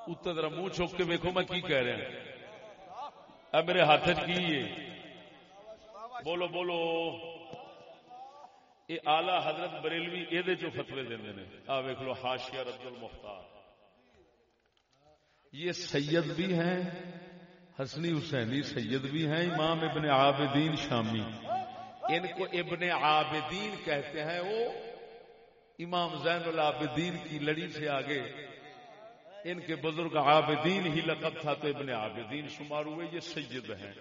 Speaker 1: اتر ذرا منہ چوک کے ویکو میں کی کہہ رہا ہاں۔ اے میرے ہاتھ کی ہے؟ بولو بولو۔ یہ آلہ حضرت بریلوی یہ جو فتوے دے آ ویک لو ہاشیا رد المختار یہ سید بھی ہیں۔ حسنی حسینی سید بھی ہیں، امام ابن عابدین شامی۔ ان کو ابن عابدین کہتے ہیں، وہ امام زین العابدین کی لڑی سے آگے۔ ان کے بزرگ عابدین ہی لقب تھا تو ابن عابدین شمار ہوئے، یہ سید ہیں۔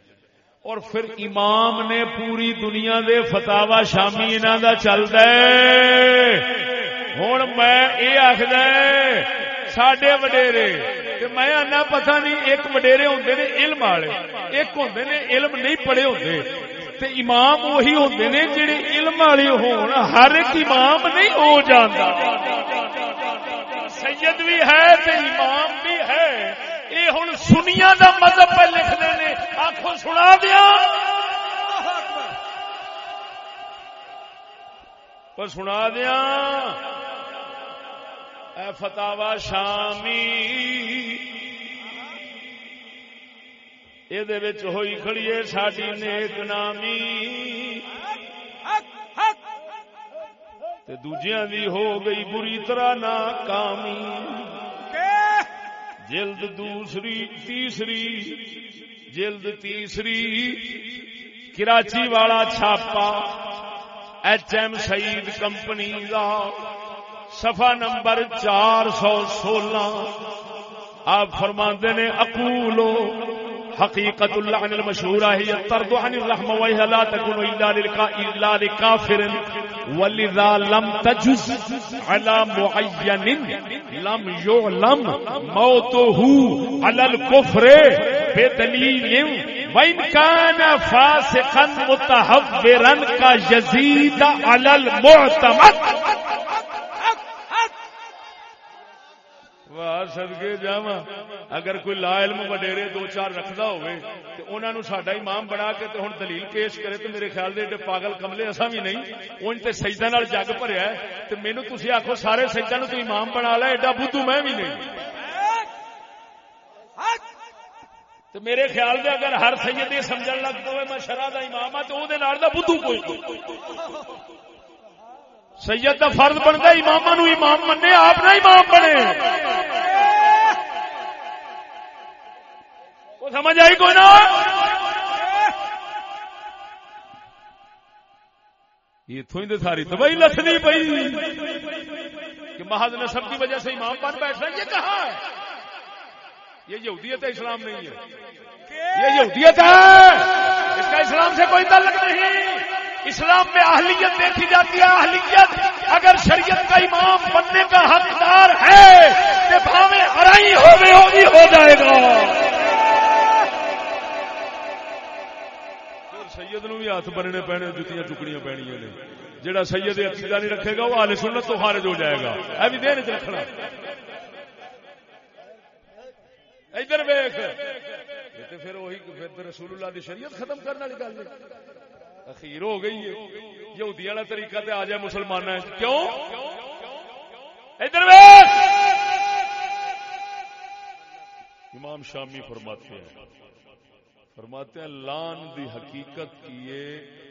Speaker 1: اور پھر امام نے پوری دنیا دے فتوا شامی انہوں کا چلتا ہوں میں یہ آخر سڈے وڈیرے میں آنا پتا نہیں ایک وڈیرے ہوں نے علم والے ایک ہوں نے علم نہیں پڑھے ہوں امام وہی ہوں نے جڑے علم والے ہون ہر ایک امام نہیں ہو جاتا سید بھی ہے امام بھی ہے یہ ہوں سنیا کا مذہب پہ لکھتے ہیں آخو سنا دیا پر سنا دیا اے فتاوا شامی۔ یہ ہوئی کھڑی ہے ساری نیک نامی۔ تے دوجیاں دی ہو گئی بری طرح ناکامی۔ جلد دوسری، تیسری۔ جلد تیسری۔ کراچی والا چھاپا۔ ایچ ایم سعید کمپنی کا سفا نمبر چار سو سولہ۔ آپ فرماندے نے اقولو حقیقت اللہ اللعن المشهورة هي الطرد عن الرحمة وهي لا تكون إلا, إلا لكافر ولذا لم تجز على معين لم يعلم موته على الكفر بدليل وإن كان فاسقا متحورا كجزيد على المعتمد۔ سدگے جا اگر کوئی لا علم وڈیرے دو چار رکھدا ہوئے تے انہاں نو ساڈا امام بنا کے تے ہن دلیل پیش کرے تے میرے خیال دے پاگل کملے اساں بھی نہیں۔ اون تے سجدہ نال جگ بھریا ہے تے مینوں تسی آکھو سارے سجدہ نو تو امام بنا لے، ایڈا بدھو میں بھی نہیں۔ تے میرے خیال دے اگر ہر سید یہ سمجھن لگ پے میں شرع دا امام ہاں تے او دے نال دا بدھو کوئی۔ سید کا فرض بنتا امام نو امام منے آپ نہ امام بنے۔ وہ سمجھ آئی کوئی نا؟ اتوں ہی ساری تباہی لتنی پی کہ محض نسب کی وجہ سے امام بن بیٹھنا یہ کہاں؟ ہے یہ یہودیت ہے، اسلام نہیں ہے۔ یہ یہودیت ہے۔ اس کا اسلام سے کوئی تعلق نہیں۔ اسلام میں اہلیت دیکھی جاتی ہے، اہلیت۔ اگر شریعت کا امام بننے کا حقدار ہے کہ بھاوے ہرائی ہو بھی ہوگی، ہو جائے گا۔ سید نو بھی ہاتھ بننے پینے، جتیاں چکنیاں پینیاں نے۔ جہاں سید عقیدہ نہیں رکھے گا، وہ آل سنت تو خارج ہو جائے گا۔ ای بھی دین چ رکھنا۔ ادھر ویخ پھر وہی رسول اللہ دی شریعت ختم کرنے والی گل اخیر ہو گئی ہے۔ یہودی والا طریقہ تے آ جائے مسلمان کیوں؟ ادھر امام شامی فرماتے ہیں۔ فرماتے ہیں، لان دی حقیقت کیے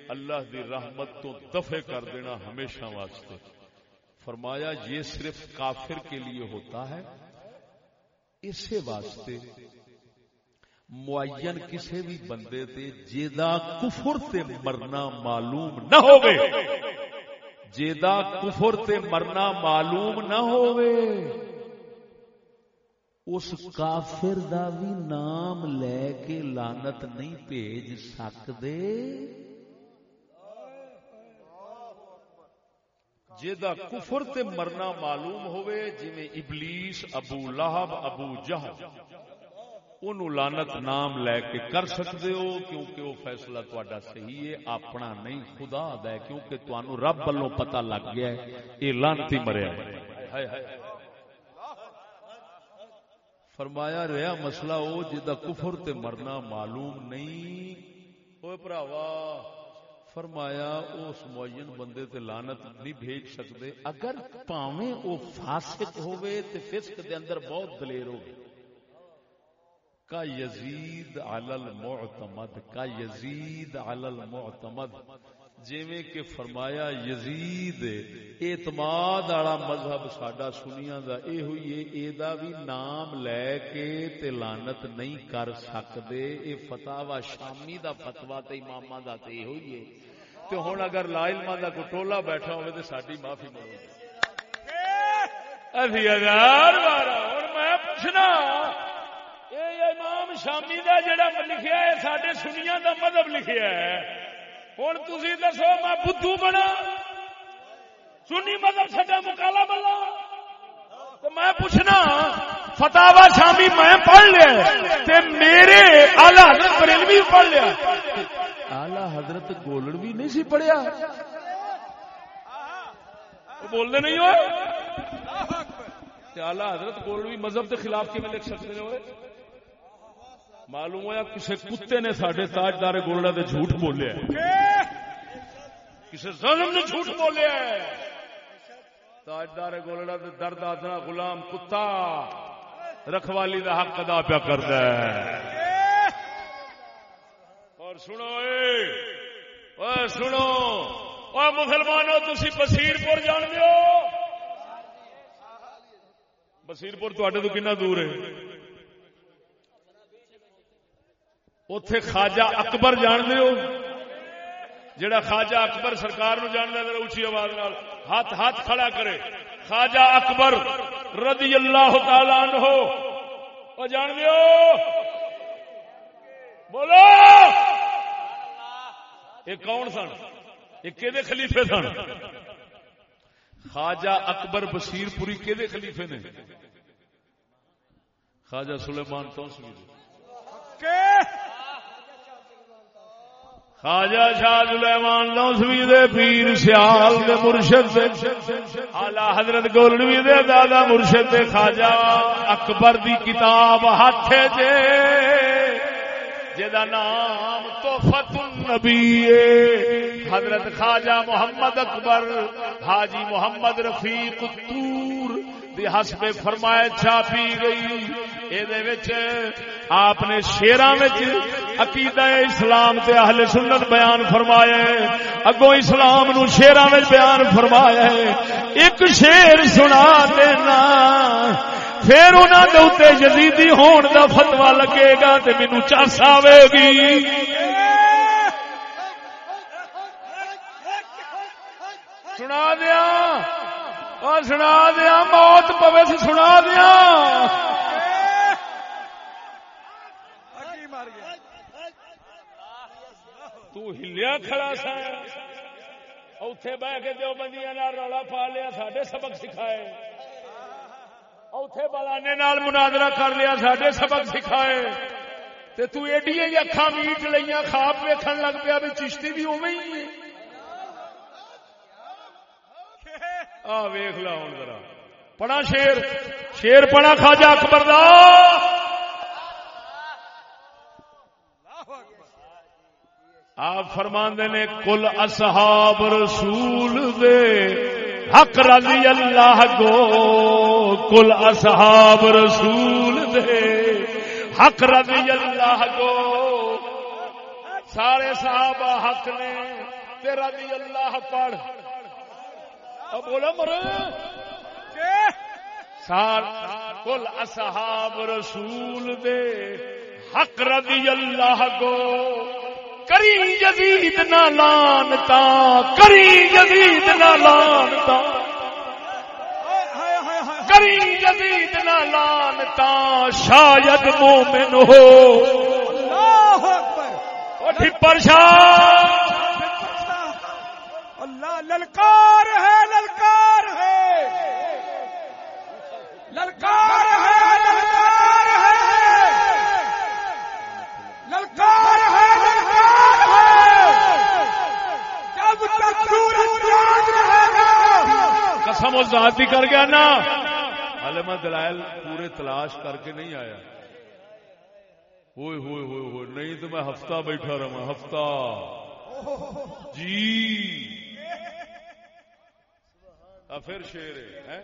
Speaker 1: اللہ دی رحمت تو دفع کر دینا ہمیشہ واسطے۔ فرمایا، یہ صرف کافر کے لیے ہوتا ہے، اسے واسطے معین کسی بھی بندے تے جیدا کفر تے مرنا معلوم نہ ہوئے جیدا کفر تے مرنا معلوم نہ ہوئے اس کافر دا بھی نام لے کے لانت نہیں بھیج سکتے جا کفر تے مرنا معلوم ہوئے جی ابلیس، ابو لہب، ابو جہل۔ ان لانت نام لے کے کر سکتے ہو کیونکہ وہ فیصلہ تا صحیح ہے اپنا نہیں خدا دا کیونکہ تمہوں رب والوں پتہ لگ گیا ہے یہ لانتی مریا فرمایا رہا مسئلہ وہ جا کفر تے مرنا معلوم نہیں وہ پراوا فرمایا اس معین بندے تے لانت نہیں بھیج سکتے اگر پاویں او فاسق ہوئے تے فسق دے اندر بہت دلیر ہوگی کا یزید علی المعتمد، کا یزید علی المعتمد۔ جیویں کہ فرمایا، یزید، اعتماد والا مذہب ساڈا سنیا دا اے ہوئی اے اے دا بھی نام لے کے تے لعنت نہیں کر سکدے۔ اے فتاوا شامی دا فتوا تے اماماں دا تے اے ہوئی اے۔ تے ہن اگر لا علماء دا کوئی ٹولا بیٹھا ہوے تے ساڈی معافی منگو اسی ہزار بار، ہن میں پوچھنا شامی دا جڑا لکھیا ہے ساڈے سنیاں دا مذہب لکھیا ہے۔ ہوں تھی دسو میں بدھو بنا۔ سنی مطلب سڈا مکالا بلا تو میں پوچھنا فتح شامی میں پڑھ لیا میرے آلہ حضرت بریلوی پڑھ لیا آلہ حضرت گولڑ بھی نہیں سی پڑھیا؟ بولنے نہیں ہو آلہ حضرت گولڑوی مذہب کے خلاف کی میں لکھ سکتے ہوئے؟ معلوم ہوا کسی کتے نے سڈے تاجدار گولڈا دے جھوٹ بولیا کسی ظلم نے جھوٹ بولیا تاجدار گولڈا دے درد آدھا غلام کتا رکھوالی دا حق ادا پیا کرتا ہے۔ اور سنو اے سنو۔ اور مسلمانوں تھی بصیر پور جان دو بصیر پور تو کنا دور ہے؟ اتے خواجہ اکبر جان دو جڑا خواجہ اکبر سرکار نو جاننا ذرا اچھی آواز نال۔ ہاتھ ہاتھ کھڑا کرے۔ خواجہ اکبر رضی اللہ تعالی عنہ۔ او جان دیو بولو۔ یہ کون سن؟ یہ کہ خلیفے سن؟ خواجہ اکبر بصیر پوری کہ خلیفے نے؟ خواجہ سلیمان تو خواجہ شاہ سلیمان لوسوی دے پیر سیال دے مرشد دے۔ آلہ حضرت گولوی دے دادا مرشد دے خواجہ اکبر دی کتاب ہاتھ جے جدا نام توفت النبی حضرت خواجہ محمد اکبر، حاجی محمد رفیق التور دی حسب فرمائے چھاپی گئی۔ آپ نے شیران عقیدہ اسلام تے اہل سنت بیان فرمایا اگو اسلام نو شیران بیان فرمایا ایک شیر سنا دینا۔ پھر انہوں کے اتنے جدیدی ہون دا فتوا لگے گا تے مینو چس آئے گی۔ سنا دیا سنا دیا، موت پوے سے سنا دیا۔ تو ہلیا کھڑا سا۔ اوتھے بہ کے دو بندیاں رولا پا لیا سڈے سبق سکھائے۔ اوتھے بلانے نال مناظرہ کر لیا سڈے سبق سکھائے۔ تے تو ایڈیاں اکھاں میٹ لئیاں، خواب ویکھن لگ پیا بھی چشتی بھی اوویں ہی ہے آ ویخ لا ہوں ذرا۔ پڑا شیر۔ شیر پڑا خواجہ اکبر دا۔ آپ فرماندے نے کل اصحاب رسول دے۔ حق رضی اللہ کو۔ کل اصحاب رسول دے۔ حق رضی اللہ کو۔ سارے صحابہ حق نے۔ رضی اللہ پڑھ۔ بولا مرے سار کل اصحاب رسول دے حق رضی اللہ کو کری یزید نہ لانتا کری یزید نہ لانتا۔ کری یزید نہ لانتا شاید مومن ہو۔ ٹھپر شاہ
Speaker 5: اللہ للکار ہے للکار ہے للکار ہے للکار ہے للکار ہے للکار ہے جب تک سورج چاند رہے گا
Speaker 1: قسم و ذاتی کر گیا نا۔ ہلے میں دلائل پورے تلاش کر کے نہیں آیا۔ ہوئے ہوئے ہوئے ہوئے، نہیں تو میں ہفتہ بیٹھا رہا ہفتہ۔ جی۔ پھر شیر ہے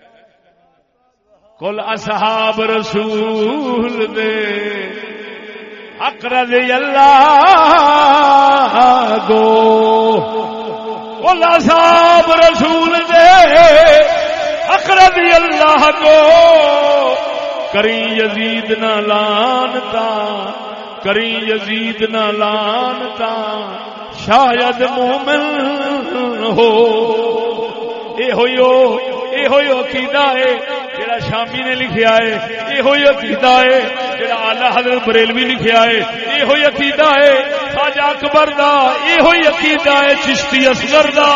Speaker 1: کل اصحاب رسول دے۔ حق اللہ گو کل اصحاب رسول دے حق رضی اللہ گو کری یزید نہ لانتا، کری یزید نہ لانتا، شاید مومن ہو۔ اے ہوئیو اے ہوئیو عقیدہ ہے، جڑا شامی نے لکھیا ہے اے ہوئی عقیدہ ہے، جڑا اعلی حضرت بریلوی لکھیا ہے اے ہوئی عقیدہ ہے۔ خواجہ اکبر دا یہ ہوئی عقیدہ ہے چشتی اصغر دا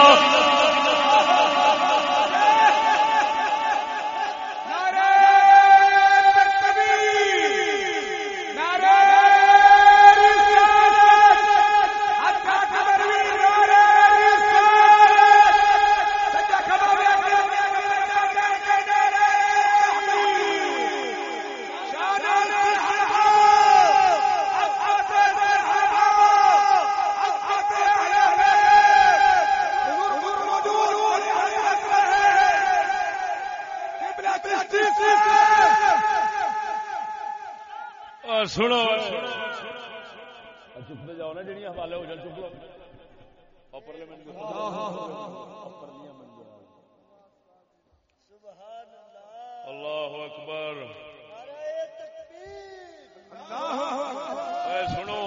Speaker 1: سنو چپ جاؤ نا جی حوالے ہو جان چپ لو اور پارلیمنٹ میں
Speaker 3: سبحان اللہ
Speaker 1: اللہ اکبر
Speaker 3: نعرہ تکبیر
Speaker 1: اے سنو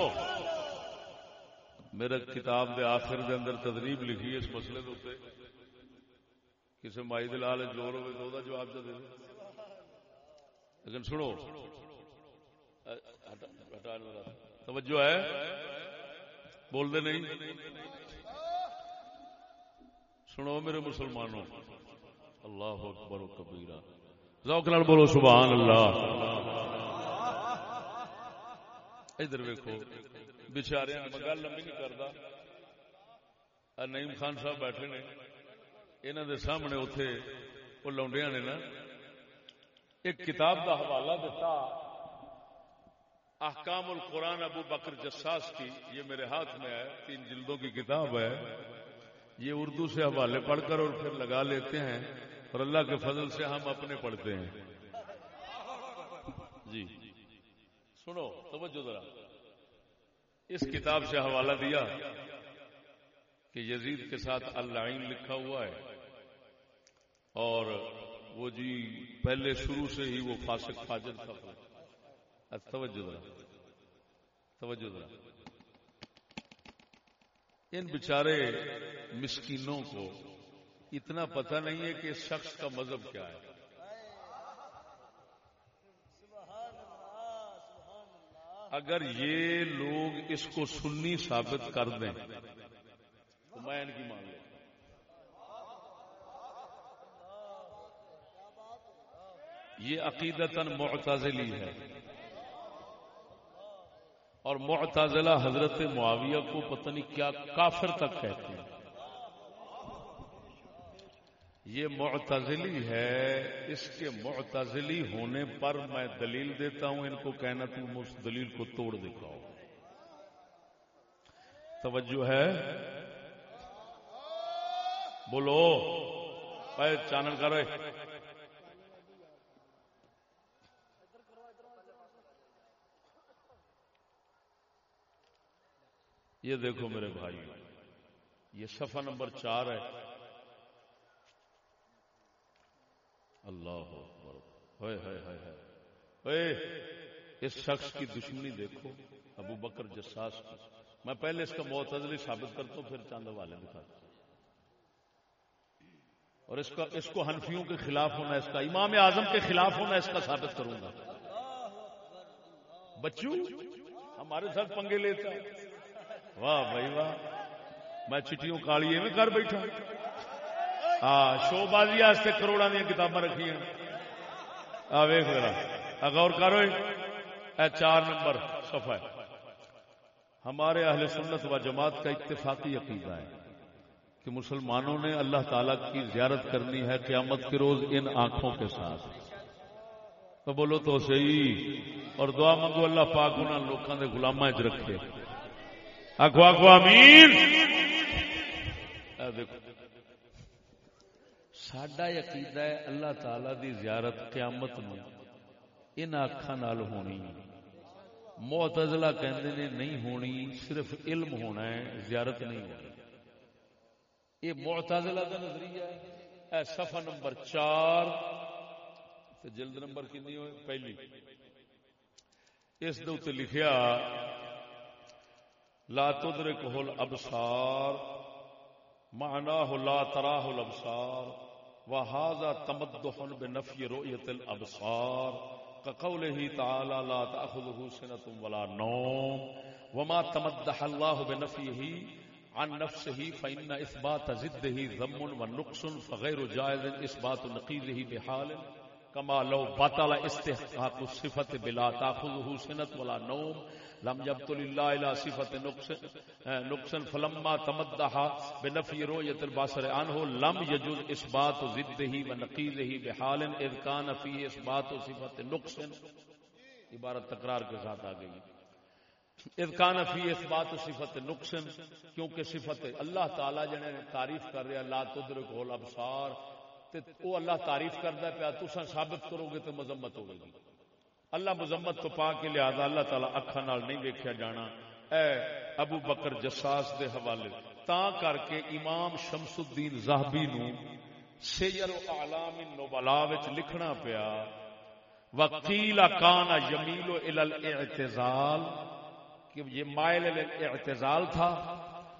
Speaker 1: میرے کتاب دے آخر دے اندر تدریب لکھی ہے اس مسئلے کے اتنے کسی مائی دلال زور ہوئے تو دا جواب تو دے۔ لیکن سنو۔ توجہ ہے؟ بول دے نہیں؟ سنو میرے مسلمانوں۔ اللہ اکبر و کبیرہ۔ ذوق نال بولو، سبحان اللہ۔ ادھر ویکو بچارے میں گل لمبی نہیں کرتا نعیم خان صاحب بیٹھے نے۔ انہوں دے سامنے اتے وہ لونڈیا نے نا ایک کتاب کا حوالہ دیتا احکام القرآن ابو بکر جساس کی یہ میرے ہاتھ میں ہے تین جلدوں کی کتاب ہے یہ اردو سے حوالے پڑھ کر اور پھر لگا لیتے ہیں اور اللہ کے فضل سے ہم اپنے پڑھتے ہیں جی سنو توجہ ذرا اس کتاب سے حوالہ دیا کہ یزید کے ساتھ اللعین لکھا ہوا ہے اور وہ جی پہلے شروع سے ہی وہ فاسق فاجر تھا۔ اچھا، توجہ توجہ ان بیچارے مسکینوں کو اتنا پتہ نہیں ہے کہ اس شخص کا مذہب کیا ہے۔ اگر یہ لوگ اس کو سنی ثابت کر دیں میں ان کی مان لوں یہ عقیدتاً معتزلی ہے۔ اور معتزلہ حضرت معاویہ کو پتہ نہیں کیا کافر تک کہتے ہیں۔ یہ معتزلی ہے۔ اس کے معتزلی ہونے پر میں دلیل دیتا ہوں، ان کو کہنا تم اس دلیل کو توڑ دکھاؤ۔ توجہ ہے۔ بولو۔ اے چانن کرے یہ دیکھو میرے بھائی، یہ صفحہ نمبر چار ہے۔ اللہ ہوئے ہوئے ہوئے ہوئے ہوئے اس شخص کی دشمنی دیکھو، ابو بکر جساس کی۔ میں پہلے اس کا معتدلی ثابت کرتا ہوں، پھر چاند والے دکھاتا ہوں۔ اور اس کا اس کو حنفیوں کے خلاف ہونا، اس کا امام اعظم کے خلاف ہونا، اس کا ثابت کروں گا۔ بچوں، ہمارے ساتھ پنگے لیتا۔ واہ بھائی واہ۔ میں چٹیوں کالیے میں گھر بیٹھا ہاں شو بازی واسطے کروڑا دیا کتاباں رکھی ہیں۔ آ ویخ ذرا۔ غور کرو اے، چار نمبر صفحہ ہمارے اہل سنت و جماعت کا اتفاقی عقیدہ ہے۔ کہ مسلمانوں نے اللہ تعالی کی زیارت کرنی ہے قیامت کے روز ان آنکھوں کے ساتھ۔ تو بولو تو صحیح۔ اور دعا منگو اللہ پاک انہوں لوگوں کے گلامہ چ رکھے۔ آخو آخو امین دیکھو سڈا عقیدہ ہے اللہ تعالی دی زیارت قیامت نو ان اکھان نال ہونی۔ معتزلہ کہندے نے نہیں ہونی، صرف علم ہونا ہے، زیارت نہیں ہونی۔ یہ معتزلہ کا نظریہ ہے۔ اے صفحہ نمبر چار۔ تے جلد نمبر کنی ہوئے؟ پہلی۔ اس دے لکھیا، لا تدرک تدرکہ الابصار معناه لا تراه الابصار وهذا تمدح بنفي رؤية الابصار كقوله تعالى لا تأخذه سنة ولا نوم، وما تمدح الله بنفيه عن نفسه فإن إثبات زده ذم ونقص فغير جائز إثبات نقيضه بحال كما لو بطل استحقاق الصفة بلا تأخذه سنة ولا نوم لم يبطل الله الى صفه نقص نقص فلما تمدح بنفي رؤيه البصر عنه لم يجوز اثبات ضده ونقيضه بحال اذ كان فيه اثبات صفه نقص. عبارت تکرار کے ساتھ آ گئی اذ كان فيه اثبات صفه نقص، کیونکہ صفت اللہ تعالی جنے تعریف کر رہا لا تدرک الابصار، تے او اللہ تعریف کردا پیا، تساں ثابت کرو گے تے مذمت ہوے گی۔ اللہ مذمت تو پا کے لہذا اللہ تعالی اکھا نال نہیں ویکھیا جانا۔ اے ابو بکر جساس دے حوالے، تا کر کے امام شمس الدین زاہبی نو سیر اعلام نوبلا وچ لکھنا پیا وکیل کان یمیل الاعتزال کہ یہ مائل اعتزال تھا،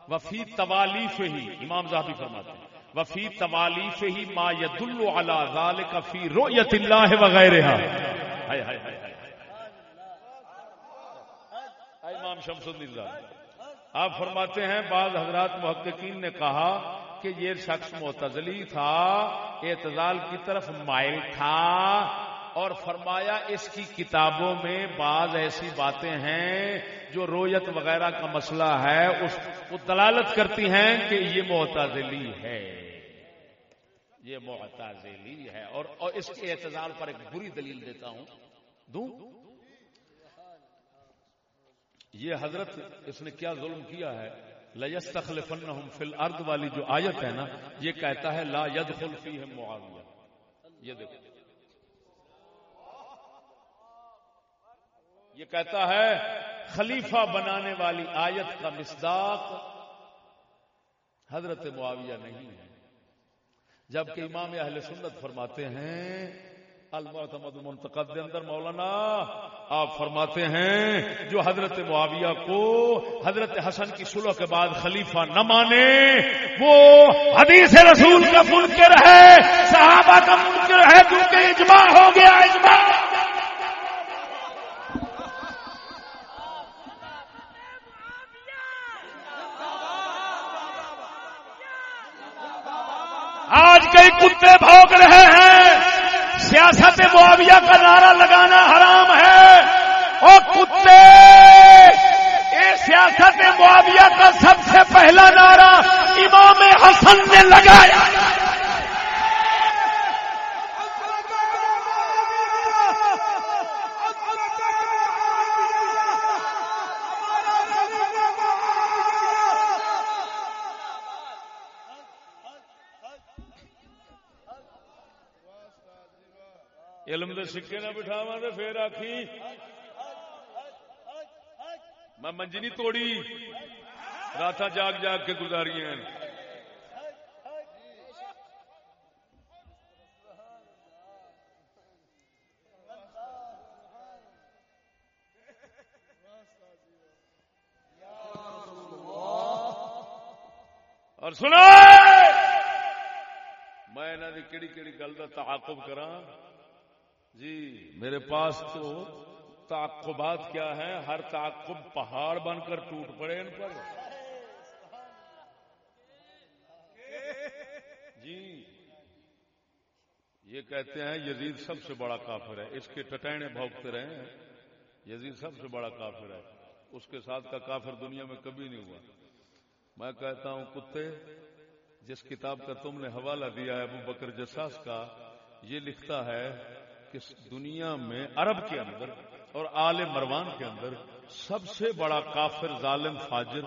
Speaker 1: وفی توالیف ہی، امام زاہبی فرماتے ہیں، وفی توالیف ہی ما یدل علی ذالک فی رؤیت اللہ وغیرہ ہائے ہائے ہائے امام شمس الدین زاہبی آپ فرماتے ہیں، بعض حضرات محققین نے کہا کہ یہ شخص معتزلی تھا، اعتزال کی طرف مائل تھا۔ اور فرمایا اس کی کتابوں میں بعض ایسی باتیں ہیں جو رویت وغیرہ کا مسئلہ ہے اس کو دلالت کرتی ہیں کہ یہ معتزلی ہے۔ یہ معتزلی ہے۔ اور, اور اس کے اعتزال پر ایک بری دلیل دیتا ہوں۔ دوں؟ یہ حضرت اس نے کیا ظلم کیا ہے؟ لجس تخلفن فی الارض والی جو آیت ہے نا یہ کہتا ہے لا يدخل فیہم معاویہ۔ یہ دیکھو۔ یہ کہتا ہے، خلیفہ بنانے والی آیت کا مصداق حضرت معاویہ نہیں ہے۔ جبکہ امام اہل سنت فرماتے ہیں المعتمد منتقد کے اندر، مولانا، آپ فرماتے ہیں، جو حضرت معاویہ کو حضرت حسن کی سلو کے بعد خلیفہ نہ مانے، وہ حدیث رسول کا منکر ہے، صحابہ کا منکر ہے، کیونکہ اجماع ہو گیا، اجماع آج کئی کتے بھوک رہے ہیں سیاست معاویہ کا نعرہ لگانا حرام ہے اور کتے یہ سیاست معاویہ کا سب سے پہلا نعرہ امام حسن نے لگایا علم نہ بٹھاوا تو پھر آخی میں منجنی توڑی۔ رات جاگ جاگ کے گزاری ہیں۔ اور سنا میں انہوں نے کہڑی کہڑی گل کا تعاقب کرا جی میرے پاس تو تعقبات کیا ہے ہر تعقب پہاڑ بن کر ٹوٹ پڑے ان پر۔ جی یہ کہتے ہیں یزید سب سے بڑا کافر ہے۔ اس کے ٹٹینے بھوکتے رہے ہیں۔ یزید سب سے بڑا کافر ہے۔ اس کے ساتھ کا کافر دنیا میں کبھی نہیں ہوا۔ میں کہتا ہوں، کتے، جس کتاب کا تم نے حوالہ دیا ہے، ابو بکر جساس کا، یہ لکھتا ہے کہ دنیا میں عرب کے اندر اور آل مروان کے اندر سب سے بڑا کافر ظالم فاجر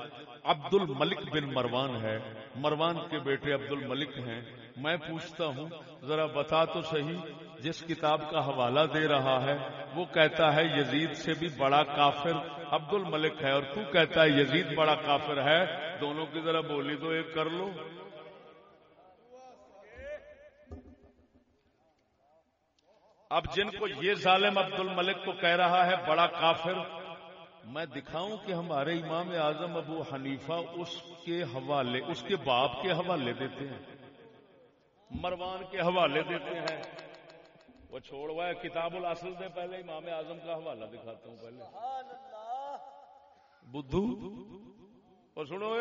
Speaker 1: عبد الملک بن مروان ہے۔ مروان کے بیٹے عبد الملک ہیں۔ میں پوچھتا ہوں، ذرا بتا تو صحیح، جس کتاب کا حوالہ دے رہا ہے، وہ کہتا ہے، یزید سے بھی بڑا کافر عبد الملک ہے۔ اور تو کہتا ہے، یزید بڑا کافر ہے۔ دونوں کی ذرا بولی تو ایک کر لو۔ اب جن کو یہ ظالم عبد الملک کو کہہ رہا ہے، بڑا کافر، میں دکھاؤں کہ ہمارے امام اعظم ابو حنیفہ اس کے حوالے، اس کے باپ کے حوالے دیتے ہیں، مروان کے حوالے دیتے ہیں۔ وہ چھوڑ ہوا ہے کتاب الاصل دے پہلے امام اعظم کا حوالہ دکھاتا ہوں پہلے۔ بدھو۔ اور سنو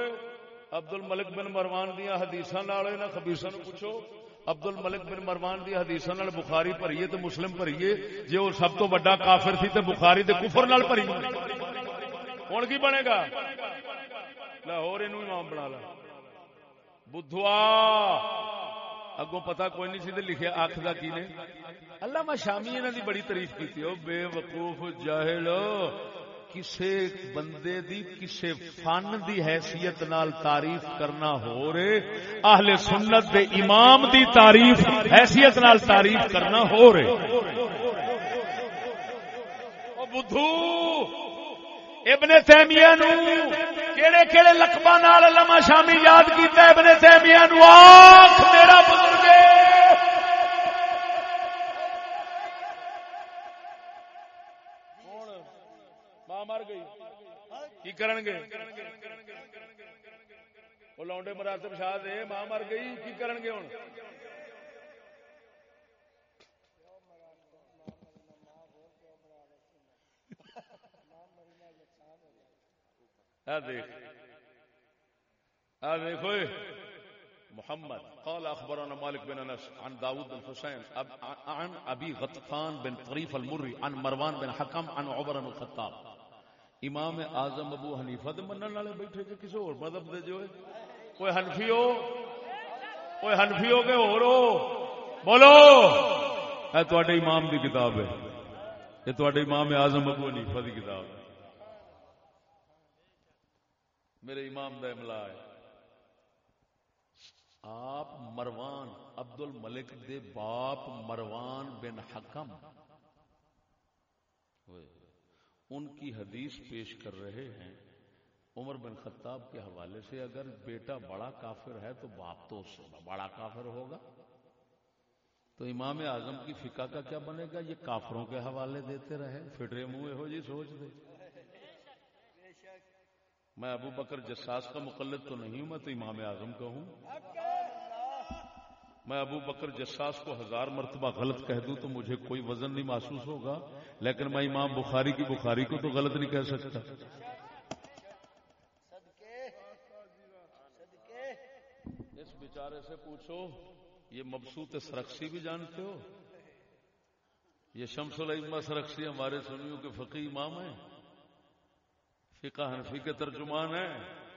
Speaker 1: عبد الملک بن مروان دیا حدیث نہ خبیسا پوچھو۔ عبد الملک بن مروان دی حدیث نال بخاری بھریے تو مسلم بھریے جی وہ سب تو بڑا کافر سی تو بخاری دے کفر نال بھری ہوں کی بنے گا لاہور یہ امام بنا لا بدھوا اگوں پتا کوئی نہیں سی لکھے آخر کی نے اللہ شامی انہوں دی بڑی تعریف کی بے وقوف جاہل کسے بندے دی، کسے فن دی حیثیت نال تعریف کرنا ہو رے اہل سنت دے امام دی تعریف، حیثیت نال تعریف کرنا ہو رے بدھو، ابن تیمیہ نو کیڑے کیڑے لقبہ نال علامہ شامی یاد کیتا ابن تیمیہ نو آخ میرا کرن گے؟ وہ لونڈے مراتب شاہ دے، ماں مر گئی، کی کرن گے ہوں دیکھو محمد، قال اخبرنا مالك بن انس عن داود بن حسين عن ابي غطفان بن طريف المري عن مروان بن حكم عن عمر بن الخطاب۔ امام اعظم ابو حنیفہ دے منن والے بیٹھے کہ کسی اور مذہب دے جو کوئی حنفی ہو۔ کوئی حنفی ہو کہ اور ہو۔ بولو۔ اے تواڈے امام دی کتاب ہے۔ یہ تواڈے امام اعظم ابو حنیفہ دی کتاب ہے۔ میرے امام دا املا ہے۔ آپ مروان عبد الملک دے باپ مروان بن حکم۔ ان کی حدیث پیش کر رہے ہیں۔ عمر بن خطاب کے حوالے سے اگر بیٹا بڑا کافر ہے تو باپ تو اس سے بڑا کافر ہوگا۔ تو امام اعظم کی فقہ کا کیا بنے گا؟ یہ کافروں کے حوالے دیتے رہے۔ فٹرے منہ ہو جی سوچ دے۔ میں ابو بکر جساس کا مقلد تو نہیں ہوں، میں تو امام اعظم کا ہوں۔ میں ابو بکر جساس کو ہزار مرتبہ غلط کہہ دوں تو مجھے کوئی وزن نہیں محسوس ہوگا لیکن میں امام بخاری کی بخاری کو تو غلط نہیں کہہ سکتا۔ اس بیچارے سے پوچھو یہ مبسوط سرخسی بھی جانتے ہو؟ یہ شمس العما سرخسی ہمارے سنیوں کے فقی امام ہیں۔ فقہ حنفی کے ترجمان ہیں۔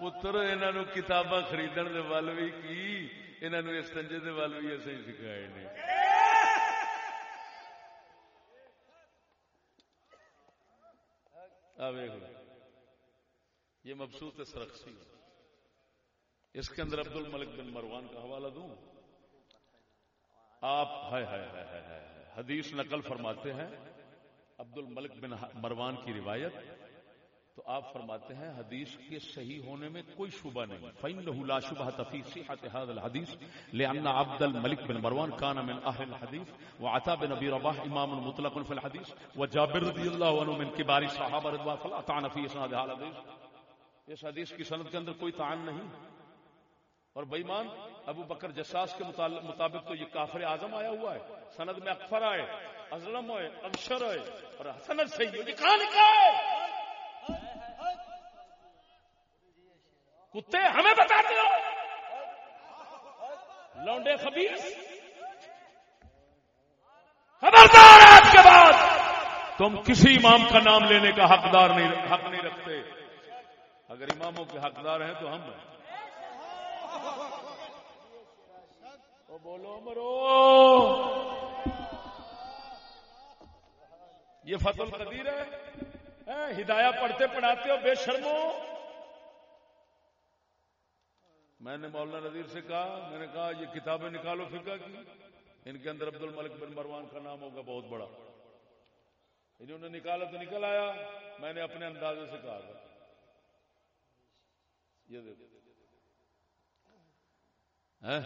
Speaker 1: پتر انہوں کتاباں خریدن دے وال بھی کی انہوں اس تنجے دے وال بھی ایسے سکھائے نے یہ مبسوط سرخسی اس کے اندر عبد الملک بن مروان کا حوالہ دوں آپ ہے حدیث نقل فرماتے ہیں عبد الملک بن مروان کی روایت تو آپ فرماتے ہیں حدیث کے صحیح ہونے میں کوئی شبہ نہیں۔ فَإِنَّهُ لَا شُبْهَةَ فِي صِحَّةِ هَذَا الْحَدِيثِ لِأَنَّ عَبْدَ الْمَلِكْ بن مروان كان من أهل الحديث وعطا بن أبي رباح إمام مطلق في الحديث وجابر رضي الله عنه من كبار الصحابة رضوان فلا طعن في إسناد هذا الحديث۔ اس حدیث کی سند کے اندر کوئی تعان نہیں۔ اور بےمان ابو بکر جساس کے مطابق تو یہ کافر اعظم آیا ہوا ہے۔ سند میں اکفر آئے ازلم ہوئے ابشر ہوئے اور سند صحیح ہو یہ کہاں لکھا ہے کتے ہمیں بتاتے ہو۔ لونڈے خبیر خبردار آج کے بعد۔ تم کسی امام کا نام لینے کا حقدار نہیں، حق نہیں رکھتے۔ اگر اماموں کے حقدار ہیں تو ہم بولو مرو یہ فتح القدیر ہے ہدایہ پڑھتے پڑھاتے ہو، بے شرمو میں نے مولانا نذیر سے کہا، میں نے کہا، یہ کتابیں نکالو فقہ کی۔ ان کے اندر عبد الملک بن مروان کا نام ہوگا بہت بڑا۔ انہوں نے نکالا تو نکل آیا۔ میں نے اپنے اندازے سے کہا تھا۔ یہ دیکھو۔ ہاں؟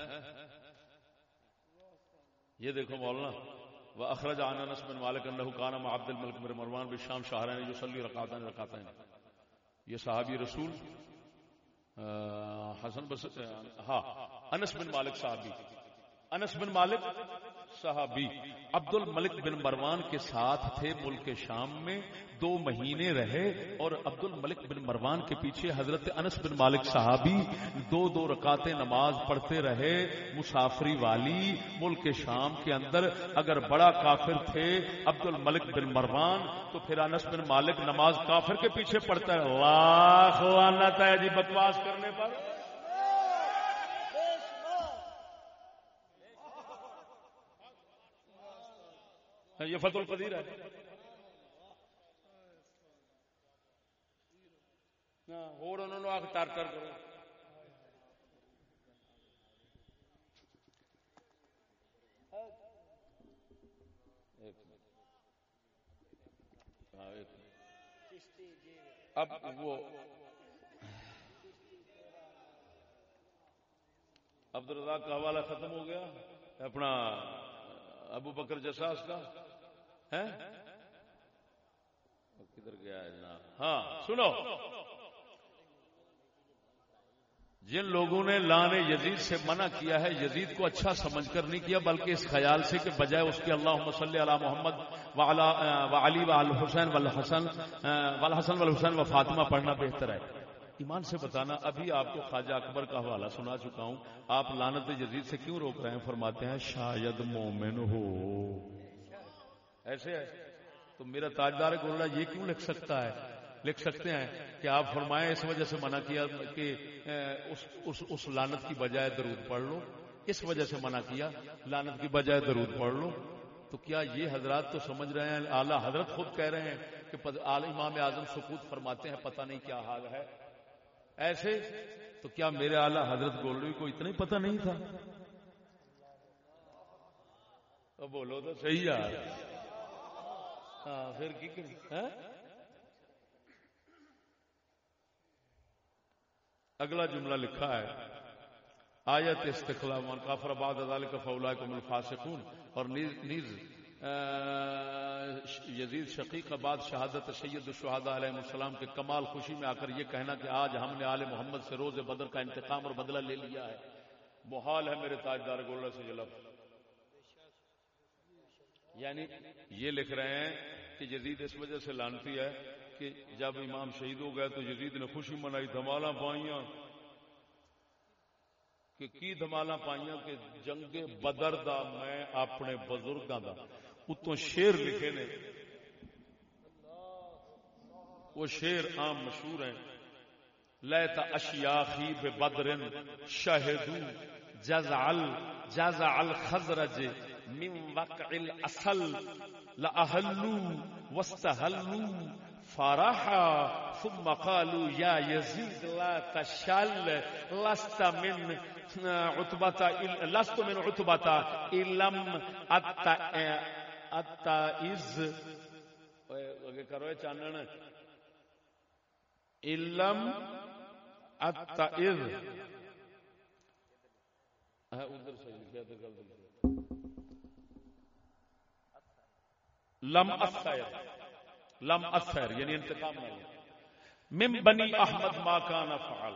Speaker 1: یہ دیکھو مولانا۔ وہ اخرج عن انس بن مالک انه كان مع عبد الملك بن مروان بالشام شهرين يصلي ركعتين ركعتين۔ یہ صحابی رسول حسن بس ہاں انس بن مالک صاحب بھی۔ انس بن مالک، صحابی۔ عبد الملک بن مروان کے ساتھ تھے ملک شام میں، دو مہینے رہے اور عبد الملک بن مروان کے پیچھے حضرت انس بن مالک صحابی دو دو رکاتے نماز پڑھتے رہے، مسافری والی، ملک شام کے اندر۔ اگر بڑا کافر تھے عبد الملک بن مروان، تو پھر انس بن مالک نماز کافر کے پیچھے پڑھتا ہے۔ واہ جی بکواس کرنے پر۔ ہاں، یہ فت القدیر ہے۔ ہاں، اور انہوں نے تار کرو۔ ہاں، اب وہ عبد الرزاق کا حوالہ ختم ہو گیا۔ اپنا ابو بکر جساس کا۔ کدھر گیا ہے جناب ہاں سنو۔ جن لوگوں نے لان یزید سے منع کیا ہے، یزید کو اچھا سمجھ کر نہیں کیا، بلکہ اس خیال سے کہ بجائے اس کے اللہ مسلی علی محمد ولی و حسین والحسن والحسن والحسین و فاطمہ پڑھنا بہتر ہے۔ ایمان سے بتانا، ابھی آپ کو خواجہ اکبر کا حوالہ سنا چکا ہوں۔ آپ لانت یزید سے کیوں روک رہے ہیں؟ فرماتے ہیں، شاید مومن ہو۔ ایسے ہے۔ تو میرا تاجدار گولڈا یہ کیوں لکھ سکتا ہے؟ لکھ سکتے ہیں کہ آپ فرمائیں اس وجہ سے منع کیا کہ اس, اس, اس لانت کی بجائے درود پڑھ لو اس وجہ سے منع کیا لانت کی بجائے درود پڑھ لو تو کیا یہ حضرات تو سمجھ رہے ہیں؟ اعلیٰ حضرت خود کہہ رہے ہیں کہ امام اعظم سکوت فرماتے ہیں پتہ نہیں کیا حال ہے۔ ایسے؟ تو کیا میرے اعلیٰ حضرت گولوی کو اتنا ہی پتہ نہیں تھا؟ تو بولو تو صحیح یار۔ ہاں پھر کی اگلا جملہ لکھا ہے، آیت استخلا من کافر بعد ذلك فاولئک هم الفاسقون، اور نیز یزید شقیق بعد شہادت سید الشہداء علیہ السلام کے کمال خوشی میں آ کر یہ کہنا کہ آج ہم نے آل محمد سے روز بدر کا انتقام اور بدلہ لے لیا ہے۔ محال ہے میرے تاجدار گولڈا سے جلب۔ یعنی یہ لکھ رہے ہیں کہ یزید اس وجہ سے لانتی ہے کہ جب امام شہید ہو گئے تو یزید نے خوشی منائی دھمالا پائیاں۔ کہ کی دھمالا پائیاں؟ کہ جنگ بدر دا، میں اپنے بزرگاں دا۔ اتوں شیر لکھے نے۔ وہ شیر عام مشہور ہیں۔ لیتا اشیاخی بے بدرن شہدو جزعل جزعل خزرج من وقع الاصل لأهلوا واستهلوا فرحا ثم قالوا يا يزيد لا تشل، لست من عتبة لست من عتبة إن لم التائز کرو چانن؟ علم التائز ادھر صحیح لکھا تو غلط لکھا لم اثر لم اثر یعنی انتقام نہ مم بنی احمد ما کان فعل۔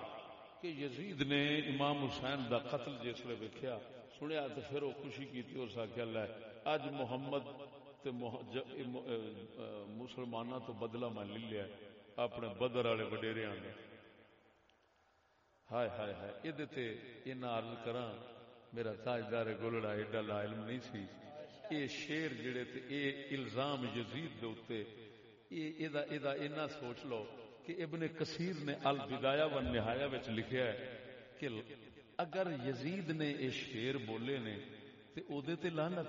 Speaker 1: کہ یزید نے امام حسین دا قتل جس نے ویکھیا، سنیا تو پھر وہ خوشی کیتی، اس آخیا اللہ اج محمد تے مسلمانہ تو بدلہ میں لے لیا اپنے بدر والے وڈیریاں نے۔ ہائے ہائے ہائے یہ تے یہ عرض کراں، میرا تاجدار گولڑا ایڈا لا علم نہیں سی۔ یہ شیر جڑے تے اے الزام یزید دے اوتے، اے ایدا ایدا اینا سوچ لو کہ ابن کثیر نے البدایہ و نہایہ وچ لکھیا ہے کہ اگر یزید نے یہ شیر بولے نے تے او دے تے لعنت،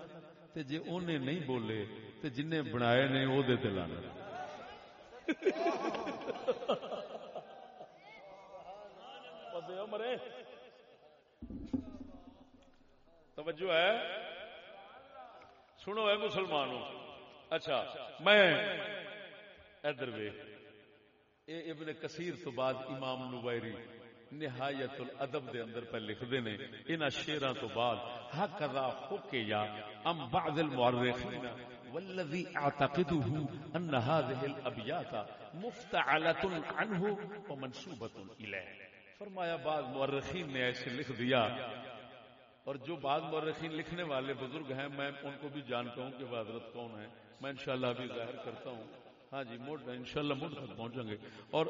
Speaker 1: تے جے اونے نہیں بولے تے جن نے بنائے نے او دے تے لعنت۔ مرے توجہ ہے۔ سنو ہے مسلمانوں اچھا میں ادھر وے اے ابن کثیر تو بعد امام نویری نہایت الادب دے اندر پہ لکھ دے نے، انہاں شیراں تو بعد ہکذا حکیا ام بعض المؤرخین والذي اعتقده ان هذه الابيات مفتعله عنه ومنسوبه اليه فرمایا، بعض مورخین نے ایسے لکھ دیا اور جو بعض مورخین لکھنے والے بزرگ ہیں، میں ان کو بھی جانتا ہوں کہ وہ حضرت کون ہے میں انشاءاللہ ابھی ظاہر کرتا ہوں۔ ہاں جی موڈ ان شاء اللہ موڈ تک پہنچیں گے۔ اور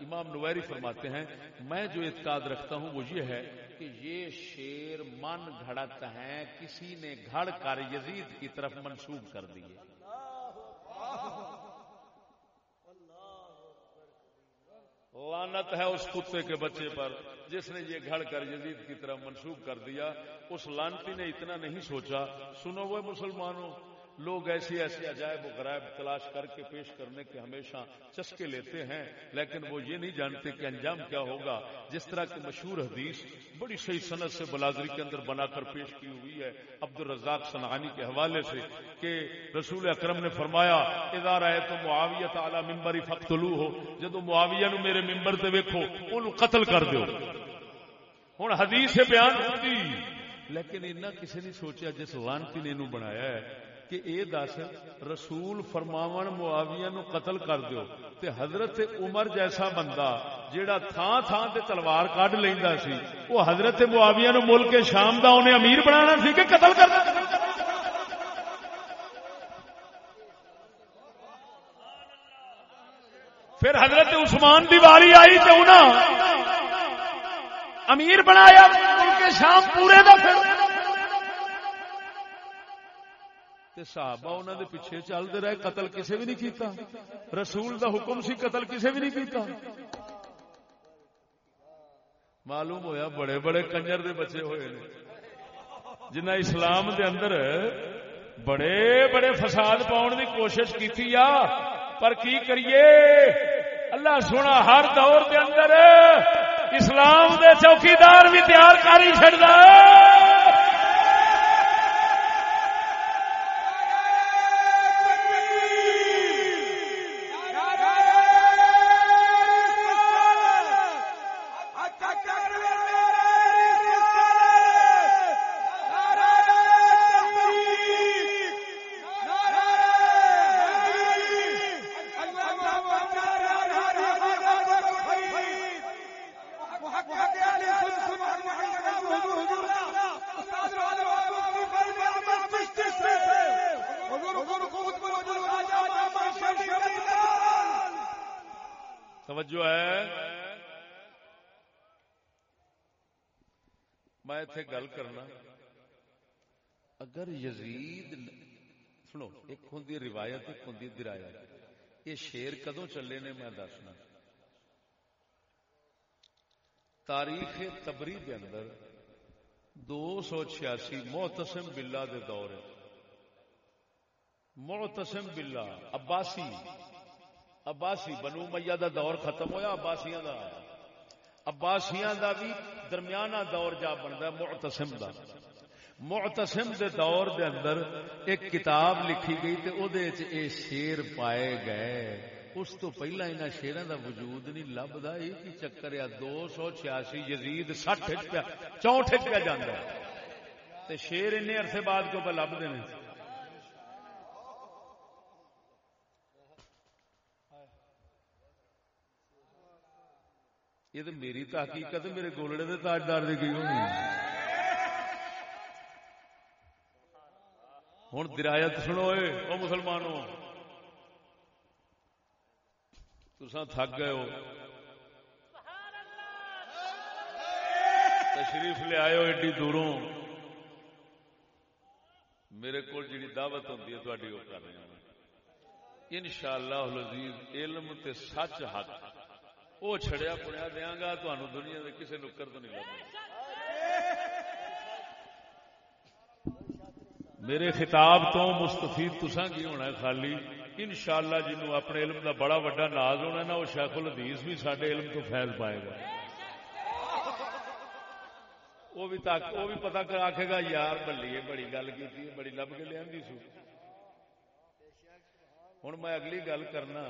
Speaker 1: امام نویری فرماتے ہیں، میں جو اعتقاد رکھتا ہوں وہ یہ ہے کہ یہ شیر من گھڑت ہیں، کسی نے گھڑ کر یزید کی طرف منسوب کر دیے۔ لانت ہے اس کتے کے بچے پر، جس نے یہ گھڑ کر یزید کی طرف منسوخ کر دیا۔ اس لانتی نے اتنا نہیں سوچا، سنو وہ مسلمانوں لوگ ایسی ایسی عجائب و غرائب تلاش کر کے پیش کرنے کے ہمیشہ چسکے لیتے ہیں، لیکن وہ یہ نہیں جانتے کہ انجام کیا ہوگا۔ جس طرح کی مشہور حدیث بڑی صحیح صنعت سے بلادری کے اندر بنا کر پیش کی ہوئی ہے عبد الرزاق صنعانی کے حوالے سے کہ رسول اکرم نے فرمایا ادارہ ہے تو معاویہ تعالی ممبری فختلو ہو جدو معاویہ نو میرے ممبر تے ویکھو انہوں قتل کر دیو۔ ہوں حدیث بیان ہوتی لیکن اینا کسی نے سوچیا جس لانتی نے انہوں بنایا ہے۔ کہ اے دس، رسول فرماون معاویہ نو قتل کر دیو۔ تے حضرت عمر جیسا بندہ جیڑا تھان تھان تے تلوار کڈ لیندا سی وہ حضرت معاویہ نو ملک شام دا انہیں امیر بنانا سی کہ قتل کرنا؟ پھر حضرت عثمان دی واری آئی تے انہاں امیر بنایا ملک شام پورے دا پھر۔ تے صحابہ انہوں دے پیچھے چلتے رہے، قتل کسے بھی نہیں کیتا۔ رسول دا حکم سی، قتل کسے بھی نہیں کیتا۔ معلوم ہویا بڑے بڑے کنجر دے بچے ہوئے نے۔ جنہ اسلام دے اندر بڑے بڑے فساد پاؤن دی کوشش کیتی پر کی کریے؟ اللہ سونا ہر دور دے اندر اسلام دے چوکیدار بھی تیار کر ہی چڑھتا میں اتنے گل کرنا۔ اگر یزید سنو، ایک ہوں روایت، ایک ہوں درایت یہ شیر کدو چلے نے میں دسنا۔ تاریخ تبری کے اندر دو سو چھیاسی محتسم بلا دے دور محتسم بلا عباسی عباسی بنو میاں دا دور ختم ہویا، عباسیاں دا۔ عباسیاں دا بھی درمیانہ دور جا بنتا معتصم دا۔ معتصم دے دور دے اندر ایک کتاب لکھی گئی تے او دے اے شیر پائے گئے۔ اس تو پہلا انہاں شیراں دا وجود نہیں لبدا اے کی چکر ہے 286 یزید 60 وچ پیا 64 وچ پیا جاندا تے شیر اننے عرصے بعد کیوں پہ لبدے نے؟ یہ تو میری تحقیقت میرے گولڑے دے تاجدار دی گئی ہونی ہوں درایت سنو او مسلمانوں۔ تسا تھک گئے ہو۔ تشریف لے آئے ہو ایڈی دوروں۔ میرے کو جی دعوت ہوتی ہے تاری وہ کر رہے ہیں۔ ان شاء اللہ علم تے سچ حق۔ وہ چھڑیا پڑیا دیا گا تمہیں دنیا کے کسی نکر تو نہیں لگا میرے خطاب تو مستفید تسا کی ہونا ہے خالی؟ ان شاء اللہ جنوب اپنے علم کا بڑا وا ناز ہونا نا، وہ شیخ الحدیث بھی سارے علم تو فیض پائے گا۔ وہ بھی تک وہ بھی پتا کر آخے گا، یار بلیے بڑی گل کی بڑی لب کے لیا سو۔ ہوں میں اگلی گل کرنا،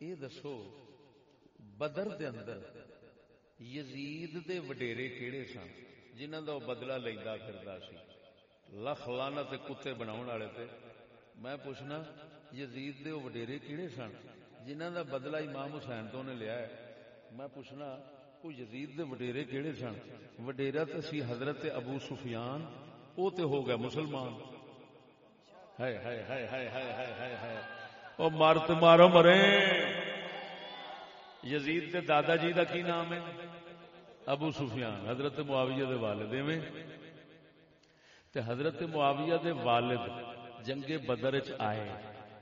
Speaker 1: یہ دسو بدر دے اندر یزید دے وڈیرے کیڑے سن، جنہاں دا بدلہ لیندا پھردا سی۔ لکھ لعنت کتے بناون والے تے۔ میں پوچھنا، یزید دے وڈیرے کیڑے سن، جنہاں دا بدلہ امام حسین تو نے لیا ہے؟ میں پوچھنا وہ یزید دے وڈیرے کیڑے سن؟ وڈیرا تے سی حضرت ابو سفیان، او تے ہو گیا مسلمان۔ ہائے ہائے ہائے ہائے ہائے ہائے ہائے او مارت مارو مرے۔ یزید دے دادا جی دا کی نام ہے؟ ابو سفیان، حضرت معاویہ دے والد میں تے حضرت معاویہ دے والد جنگ بدر چ آئے،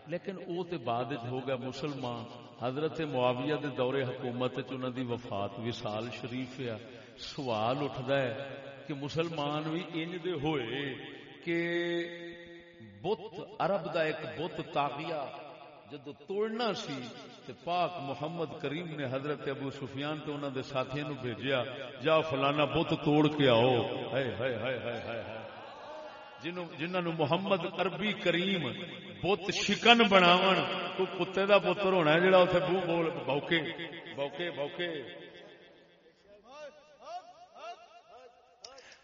Speaker 1: لیکن او تے بعد ہو گیا مسلمان۔ حضرت معاویہ دے دور حکومت چ دی وفات، وصال شریف ہے۔ سوال اٹھدا ہے کہ مسلمان بھی انج دے ہوئے کہ بت عرب دا ایک بت تاغیہ جدو توڑنا سی تے پاک محمد کریم نے حضرت ابو سفیان تے انہوں دے ساتھیوں نو بھیجیا جا فلانا بت توڑ کے آؤ۔ ہائے ہائے ہائے ہائے ہائے جنہوں نو محمد عربی کریم بت شکن بناون کو کتے دا پتر ہونا ہے جڑا اتنے بو بول بوکے بوکے بوکے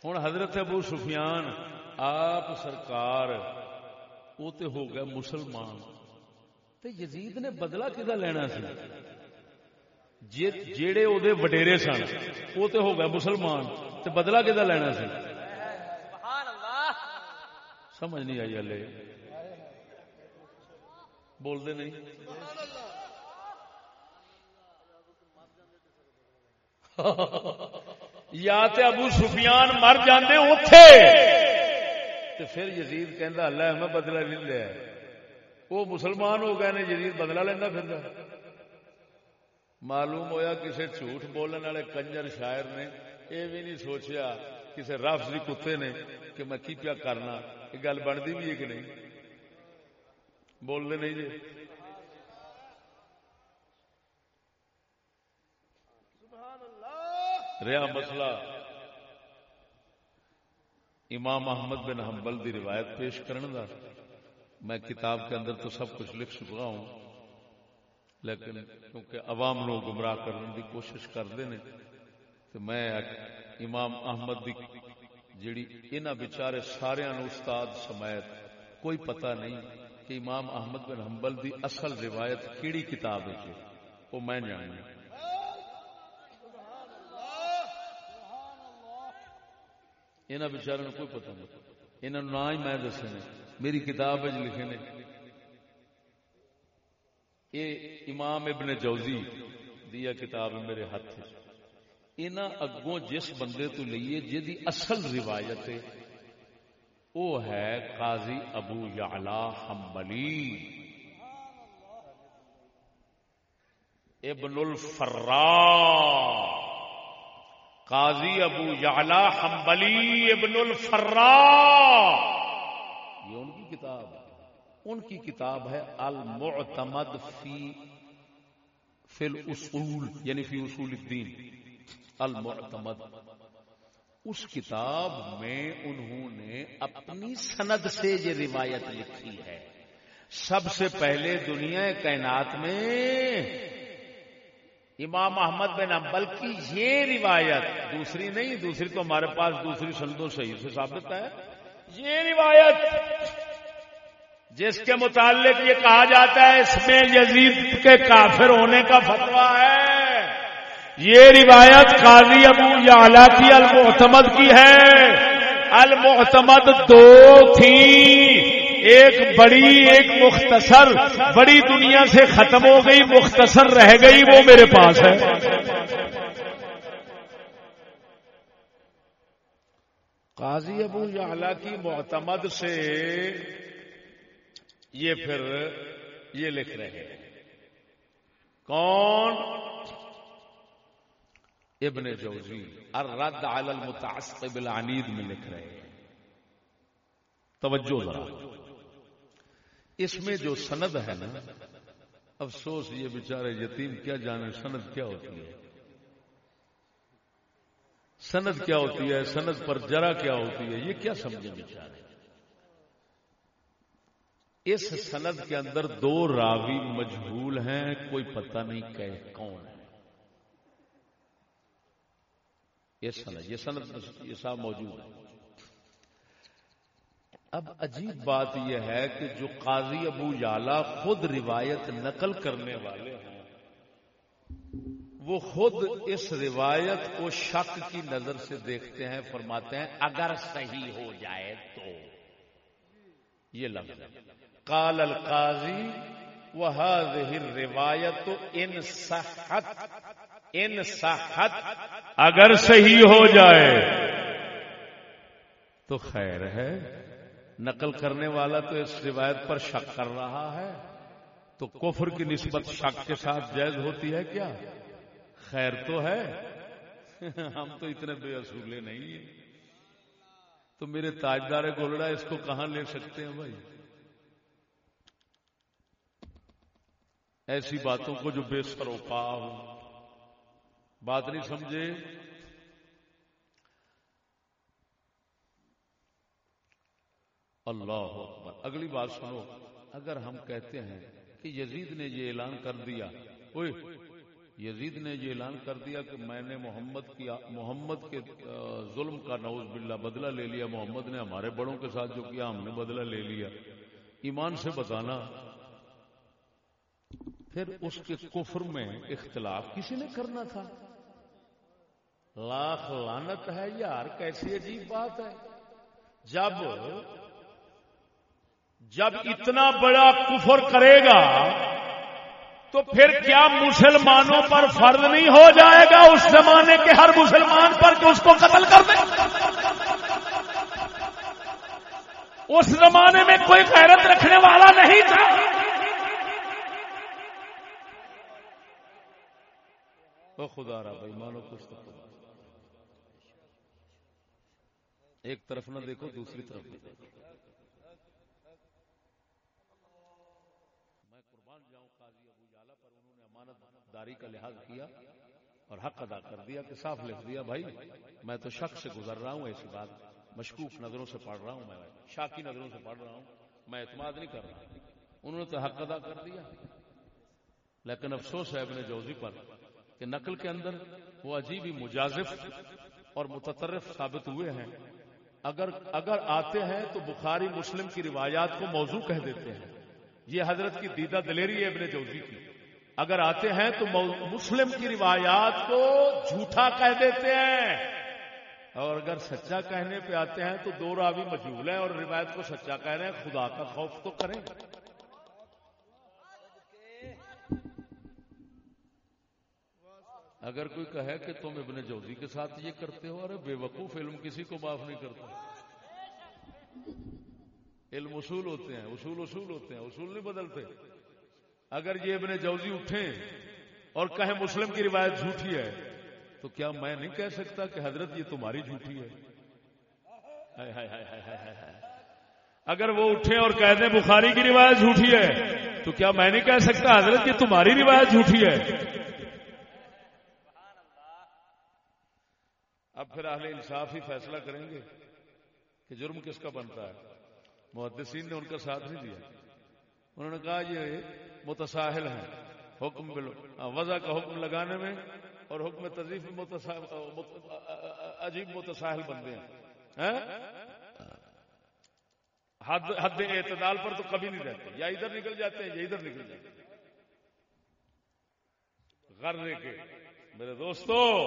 Speaker 1: ہوں حضرت ابو سفیان، آپ سرکار وہ تے ہو گیا مسلمان۔ تے یزید نے بدلہ کدا لینا سی؟ جیڑے او دے وڈیرے سن وہ تے ہو گیا مسلمان تے بدلہ کدا لینا سی؟ سمجھ نہیں آئی ہلے۔ بول دے نہیں۔ یا تے ابو سفیان مر جاندے اوتھے۔ تے پھر یزید کہندا اللہ میں بدلہ نہیں لیا۔ وہ مسلمان ہو گئے نے یزید بدلہ لینا پھر معلوم ہویا کسے جھوٹ بولنے والے کنجر شاعر نے یہ بھی نہیں سوچیا کسی رفظی کتے نے کہ میں کی پیا کرنا، یہ گل بنتی بھی ہے کہ نہیں؟ بولتے نہیں جی۔ رہا مسئلہ۔ امام احمد بن حنبل دی روایت پیش کرنے دا۔ میں کتاب کے اندر تو سب کچھ لکھ چکا ہوں، لیکن کیونکہ عوام نو گمراہ کرنے دی کوشش کرتے ہیں، تو میں امام احمد دی جیڑی انہاں بیچارے سارے استاد سمیت کوئی پتہ نہیں کہ امام احمد بن حنبل دی اصل روایت کیڑی کتاب ہے وہ میں جاننا انہاں بیچارے کوئی پتہ نہیں، انہاں نہ ہی میں دسے میری کتاب جی لکھے نے۔ یہ امام ابن جوزی دیا کتاب میرے ہاتھ انہاں اگوں جس بندے تو لئیے جدی اصل روایت ہے وہ ہے قاضی ابو یعلا حنبلی۔ ابن الفرا قاضی ابو یعلا حنبلی ابن الفرا کتاب، ان کی کتاب ہے المعتمد فی فی الاصول یعنی فی اصول الدین، المعتمد۔ اس کتاب میں انہوں نے اپنی سند سے یہ روایت لکھی ہے۔ سب سے پہلے دنیا کائنات میں امام احمد بن امبل کی یہ روایت، دوسری نہیں، دوسری تو ہمارے پاس، دوسری سندوں صحیح سے ثابت ہے۔ یہ روایت جس کے متعلق یہ کہا جاتا ہے، اس میں یزید کے کافر ہونے کا فتوا ہے۔ یہ روایت قاضی ابو یعلا کی، المعتمد کی ہے۔ المعتمد دو تھی ایک بڑی، ایک مختصر۔ بڑی دنیا سے ختم ہو گئی، مختصر رہ گئی، وہ میرے پاس ہے۔ قاضی ابو یعلا کی معتمد سے یہ پھر یہ لکھ رہے ہیں۔ کون؟ ابن جوزی، الرد علی المتعصب العنید میں لکھ رہے ہیں۔ توجہ ذرا۔ اس میں جو سند ہے نا، افسوس، یہ بیچارے یتیم کیا جانے، سند کیا ہوتی ہے؟ سند کیا ہوتی ہے؟ سند پر جرا کیا ہوتی ہے؟ یہ کیا سمجھے بیچارے؟ اس سند کے اندر دو راوی مجہول ہیں، کوئی پتہ نہیں کہ کون ہے یہ سند یہ سند یہ صاحب موجود ہے اب عجیب بات یہ ہے کہ جو قاضی ابو یالا خود روایت نقل کرنے والے ہیں، وہ خود اس روایت کو شک کی نظر سے دیکھتے ہیں، فرماتے ہیں، اگر صحیح ہو جائے تو۔ یہ لفظ ہے۔ قال القاضی، وهذه الروایت ان صحت ان صحت اگر صحیح ہو جائے، تو خیر ہے۔ نقل کرنے والا تو اس روایت پر شک کر رہا ہے۔ تو کفر کی نسبت شک کے ساتھ جائز ہوتی ہے کیا؟ خیر تو ہے۔ ہم تو اتنے بے اصولے نہیں ہیں۔ تو میرے تاجدار گولڑا اس کو کہاں لے سکتے ہیں بھائی؟ ایسی باتوں کو جو بے سروپا ہو بات نہیں سمجھے؟ اللہ اکبر۔ اگلی بات سنو۔ اگر ہم کہتے ہیں کہ یزید نے یہ اعلان کر دیا، اوئے، یزید نے یہ اعلان کر دیا کہ میں نے محمد کی محمد کے ظلم کا نوز باللہ بدلہ لے لیا، محمد نے ہمارے بڑوں کے ساتھ جو کیا، ہم نے بدلہ لے لیا۔ ایمان سے بتانا پھر اس کے کفر میں اختلاف کسی نے کرنا تھا؟ لاکھ لانت ہے یار، کیسی عجیب بات ہے۔ جب جب اتنا بڑا کفر کرے گا، تو پھر کیا مسلمانوں پر فرض نہیں ہو جائے گا اس زمانے کے ہر مسلمان پر کہ اس کو قتل کر دیں اس زمانے میں کوئی غیرت رکھنے والا نہیں تھا۔ خدا رہا بھائی، مانو کچھ تو ایک طرف نہ دیکھو، دوسری طرف دیکھو۔ میں قربان جاؤں قاضی ابو جالا پر، انہوں نے امانت داری کا لحاظ کیا اور حق ادا کر دیا کہ صاف لکھ دیا، بھائی، میں تو شک سے گزر رہا ہوں، ایسی بات مشکوف نظروں سے پڑھ رہا ہوں میں، شاکی نظروں سے پڑھ رہا ہوں، میں اعتماد نہیں کر رہا۔ انہوں نے تو حق ادا کر دیا۔ لیکن افسوس ہے ابن جوزی پر کہ نقل کے اندر وہ عجیب ہی مجازف اور متطرف ثابت ہوئے ہیں۔ اگر اگر آتے ہیں تو بخاری مسلم کی روایات کو موضوع کہہ دیتے ہیں۔ یہ حضرت کی دیدہ دلیری ہے ابن جوزی کی۔ اگر آتے ہیں تو مسلم کی روایات کو جھوٹا کہہ دیتے ہیں۔ اور اگر سچا کہنے پہ آتے ہیں تو دو راوی مجھول ہیں اور روایت کو سچا کہہ رہے ہیں۔ خدا کا خوف تو کریں۔ اگر کوئی کہے کہ تم ابن جوزی کے ساتھ یہ کرتے ہو، ارے بے وقوف علم کسی کو معاف نہیں کرتا۔ علم اصول ہوتے ہیں، اصول اصول ہوتے ہیں، اصول نہیں بدلتے۔ اگر یہ ابن جوزی اٹھیں اور کہیں مسلم کی روایت جھوٹی ہے، تو کیا میں نہیں کہہ سکتا کہ حضرت یہ تمہاری جھوٹی ہے؟ اگر وہ اٹھیں اور کہہ دیں بخاری کی روایت جھوٹی ہے، تو کیا میں نہیں کہہ سکتا حضرت یہ تمہاری روایت جھوٹی ہے؟ اب پھر اہل انصاف ہی فیصلہ کریں گے کہ جرم کس کا بنتا ہے۔ محدثین نے ان کا ساتھ نہیں دیا۔ انہوں نے کہا یہ متساہل ہے حکم وضع کا حکم لگانے میں اور حکم تذیف عجیب متساہل بندے ہیں؟ حد حد اعتدال پر تو کبھی نہیں رہتے۔ یا ادھر نکل جاتے ہیں یا ادھر نکل جاتے ہیں۔ غرے کے میرے دوستو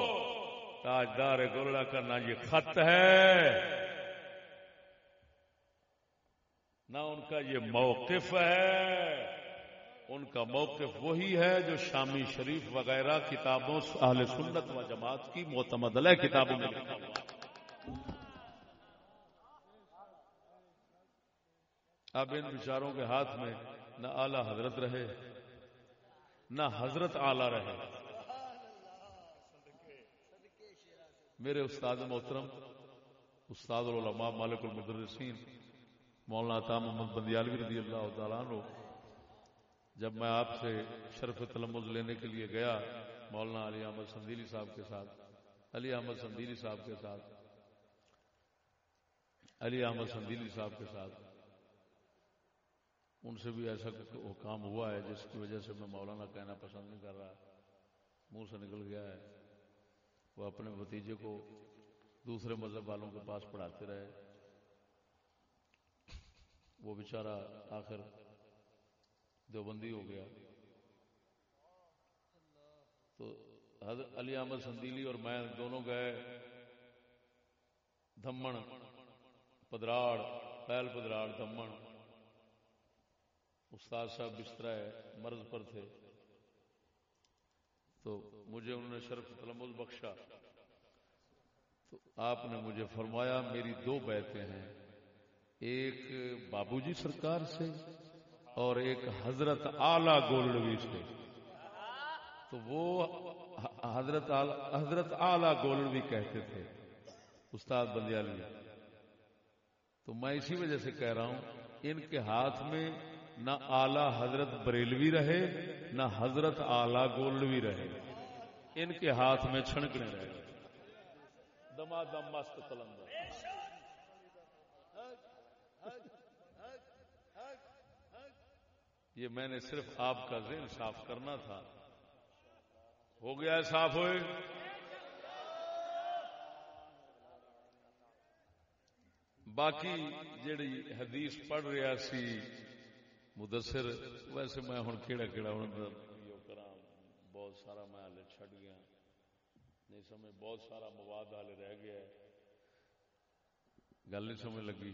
Speaker 1: تاجدار گولڑا کا نہ یہ خط ہے۔ نہ ان کا یہ موقف ہے۔ ان کا موقف وہی ہے جو شامی شریف وغیرہ کتابوں اہل سنت و جماعت کی معتمد علیہ کتابوں میں لکھا ہوا اب ان بچاروں کے ہاتھ میں نہ اعلی حضرت رہے، نہ حضرت اعلی رہے۔ میرے استاد محترم، استاد العلماء مالک المدرسین مولانا عطا محمد بندیالوی رضی اللہ تعالیٰ عنہ، جب میں آپ سے شرف تلمز لینے کے لیے گیا مولانا علی احمد سندیلی صاحب کے ساتھ، علی احمد سندیلی صاحب کے ساتھ، علی احمد سندیلی صاحب کے ساتھ، ان سے بھی ایسا کام ہوا ہے جس کی وجہ سے میں مولانا کہنا پسند نہیں کر رہا، منہ سے نکل گیا ہے۔ وہ اپنے بھتیجے کو دوسرے مذہب والوں کے پاس پڑھاتے رہے۔ وہ بیچارہ آخر دیوبندی ہو گیا۔ تو حضرت علی احمد سندیلی اور میں دونوں گئے۔ دمن پدراڑ، پہل پدراڑ دمن استاد صاحب بستر مرض پر تھے۔ تو مجھے انہوں نے شرف تلمز بخشا۔ تو آپ نے مجھے فرمایا، میری دو بیتیں ہیں۔ ایک بابو جی سرکار سے اور ایک حضرت اعلی گولڈوی سے۔ تو وہ حضرت حضرت اعلی گولڈوی کہتے تھے۔ استاد بندیالی، تو میں اسی وجہ سے کہہ رہا ہوں، ان کے ہاتھ میں نہ آلہ حضرت بریلوی رہے، نہ حضرت آلہ گولوی رہے۔ ان کے ہاتھ میں چھڑکنے رہے۔ دما دم مست کلندر یہ میں نے صرف آپ کا ذہن صاف کرنا تھا۔ ہو گیا ہے صاف ہوئے۔ باقی جڑی حدیث پڑھ رہا سی مدثر، ویسے میں ہوں کہڑا کہڑا ہوں بہت سارا میں ہالے چھڈ گیا۔ نہیں سمجھ، بہت سارا مواد ہالے رہ گیا ہے۔ گل نہیں سمجھ لگی۔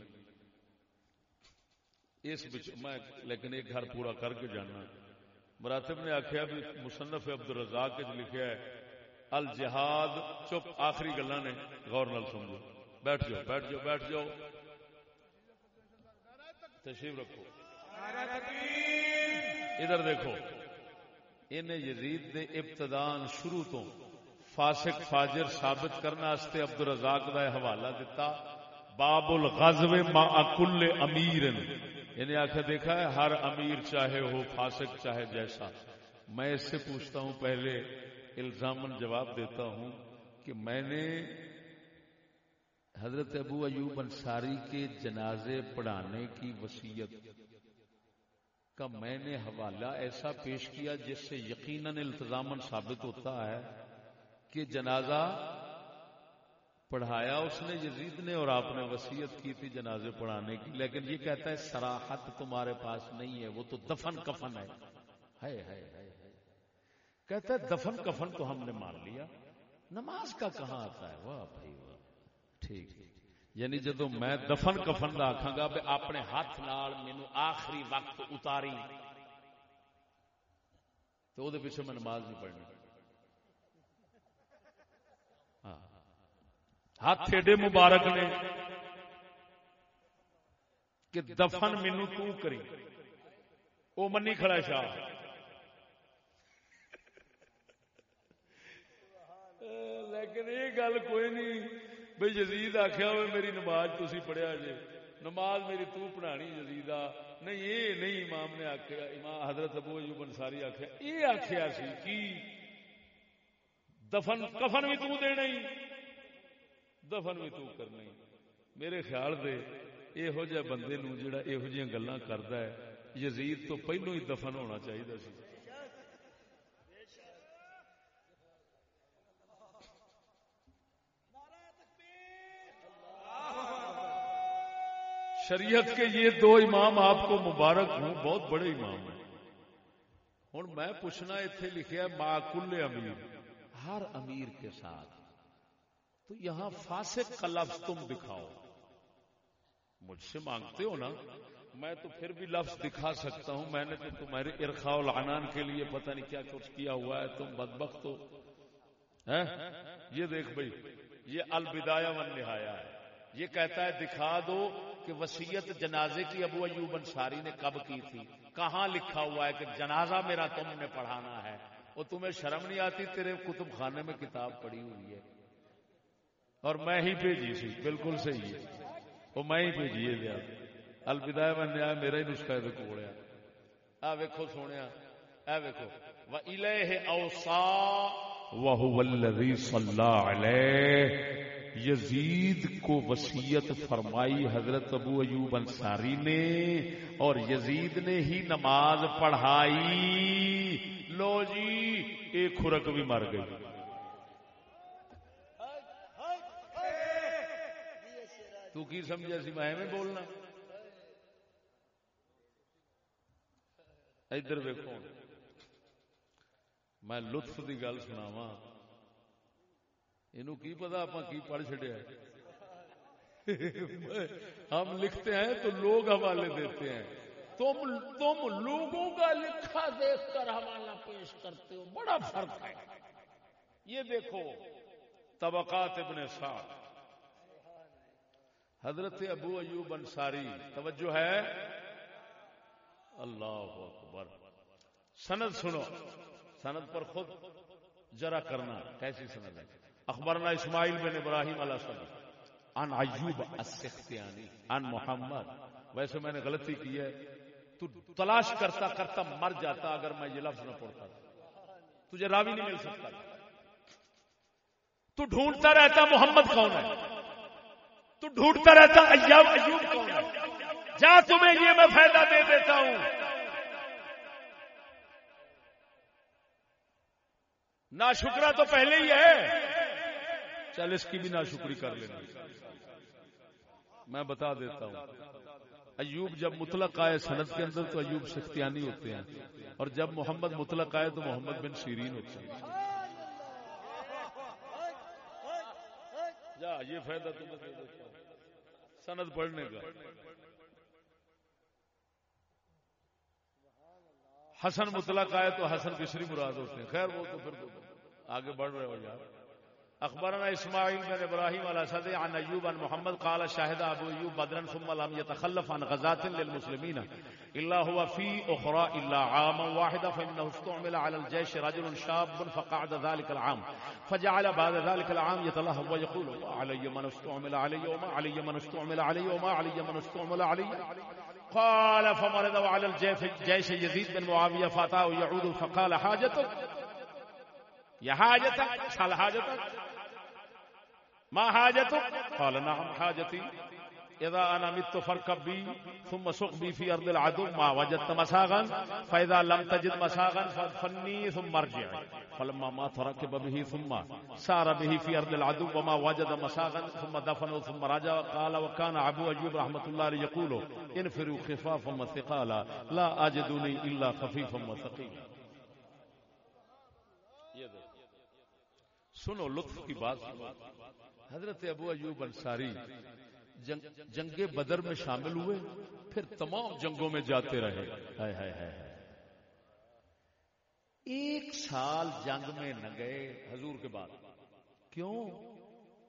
Speaker 1: اس بچ میں لیکن ایک گھر پورا کر کے جانا۔ مراتب نے آخیا بھی مصنف عبد الرزاق لکھیا ہے، الجہاد چپ آخری گلا نے، غور نال سمجھو۔ بیٹھ جاؤ بیٹھ جاؤ بیٹھ جاؤ۔ تشریف رکھو۔ ادھر دیکھو ان یزید دے ابتدان شروع تو فاسق فاجر ثابت کرنے واسطے عبد الرزاق کا حوالہ دیتا باب الغزو ما کل امیر انہیں آخر دیکھا ہے، ہر امیر چاہے ہو فاسق چاہے جیسا۔ میں اس سے پوچھتا ہوں، پہلے الزامن جواب دیتا ہوں کہ میں نے حضرت ابو ایوب انصاری کے جنازے پڑھانے کی وسیعت کا میں نے حوالہ ایسا پیش کیا جس سے یقیناً التظامن ثابت ہوتا ہے کہ جنازہ پڑھایا اس نے، یزید نے اور آپ نے وسیعت کی تھی جنازے پڑھانے کی۔ لیکن یہ کہتا ہے، سراحت تمہارے پاس نہیں ہے، وہ تو دفن کفن ہے۔ ہے ہے کہتا ہے، دفن کفن تو ہم نے مان لیا۔ نماز کا کہاں آتا ہے؟ واہ بھائی، واہ۔ ٹھیک۔ یعنی جدو میں دفن کفن کا آخا گا اپنے ہاتھ نال مینو آخری وقت اتاری۔ تو وہ پیچھے میں نماز نہیں پڑھنی۔ ہاں۔ ہاتھ ایڈے مبارک نے کہ دفن مینو تو کری۔ وہ منی کھڑا شاہ۔ لیکن یہ گل کوئی نہیں۔ بھائی جزید آخیا ہوئے، میری نماز تھی پڑھیا جی نماز میری تو پڑھانی جزید نہیں یہ نہیں، امام نے آخیا امام حضرت ابو ایوب انصاری آخیا یہ آخیا سی کی؟ دفن، کفن بھی تو دینا ہی۔ دفن بھی تو کرنا میرے خیال دے یہو جہ بندے نو جڑا یہو جہاں گلا کرتا ہے، یزید تو پہلو ہی دفن ہونا چاہیے سی۔ شریعت کے یہ دو امام آپ کو مبارک ہوں بہت بڑے امام ہیں۔ ہوں میں پوچھنا اتنے لکھا معقل امیر۔ ہر امیر کے ساتھ۔ تو یہاں فاسق کا لفظ تم دکھاؤ۔ مجھ سے مانگتے ہو نا؟ میں تو پھر بھی لفظ دکھا سکتا ہوں۔ میں نے تو تمہارے ارخا العنان کے لیے پتہ نہیں کیا کچھ کیا ہوا ہے۔ تم بدبخت ہو۔ یہ دیکھ بھائی یہ البدایا ون نہایا ہے۔ یہ کہتا ہے دکھا دو۔ کہ وسیعت جنازے کی ابو ایوب انصاری نے کب کی تھی؟ کہاں لکھا ہوا ہے کہ جنازہ میرا تم نے پڑھانا ہے؟ وہ تمہیں شرم نہیں آتی؟ تیرے کتب خانے میں کتاب پڑی ہوئی ہے۔ اور میں ہی بھیجی سی، بالکل صحیح ہے۔ وہ میں ہی بھیجی ہے لیا الوداع بن آیا، میرا ہی نسخہ یہ کول آ، ویکھو سونے اے ویکھو۔ و یزید کو وسیعت فرمائی حضرت ابو ایوب انصاری نے اور یزید نے ہی نماز پڑھائی۔ لو جی ایک خورک بھی مر گئی۔ تو کی سمجھا سی؟ میں میں بولنا۔ ادھر ویکو میں لطف کی گل سناواں۔ یہ کی پتا آپ کی پڑھ چڑیا ہم لکھتے ہیں تو لوگ حوالے دیتے ہیں۔ تم تم لوگوں کا لکھا دیکھ کر حوالہ پیش کرتے ہو، بڑا فرق ہے۔ یہ دیکھو، طبقات ابن سعد۔ حضرت ابو ایوب انصاری، توجہ ہے؟ اللہ اکبر۔ سند سنو۔ سند پر خود جرا کرنا، کیسی سند ہے؟ اخبرنا اسماعیل بن ابراہیم علیہ السلام. ان ایوب السختیانی ان محمد. ویسے میں نے غلطی کی ہے. تو تلاش کرتا کرتا مر جاتا اگر میں یہ لفظ نہ پڑھتا. تجھے راوی نہیں مل سکتا. تو ڈھونڈتا رہتا محمد کون ہے؟ تو ڈھونڈتا رہتا ایوب ایوب کون ہے؟ جا تمہیں یہ میں فائدہ دے دیتا ہوں. نا شکرا تو پہلے ہی ہے. چل اس کی بھی نا شکری کر لینا۔ میں بتا دیتا ہوں، ایوب جب مطلق آئے سند کے اندر تو ایوب سختیانی ہوتے ہیں۔ اور جب محمد مطلق آئے تو محمد بن سیرین ہوتے ہیں۔ جا، یہ فائدہ تمہیں سند پڑھنے کا۔ حسن مطلق آئے تو حسن بشری مراد ہوتے ہیں۔ خیر وہ تو پھر آگے بڑھ رہے ہو یار۔ اخبرنا اسماعیل بن ابراہیم علی صد عن ایوب عن محمد قال شاهد ابو ایوب بدرا ثم لم يتخلف عن غزات للمسلمين الا هو في اخرى الا عاما واحدا فانه استعمل على الجيش رجل شاب فقعد ذلك العام فجعل بعد ذلك العام يتلهب ويقول علي من استعمل علي وما علي من استعمل علي وما علي من استعمل علي قال فمرض على الجيش يزيد بن معاويه فاتاه يعود فقال حاجتك يا حاجتك سال حاجتك. ما حاجتك؟ قال نعم، حاجتي. اذا انا مت فركب بي، ثم سق بي في ارض العدو، ما وجدت مساغا. فاذا لم تجد مساغا ففني ثم ارجع. فلما ما تركب به، ثم سار به في ارض العدو، وما وجد مساغا، ثم دفنوا ثم رجع. قال وكان ابو ايوب رحمه الله يقول انفروا خفافا وثقالا، لا اجدني الا خفيفا وثقيلا. سنو لطف کی بات۔ حضرت ابو ایوب انصاری جنگ, جنگ بدر میں شامل ہوئے پھر تمام جنگوں میں جاتے رہے۔ ہائے ہائے ہائے ایک سال جنگ میں نہ گئے حضور کے بعد۔ کیوں؟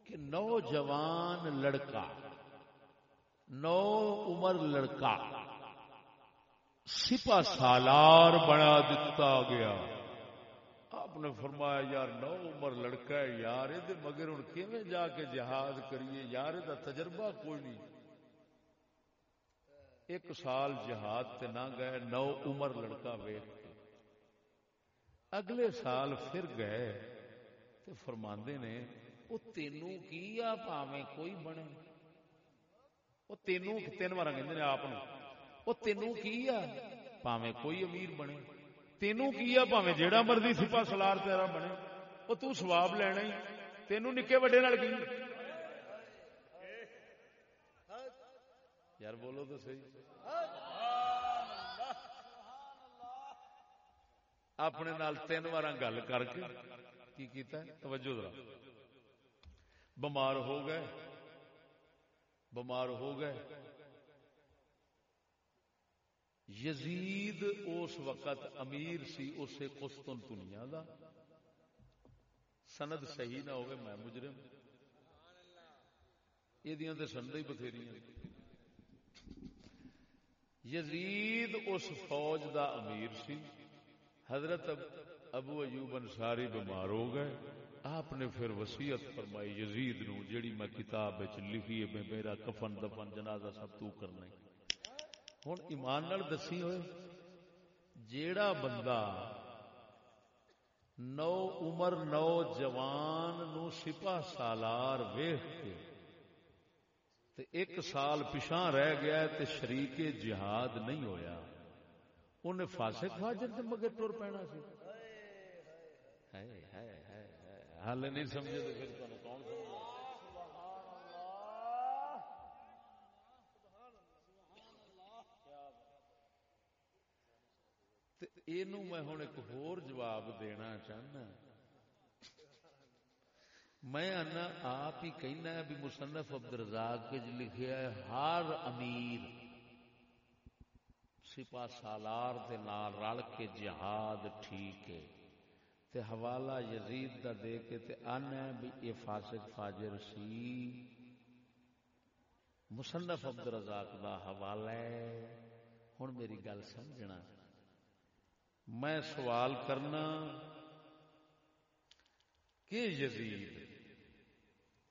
Speaker 1: کہ نوجوان لڑکا نو عمر لڑکا سپا سالار بنا دیتا گیا۔ آپ نے فرمایا، یار نو عمر لڑکا ہے، یار یہ مگر ہوں کیویں جا کے جہاد کریے؟ یار یہ تجربہ کوئی نہیں۔ ایک سال جہاد تے نہ گئے، نو عمر لڑکا ویخ اگلے سال پھر گئے تے فرماندے نے وہ تینوں کی آ پاویں کوئی بنے؟ وہ تینوں تین بار کہ آپ وہ تینوں کی آ پاویں کوئی امیر بنے؟ تینوں کی ہے پاوے جیڑا مرضی سپا سلار تیرا بنے وہ تو سواب لینا ہی تینوں نکے وڈے نال کی یار بولو تو صحیح اپنے نال تین بار گل کر کے کی کیتا ہے توجہ ذرا بمار ہو گئے بمار ہو گئے یزید اس وقت امیر سی اسے قسطن دنیا دا۔ سند صحیح نہ ہوگی میں مجرم۔ یہ تو سند ہی بتھیری یزید اس فوج دا امیر سی۔ حضرت ابو ایوب انصاری بیمار ہو گئے۔ آپ نے پھر وسیعت فرمائی، یزید نو، جیڑی میں کتاب لکھی ہے میرا کفن دفن جنازہ سب تو کرنا ہوں ایمان دسی ہوئے جیڑا بندہ نو عمر نو جوان نو سپا سالار ویخ کے تے ایک سال پچھا رہ گیا تے شریک جہاد نہیں ہویا انہیں فاسق فاجر تے مگر ٹر پینا سی حال نہیں سمجھے تو پھر کون سمجھے یہ میں ہوں ایک ہور جواب دینا چاہنا میں آپ ہی کہنا ہے بھی مصنف عبد الرزاق کے لکھیا ہے ہر امیر سپا سالار دے نال رل کے جہاد ٹھیک ہے تے حوالہ یزید دا دے کے تے آنا بھی یہ فاسق فاجر سی مصنف عبد الرزاق دا حوالہ ہے ہوں میری گل سمجھنا میں سوال کرنا کہ یزید،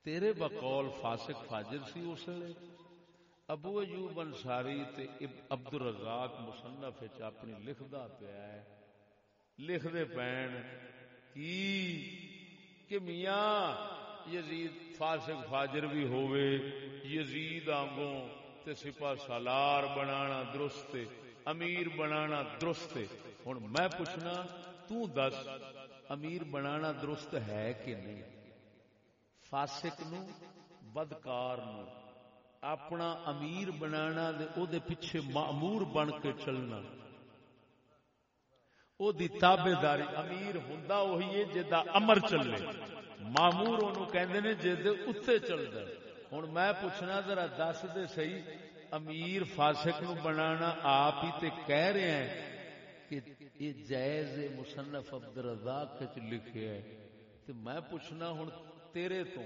Speaker 1: تیرے بقول فاسق فاجر سی اس لیے ابو ایوب انصاری تے عبد الرزاق مصنف وچ اپنی لکھدا پیا ہے۔ لکھدے پین، کی؟ کہ میاں، یزید فاسق فاجر بھی ہوئے یزید آنگوں تے سپا سالار بنانا درست امیر بنانا درست ہے۔ ہن میں پوچھنا، تو دس، امیر بنانا درست ہے کہ نہیں؟ فاسق نو، بدکار نو۔ اپنا امیر بنانا دے، او دے پیچھے معمور بن کے چلنا۔ او دی تابے داری امیر ہوندا وہی ہے جدا امر چلے۔ معمور اونوں کہندے نے جے اتنے چلدا۔ ہن میں پوچھنا ذرا دس دے صحیح، امیر فاسق نو بنانا آپ ہی تے کہہ رہے ہیں۔ یہ جائز مصنف عبد الرزاق وچ لکھیا ہے۔ تے میں پوچھنا ہن تیرے تو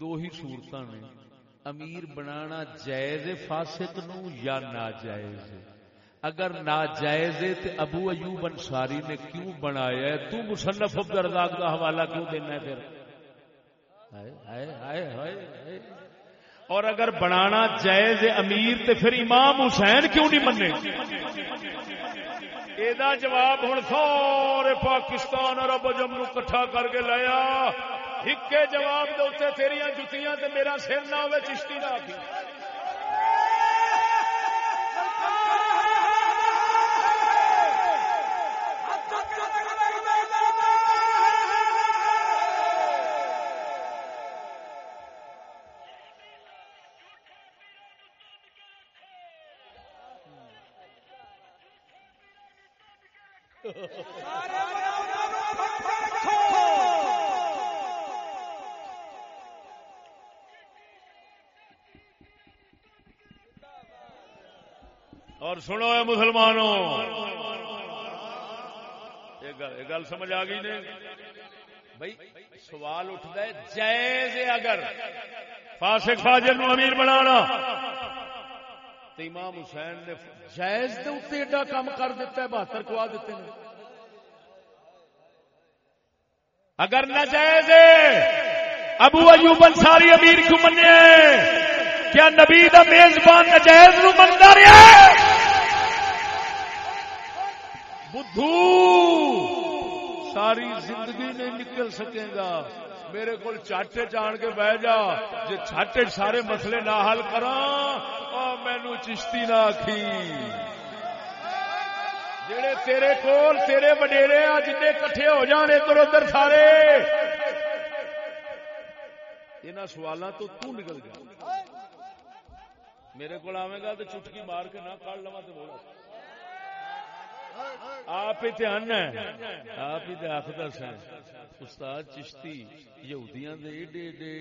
Speaker 1: دو ہی صورتاں نے۔ امیر بنانا جائز فاسق نو یا ناجائز اگر ناجائز تے ابو ایوب انصاری نے کیوں بنایا ہے؟ تو مصنف عبد الرزاق کا حوالہ کیوں دینا ہے پھر؟ ہائے ہائے ہائے ہائے اور اگر بنانا جائز امیر تے پھر امام حسین کیوں نہیں مننے؟ یہ جواب ہوں سارے پاکستان اور اب نو کٹھا کر کے لایا ایک جواب دے تیریاں تیریا جتیاں تے میرا سر نہ ہوئے چشتی نہ اور سنو اے مسلمانوں، یہ گل- سمجھ آ گئی نے بھائی سوال اٹھتا ہے، جائز اگر فاسق فاجر نو امیر بنانا۔ تو امام حسین نے جائز دے اتنے ایڈا کام کر دیتا ہے، بہتر کوا دیتے ہیں۔ اگر ناجائز ابو ایوب انصاری امیر کیوں مننے کیا نبی دا میزبان نجائز نو منتا رہا بدھو، ساری زندگی نہیں نکل سکے گا۔ میرے کو چاٹے جان کے بہ جا۔ جی چاٹے سارے مسئلے نہ حل کرا مینو چشتی نہ آخی جڑے تیرے کول تیرے وڈیرے آ جن کٹھے ہو جان، ادھر ادھر سارے۔ ان سوالوں تو تو نکل جا میرے کو آئے گا تو چٹکی مار کے نہ کڑ لوا تو بولا۔ آپ ہی دھیان ہے۔ آپ ہی آخر سا استاد چشتی یہودیاں دے ایڈے ایڈے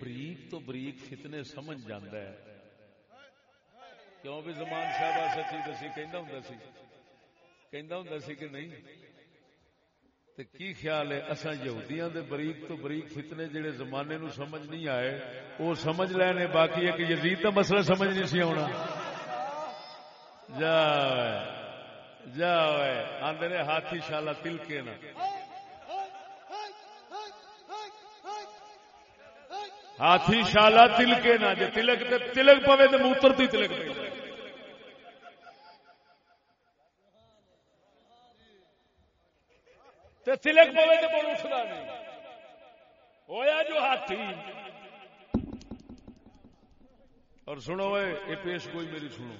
Speaker 1: بریک تو بریک فتنے سمجھ جاندہ ہے۔ کیوں بھی زمان صاحب سچی دسی کہندا ہوندا سی؟ کہندا ہوندا سی کہ نہیں؟ تے کی خیال ہے اساں یہودیاں دے بریک تو بریک فتنے جڑے زمانے نو سمجھ نہیں آئے وہ سمجھ لینے باقی ہے کہ یزید دا مسئلہ سمجھ نہیں سی آنا جا جا آندے نے ہاتھی شالا تلکے نہ ہاتھی شالا تلکے نہ جے تلک تے تلک پوے تے موتر تی تلک پے تے تلک پوے تے بول اٹھدا نہیں۔ ہویا جو ہاتھی۔ اور سنو اے اے پیش کوئی میری سنو۔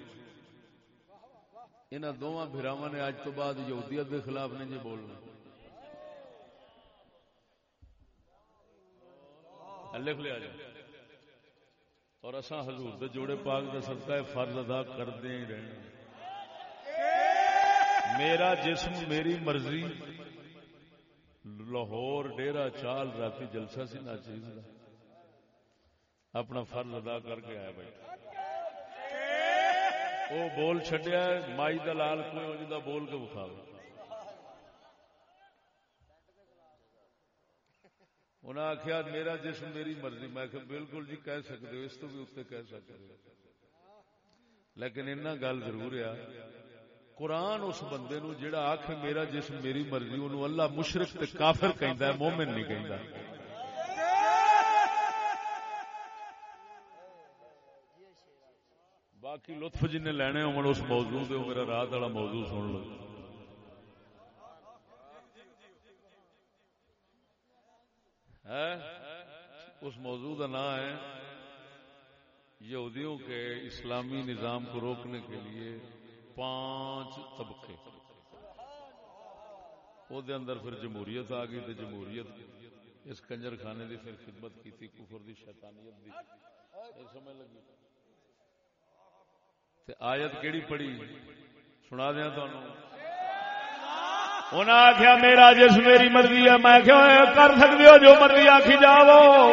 Speaker 1: انہاں دوواں بھراواں نے اج تو بعد یہودیت دے خلاف نہیں جے بولنا۔ ہاں، لکھ لیا جائے اور اساں حضور دے جوڑے پاک دا صدقہ فرض ادا کردے ہی رہنا۔ میرا جسم، میری مرضی۔ لاہور ڈیرا چال راتی جلسہ سی ناچیز دا۔ اپنا فرض ادا کر کے آیا بھائی وہ بول چڈیا مائی دلال کوئی بول کے بخا انہیں آخیا میرا جسم میری مرضی۔ میں کہ بالکل جی کہہ سکتے ہو، اس تو بھی اتنے کہہ سکتے ہو۔ لیکن اتنا گل ضرور ہے۔ قرآن اس بندے نو جڑا آخ میرا جسم میری مرضی، انہوں اللہ مشرق تے کافر کہندا ہے، مومن نہیں کہندا۔
Speaker 8: باقی لطف جن لینے ہو اس موضوع دے میرا رات والا موضوع سن لو۔ ہے؟ اس موضوع کا نام ہے یہودیوں کے اسلامی نظام کو روکنے کے لیے پانچ طبقے۔ وہ دے اندر پھر جمہوریت آ گئی جمہوریت اس کنجر خانے دی پھر خدمت کی تھی کفر دی، شیطانیت دی۔ یہ سمجھ لگی۔ تے آیت کیڑی پڑھی؟ سنا دیا تمہیں
Speaker 1: انہیں آخیا میرا جس میری مرضی ہے، میں کیا کر سکتے ہو؟ جو مرضی آخی جاؤ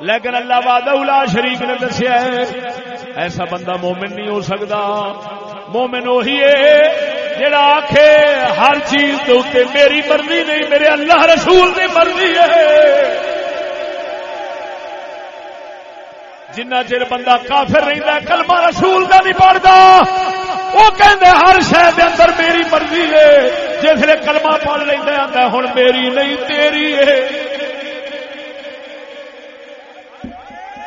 Speaker 1: لیکن اللہ باد شریف نے دسیا ہے، ایسا بندہ مومن نہیں ہو سکتا مومن وہی ہے جڑا آخے ہر چیز کے اتنے میری مرضی نہیں، میرے اللہ رسول کی مرضی ہے۔ جنہ چر بندہ کافر رہتا کلمہ رسول کا نہیں پڑھتا وہ کہندے ہر شہر دے اندر میری مرضی ہے۔ جسے کلمہ پڑھ لینا آتا ہوں میری نہیں، تیری ہے۔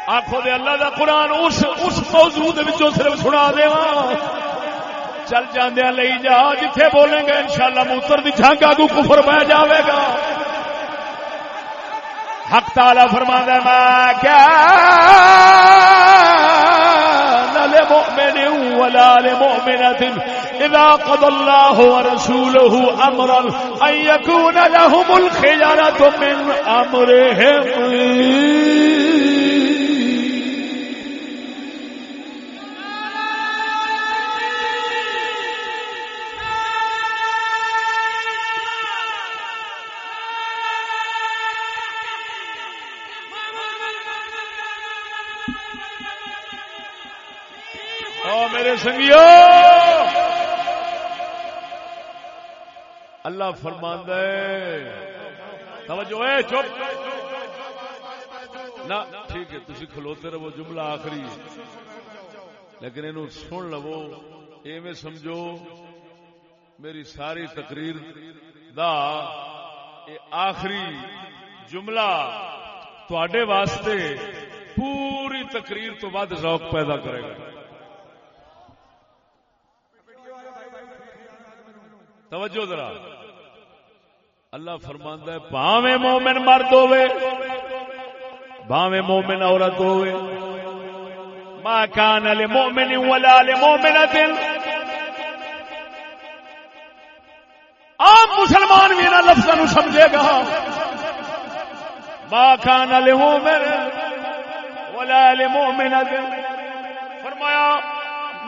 Speaker 1: آخو دے اللہ دا قرآن اس اس موضوع دے صرف سنا دے چل جاندیا لئی جا، جتھے بولیں گے، انشاءاللہ موتر دی جھانگ آگو کفر بہ جاوے گا۔ حق تعالی فرما دے میں کیا لمؤمن ولا لمؤمنة إذا قضى الله ورسوله أمرا أن يكون لهم الخيارة من أمرهم میرے سنگیو! اللہ فرماند توجہ ہے چپ۔ نہ، ٹھیک ہے تھی کھلوتے رہو، جملہ آخری۔ لیکن یہ سن لو، ایویں سمجھو، میری ساری تقریر دا اے آخری جملہ تے واسطے پوری تقریر تو بعد ذوق پیدا کرے گا۔ توجہ ذرا۔ اللہ فرماندہ ہے باویں مومن مرد ہوے باویں مومن عورت ہوے ما کان للمؤمن ولا للمؤمنۃ عام مسلمان بھی ان لفظوں نو سمجھے گا۔ ما کان للمؤمن ولا للمؤمنۃ فرمایا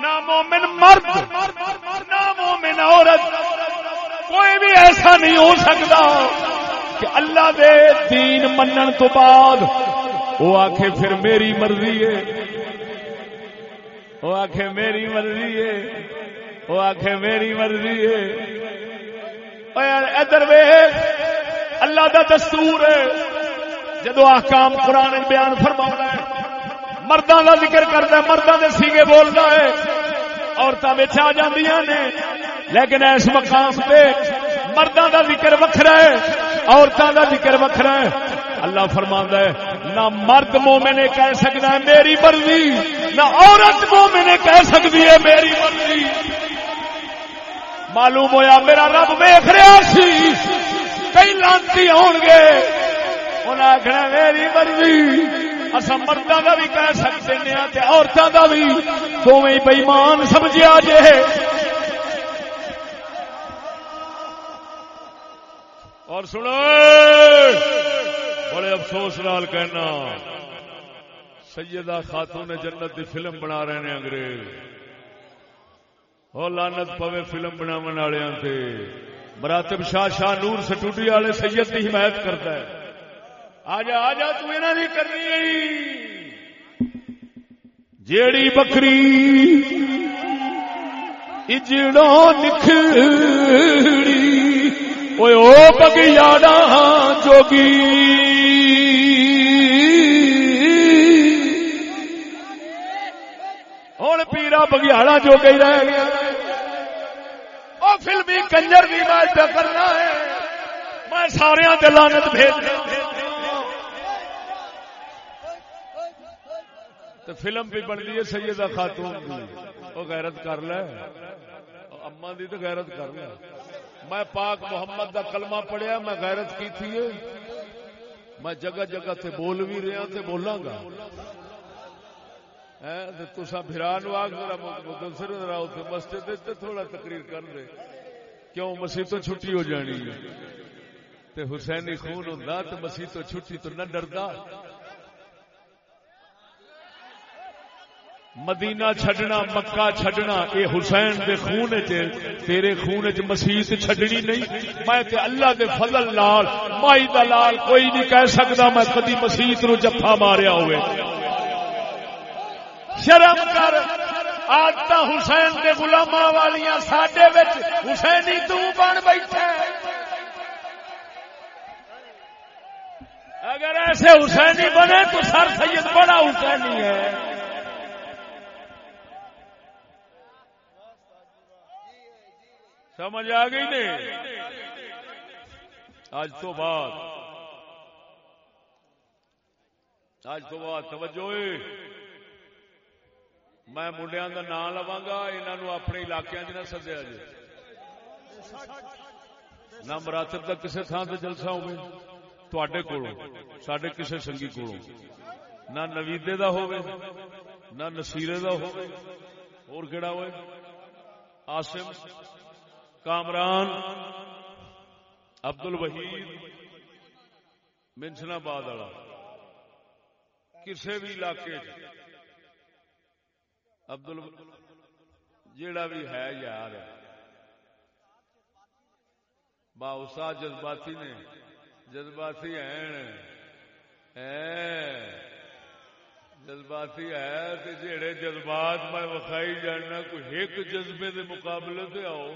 Speaker 1: نہ مومن مرد نہ مومن عورت۔ کوئی بھی ایسا نہیں ہو سکتا کہ اللہ دے دین منن تو بعد وہ آخے پھر میری مرضی ہے۔ وہ آخے میری مرضی ہے۔ وہ آخے میری مرضی ہے۔ ادھر اللہ دا دستور ہے۔ جدو آکام قرآن بیان فرما ہے مردوں کا ذکر کرتا ہے مردوں کے سیگے بولتا ہے عورتوں آ جاندیاں نے۔ لیکن اس مقام پہ مردوں کا ذکر وکھرا ہے عورتوں کا ذکر وکھرا ہے۔ اللہ فرما ہے، نہ مرد مومن نے کہہ سکتا ہے، میری مرضی۔ نہ عورت مومن نے کہہ سکتی ہے، میری مرضی۔ معلوم ہویا میرا رب ویخ رہا سی، کئی لانتی ہون گے۔ انہیں آخنا میری مرضی۔ اصا مردوں کا بھی کہہ سکتے ہیں عورتوں کا بھی۔ دونوں بےمان سمجھا جے۔ اور سنو! بڑے افسوس نال کہنا، سیدہ خاتون جنت دی فلم بنا رہے ہیں انگریز۔ اور لانت پوے فلم بنا والے مراتب شاہ شاہ نور سٹوڈی والے سید کی حمایت کرتا ہے۔ آ جا آ جا تو نہیں کرنی جیڑی بکری اجڑوں نکھڑی بگیاڑا جوگی ہوں پیرا بگیاڑا جو گئی رہ گیا وہ فلمی کنجر بھی میں کرنا ہے میں سارا دلانت بھیج تو فلم بھی بن گئی ہے سیدہ خاتون کی وہ غیرت کر لے اما دی تو غیرت کر لے میں پاک محمد دا کلمہ پڑھیا، میں غیرت کی تھی میں جگہ جگہ تے بول بھی رہا تے بولاں گا۔ تسا بھرا نو آگ میرا ذرا اتنے مسجد تے تھوڑا تقریر کر دے۔ کیوں مسیح تو چھٹی ہو جانی؟ ہے تے حسینی خون ہوں تو مسیح تو چھٹی تو نہ ڈردا۔ مدینہ چھڈنا، مکہ چھڈنا، اے حسین دے خون تیرے خون چ مسیح چھڈنی نہیں۔ میں تے اللہ دے فضل لال مائی دا لال کوئی نہیں کہہ سکدا میں کدی مسیح نو جفا ماریا ہوئے۔ شرم کر آدت حسین دے غلاماں والیاں ساڈے وچ حسینی تو بن اگر ایسے حسینی بنے تو سر سید بڑا حسینی ہے۔ سمجھ آ گئی نہیں؟ آج تو بعد، آج تو بعد، توجہ میں منڈیا کا نام لوا گا انہوں اپنے علاقے چ نہ سدیا جی۔ نہ مراتب کا کسی تھان سے جلسہ ہوگی تے کو سڈے کسی سنگھی کو نہ نویدے کا ہو نہ نصیرے کا ہو کہڑا ہوئے آسم کامران عبد الوحید منسنا باد والا کسی بھی علاقے عبد ال جیڑا بھی ہے یار باؤسا جذباتی نے، جذباتی ہیں جذباتی ہے جہے جذبات میں وکھائی جاننا کوئی ایک جذبے دے مقابلے سے آؤ۔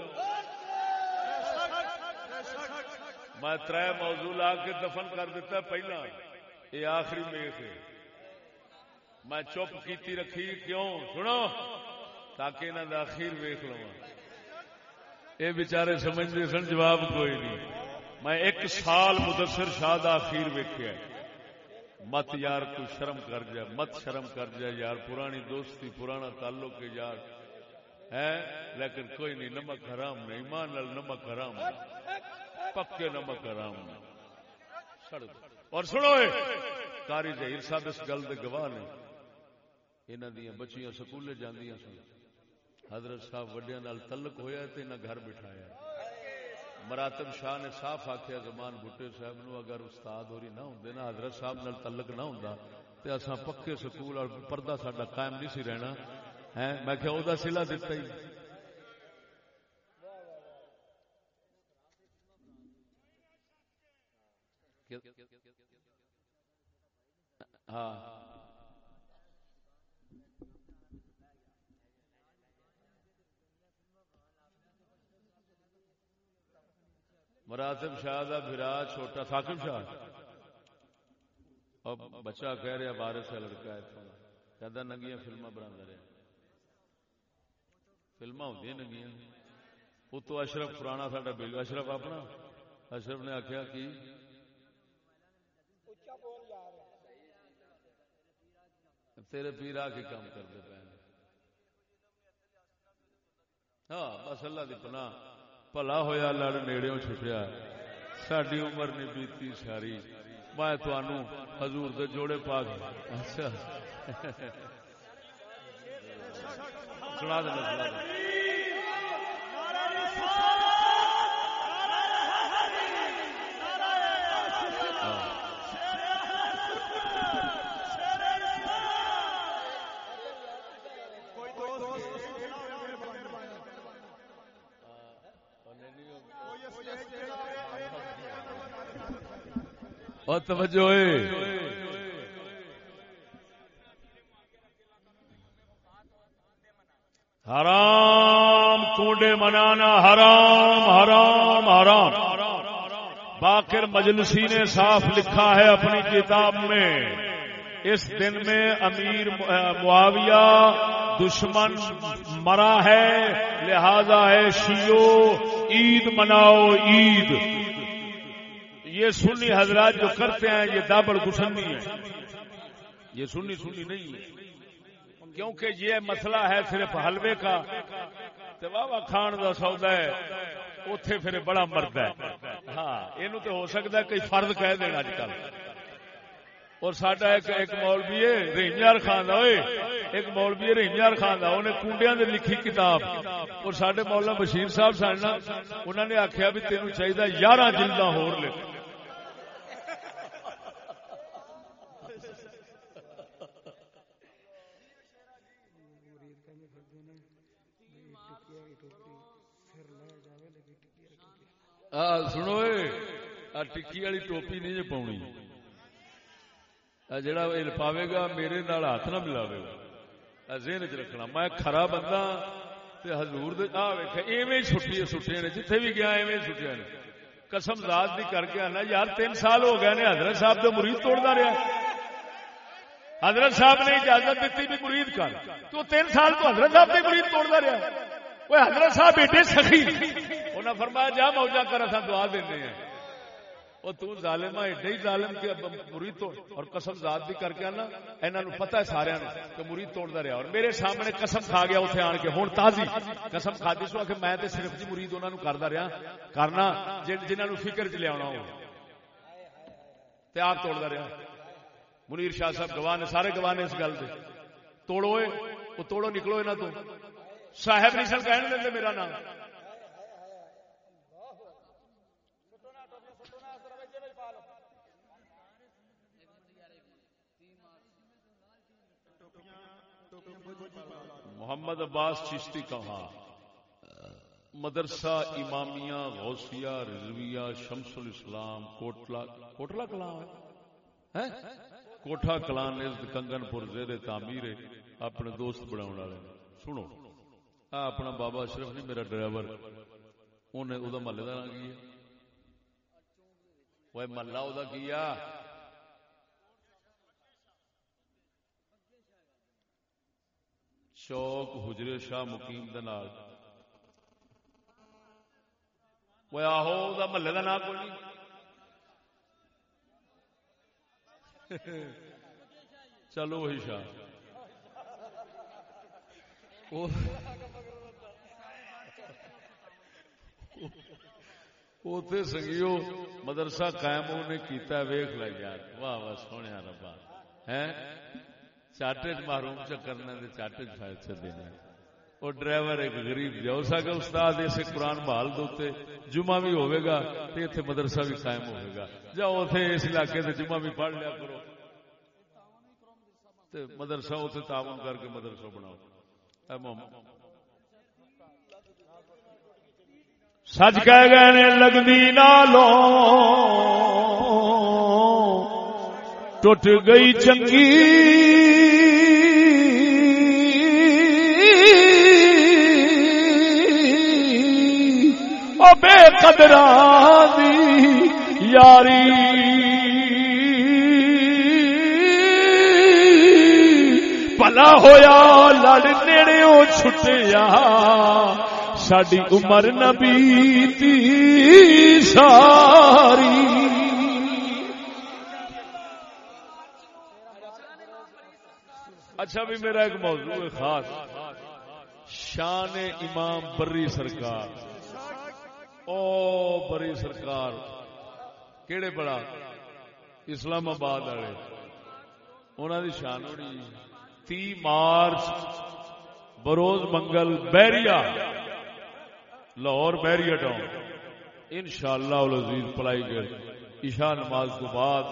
Speaker 1: میں تر موضوع لا کے دفن کر دیتا پہلا۔ یہ آخری میخ ہے۔ میں چپ کیتی رکھی، کیوں؟ سنو۔ تاکہ انہوں کا اخیر ویخ لوا یہ بچارے سمجھتے سن، جواب کوئی نہیں۔ میں ایک سال مدثر شاہ کا اخیر ویکیا مت یار کوئی شرم کر جائے مت شرم کر جائے یار۔ پرانی دوستی، پرانا تعلق یار۔ ہے لیکن کوئی نہیں، نمک حرام نہیں ایمان نمک حرام پکے نمک حرام اور سنو کاری ظہیر صاحب اس گل کے گواہ نے۔ انہوں دیا بچیاں سکولے جاندیاں سن۔ حضرت صاحب وڈیا تلک ہویا تو انہیں گھر بٹھایا۔ مراتب شاہ نے صاف آخیا زمان بھٹے صاحب نو اگر استاد ہوری نہ ہوں نا، حضرت صاحب نال تلک نہ ہوں تو اصا پکے سکول اور پردہ ساڈا قائم نہیں سی رہنا۔ ہے میں کیا وہ سلا دتا ہی۔ ہاں۔ مراتب شاہ کا برا چھوٹا ثاقب شاہ۔ اور بچہ کہہ رہا بارہ سے لڑکا ہے کہتا ننگیاں فلما بنا رہے۔ فلما ہوں ننگیاں۔ وہ تو اشرف، پرانا ساڈا بل اشرف اپنا۔ اشرف نے آخیا کہ تیرے پیرا کے کام کرتے پے ہاں بس اللہ کی پناہ۔ پلا ہوا لڑ نیڑے چھپیا ساری عمر نہیں بیتی ساری۔ میں تنوع حضور دے جوڑے پا ہاں۔ اچھا۔ سنا دینا سنا دینا۔ اور توجہ حرام کنڈے منانا، حرام حرام حرام۔ باقر مجلسی نے صاف لکھا ہے اپنی کتاب میں۔ اس دن میں امیر معاویہ دشمن مرا ہے، لہذا ہے شیو عید مناؤ، عید۔ یہ سنی حضرات جو کرتے ہیں، یہ دابڑ گسنی ہے یہ سنی سنی نہیں ہے۔ کیونکہ یہ مسئلہ ہے صرف حلوے کا۔ تو واہ واہ کھان کا سودا ہے۔ اتے پھر بڑا مرد ہے۔ ہاں یہ تو ہو سکتا ہے کئی فرد کہہ دینا اج کل۔ اور سڈا ایک مولوی ہے رحیمیار خان ہوئے ایک مولوی ہے رحیمیار خان کا انہیں کنڈیا نے لکھی کتاب۔ اور سڈے مولا بشیر صاحب سن انہوں نے آخیا بھی تینوں چاہیے یارہ جلدا ہور سنو آ ٹکی والی ٹوپی نہیں جی پاؤنی جڑا پاوے گا، میرے نال ہاتھ نہ ملاوے گا۔ ذہن چ رکھنا، میں خرا بندہ تے حضور دے، آ ویکھ ایویں چھٹی چھٹیاں نے، جتھے بھی گیا ایویں چھٹیاں نے۔ قسم ذات دی کر کے آنا، یار، تین سال ہو گئے نے، حضرت صاحب تو مرید توڑدا رہا حضرت صاحب نے اجازت دیتی بھی مرید کر۔ تو تین سال تو حضرت صاحب نے مرید توڑدا رہا وہ حضرت صاحب بیٹے سخی۔ انہیں فرمایا، جا موجہ کر اصا دعا دینے ہیں۔ وہ تو ظالم ایڈے ہی ظالم کے مرید توڑ اور قسم ذات بھی کر کے آنا انہوں نے پتا ہے سارے کہ مرید توڑتا رہا اور میرے سامنے قسم کھا گیا اتنے آن کے ہوں تازی قسم کھا دی، سو کہ میں تے صرف جی مرید انہوں کرتا رہا۔ کرنا جنہوں نے فکر چ لیا ہو۔ آپ توڑتا رہا۔ منیر شاہ صاحب گواہ نے، سارے گواہ نے اس گل سے توڑو وہ توڑو نکلو یہاں تو۔ صاحب نہیں سن کہنے دیں میرا نام۔ محمد عباس چشتی کہا مدرسہ امامیہ، غوثیہ، رضویہ، شمس الاسلام، کوٹلا کوٹلا کلام ہے؟ کوٹھا کلان کنگن پور زیر تعمیر اپنے دوست بناؤ والے سنو، آ اپنا بابا اشرف نہیں، میرا ڈرائیور۔ انہیں وہ محلے کا نام کی محلہ وہ کیا چوک حجرے شاہ مقیم دنال وہ آہو، دا محلے کا نام کوئی نہیں۔ چلو وہی شاہ۔ اتے سنگیو، مدرسہ قائم نے کیتا ویخ لگ یار۔ واہ واہ سونے ربا۔ ہے چاٹے محروم چکرنا چاٹے چ دینا اور ڈرائیور ایک غریب جاؤ سکا استاد اسے قرآن بحال دوتے جمعہ بھی ہوئے گا تے اتنے مدرسہ بھی قائم ہوئے گا۔ جاؤ اتنے اس علاقے سے جمعہ بھی پڑھ لیا کرو۔ تے مدرسہ اتنے تعاون کر کے مدرسہ بناؤ۔ سچ کہہ گئے نے لگنی نالو ٹوٹ گئی چنگی۔ او بے قدرانی یاری۔ پلا ہویا لڑ نیڑے چھٹیا ساری عمر نبی تی ساری۔ اچھا بھی میرا ایک موضوع ہے خاص۔ شان امام بری سرکار۔ او بری سرکار، کیڑے بڑا؟ اسلام آباد والے۔ انہوں دی شان بڑی تی مارچ، بروز منگل، بیریا۔ لاہور بیریا ٹاؤن۔ ان شاء اللہ پلائی گئے۔ عشاء نماز کو بعد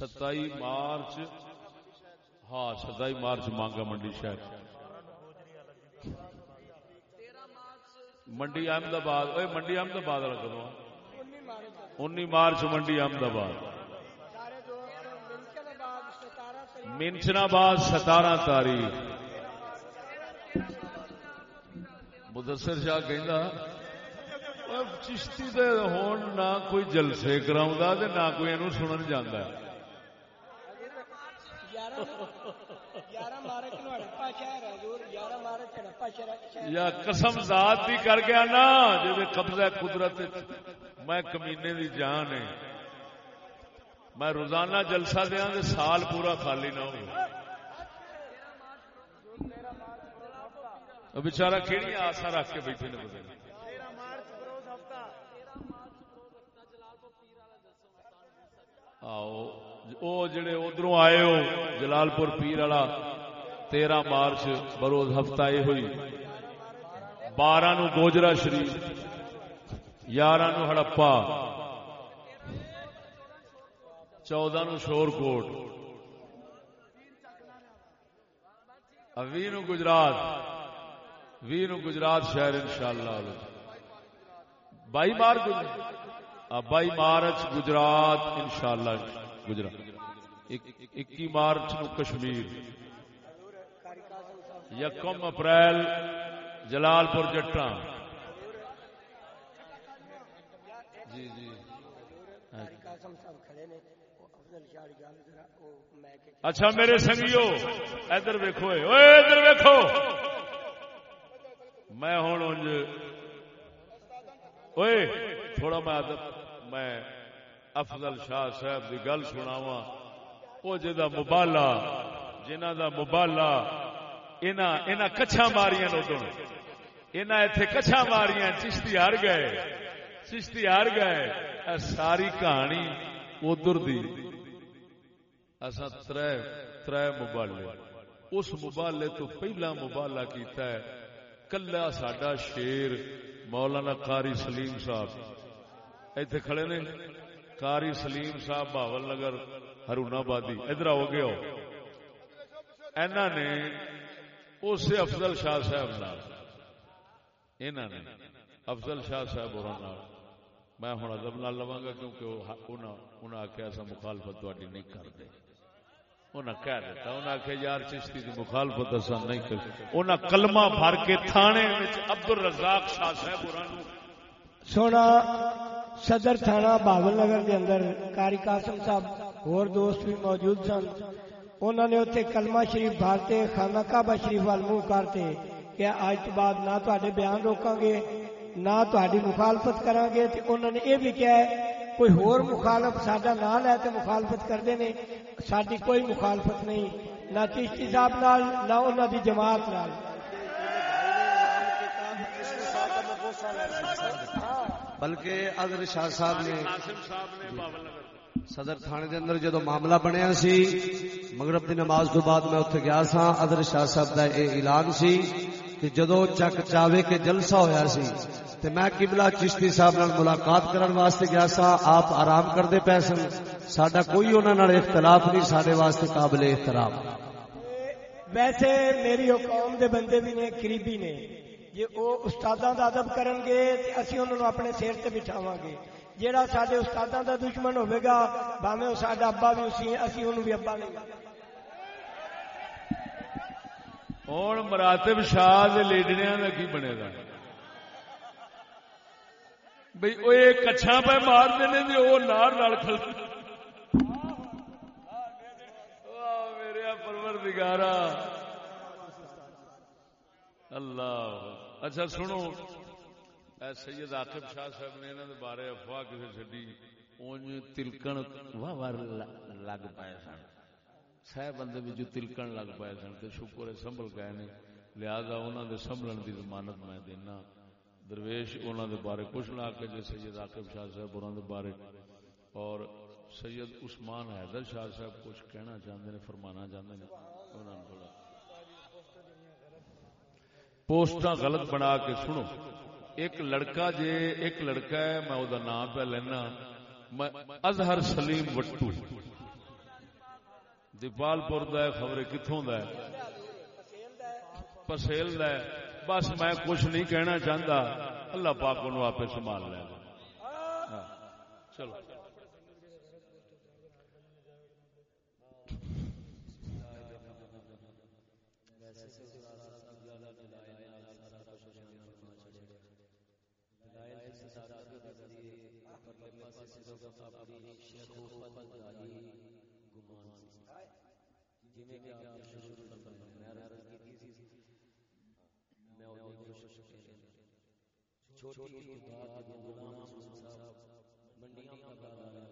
Speaker 1: ستائی مارچ۔ ہاں ستائی مارچ مانگا منڈی شہر۔ منڈی احمد آباد منڈی احمد آباد والا کرو انی مارچ منڈی احمد آباد منچناباد ستارہ تاریخ۔ مدثر شاہ کہندا چشتی دے ہون نہ کوئی جلسے کراؤں تے نہ کوئی اینو سنن جاندا ہے. یا قسم ذات بھی کر گیا نا جی قبضہ قدرت میں کمینے دی جان ہے میں روزانہ جلسہ دیا تو سال پورا خالی نہ ہو بچارا کہڑی آسا رکھ کے بیٹھے نے بدل آؤ، او جڑے ادھر آئے ہو، جلال پور پیر والا تیرہ مارچ بروز ہفتہ یہ ہوئی۔ بارہ نو گوجرا شریف، یارہ نو ہڑپا، چودہ نو شور کوٹ۔ وی نو گجرات، وی نو گجرات شہر انشاءاللہ۔ بائی مار بائی مارچ گجرات انشاءاللہ گجرات اکی مارچ نو کشمیر۔ یکم اپریل جلال پور جٹا جی۔ جی اچھا میرے سنگیو ادھر ویکو ادھر ویکو میں ہوں اوے تھوڑا میں میں افضل شاہ صاحب کی گل سناوا وہ جا مبالا جنہ دا مبالا انہاں کچھا ماریاں ادو انہاں کچھا ماریاں، چشتی ہار گئے۔ چشتی ہار گئے۔ ساری کہانی ادھر دی۔ تر تر مبالے۔ اس مبالے تو پہلا مبالا کیتا ہے، کلا ساڈا شیر مولانا قاری سلیم صاحب۔ ایتھے کھڑے نے۔ قاری سلیم صاحب باول نگر ہرونا آبادی ادھر ہو گیا اینا نے اس افضل شاہ صاحب نال۔ انہاں نے افضل شاہ صاحب اور میں ہوں ادب نہ لوا گا کیونکہ انہوں آخیا ایسا مخالفت تاری نہیں کرتے انہیں کہہ دیتا انہیں آخیا یار چشتی کی مخالفت اصا نہیں کرتے انہیں کلمہ بھر کے تھانے عبد الرزاق شاہ صاحب
Speaker 3: سونا، صدر تھانہ باول نگر کے اندر کاری قاسم صاحب اور دوست بھی موجود سن۔ انہوں نے اتنے کلمہ شریف بھارتے خانہ کعبہ شریف وال منہ کرتے کہ آج تو بعد نہ تے بیان روکاں گے نہ تاری مخالفت کریں گے تو انہوں نے یہ بھی کیا ہے کوئی ہور مخالف سڈا نام ہے تو مخالفت کرتے ہیں ساری کوئی مخالفت نہیں نہ چشتی صاحب نال نہ انہوں دی جماعت نال۔
Speaker 9: بلکہ اگر شاہ صاحب نے صدر تھانے دے اندر جدو معاملہ بنیا سی، مغرب دی نماز تو بعد میں اتنے گیا سا ادر شاہ صاحب کا یہ اعلان سی کہ جدو چک چاوے کے جلسہ ہویا سی، تے میں قبلہ چشتی صاحب نال ملاقات کرن واسطے گیا سا آپ آرام کرتے پے سن۔ ساڈا کوئی انہاں نال اختلاف نہیں، ساڈے واسطے قابل احترام۔
Speaker 3: ویسے میری قوم دے بندے بھی نے، قریبی نے جی وہ استاداں دا ادب کرن گے، تے اسی انہاں نو اپنے سر تے بٹھاواں گے۔ جیڑا سارے استاداں دا دشمن ہوے گا، بھاویں او ساڈا ابا بھی اسی اسی اونوں بھی ابا نہیں۔
Speaker 1: ہوں مراتب شاہ لیڈریاں کا کی بنے گا؟ بھائی وہ کچھا پہ مار دے وہ نار نال کھل۔ میرے پرور دگارا اللہ۔ اچھا سنو۔ سید عاقب شاہ صاحب نے انہوں نے بارے افواہ کسی چڈی اونج تلکن واہ واہ لگ پائے سن۔ سہ بندے بھی جو تلکن لگ پائے سن تو شکر ہے سنبھل گئے نے۔ لہذا انہوں نے سنبھلن کی ضمانت میں دینا۔ درویش انہوں نے بارے کچھ نہ کے جی سید عاقب شاہ صاحب انہوں نے بارے۔ اور سید عثمان حیدر شاہ صاحب کچھ کہنا چاہتے ہیں فرمانا چاہتے ہیں انہوں نے تھوڑا۔ پوسٹا غلط بنا کے سنو۔ ایک لڑکا جے، ایک لڑکا ہے، میں وہ نام پہ لینا۔ اظہر سلیم وٹو۔ دیپال پور خبر کتوں پسیل بس میں کچھ نہیں کہنا چاہتا اللہ پاک آپ سنبھال لے۔ ہاں۔ چلو۔ چھوٹی بات جو غلام حسین صاحب منڈیاں کا بازار ہے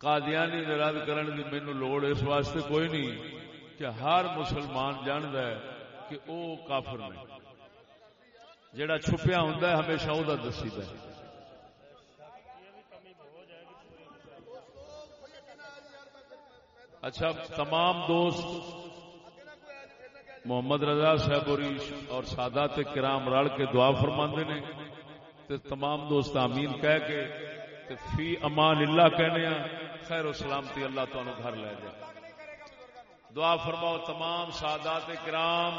Speaker 1: قادیانی نراد کرن دی مینو لوڑ اس واسطے کوئی نہیں کہ ہر مسلمان جاند ہے کہ او کافر نے۔ جڑا چھپیا ہوں ہمیشہ وہ دسی ہے۔ اچھا تمام دوست محمد رضا صاحب اور سادات کرام رل کے دعا فرما نے۔ تے تمام دوست امین کہہ کے تے فی امان اللہ کہنے خیر و سلامتی اللہ تعالی گھر لے جائے۔ دعا فرماؤ تمام سادات کرام۔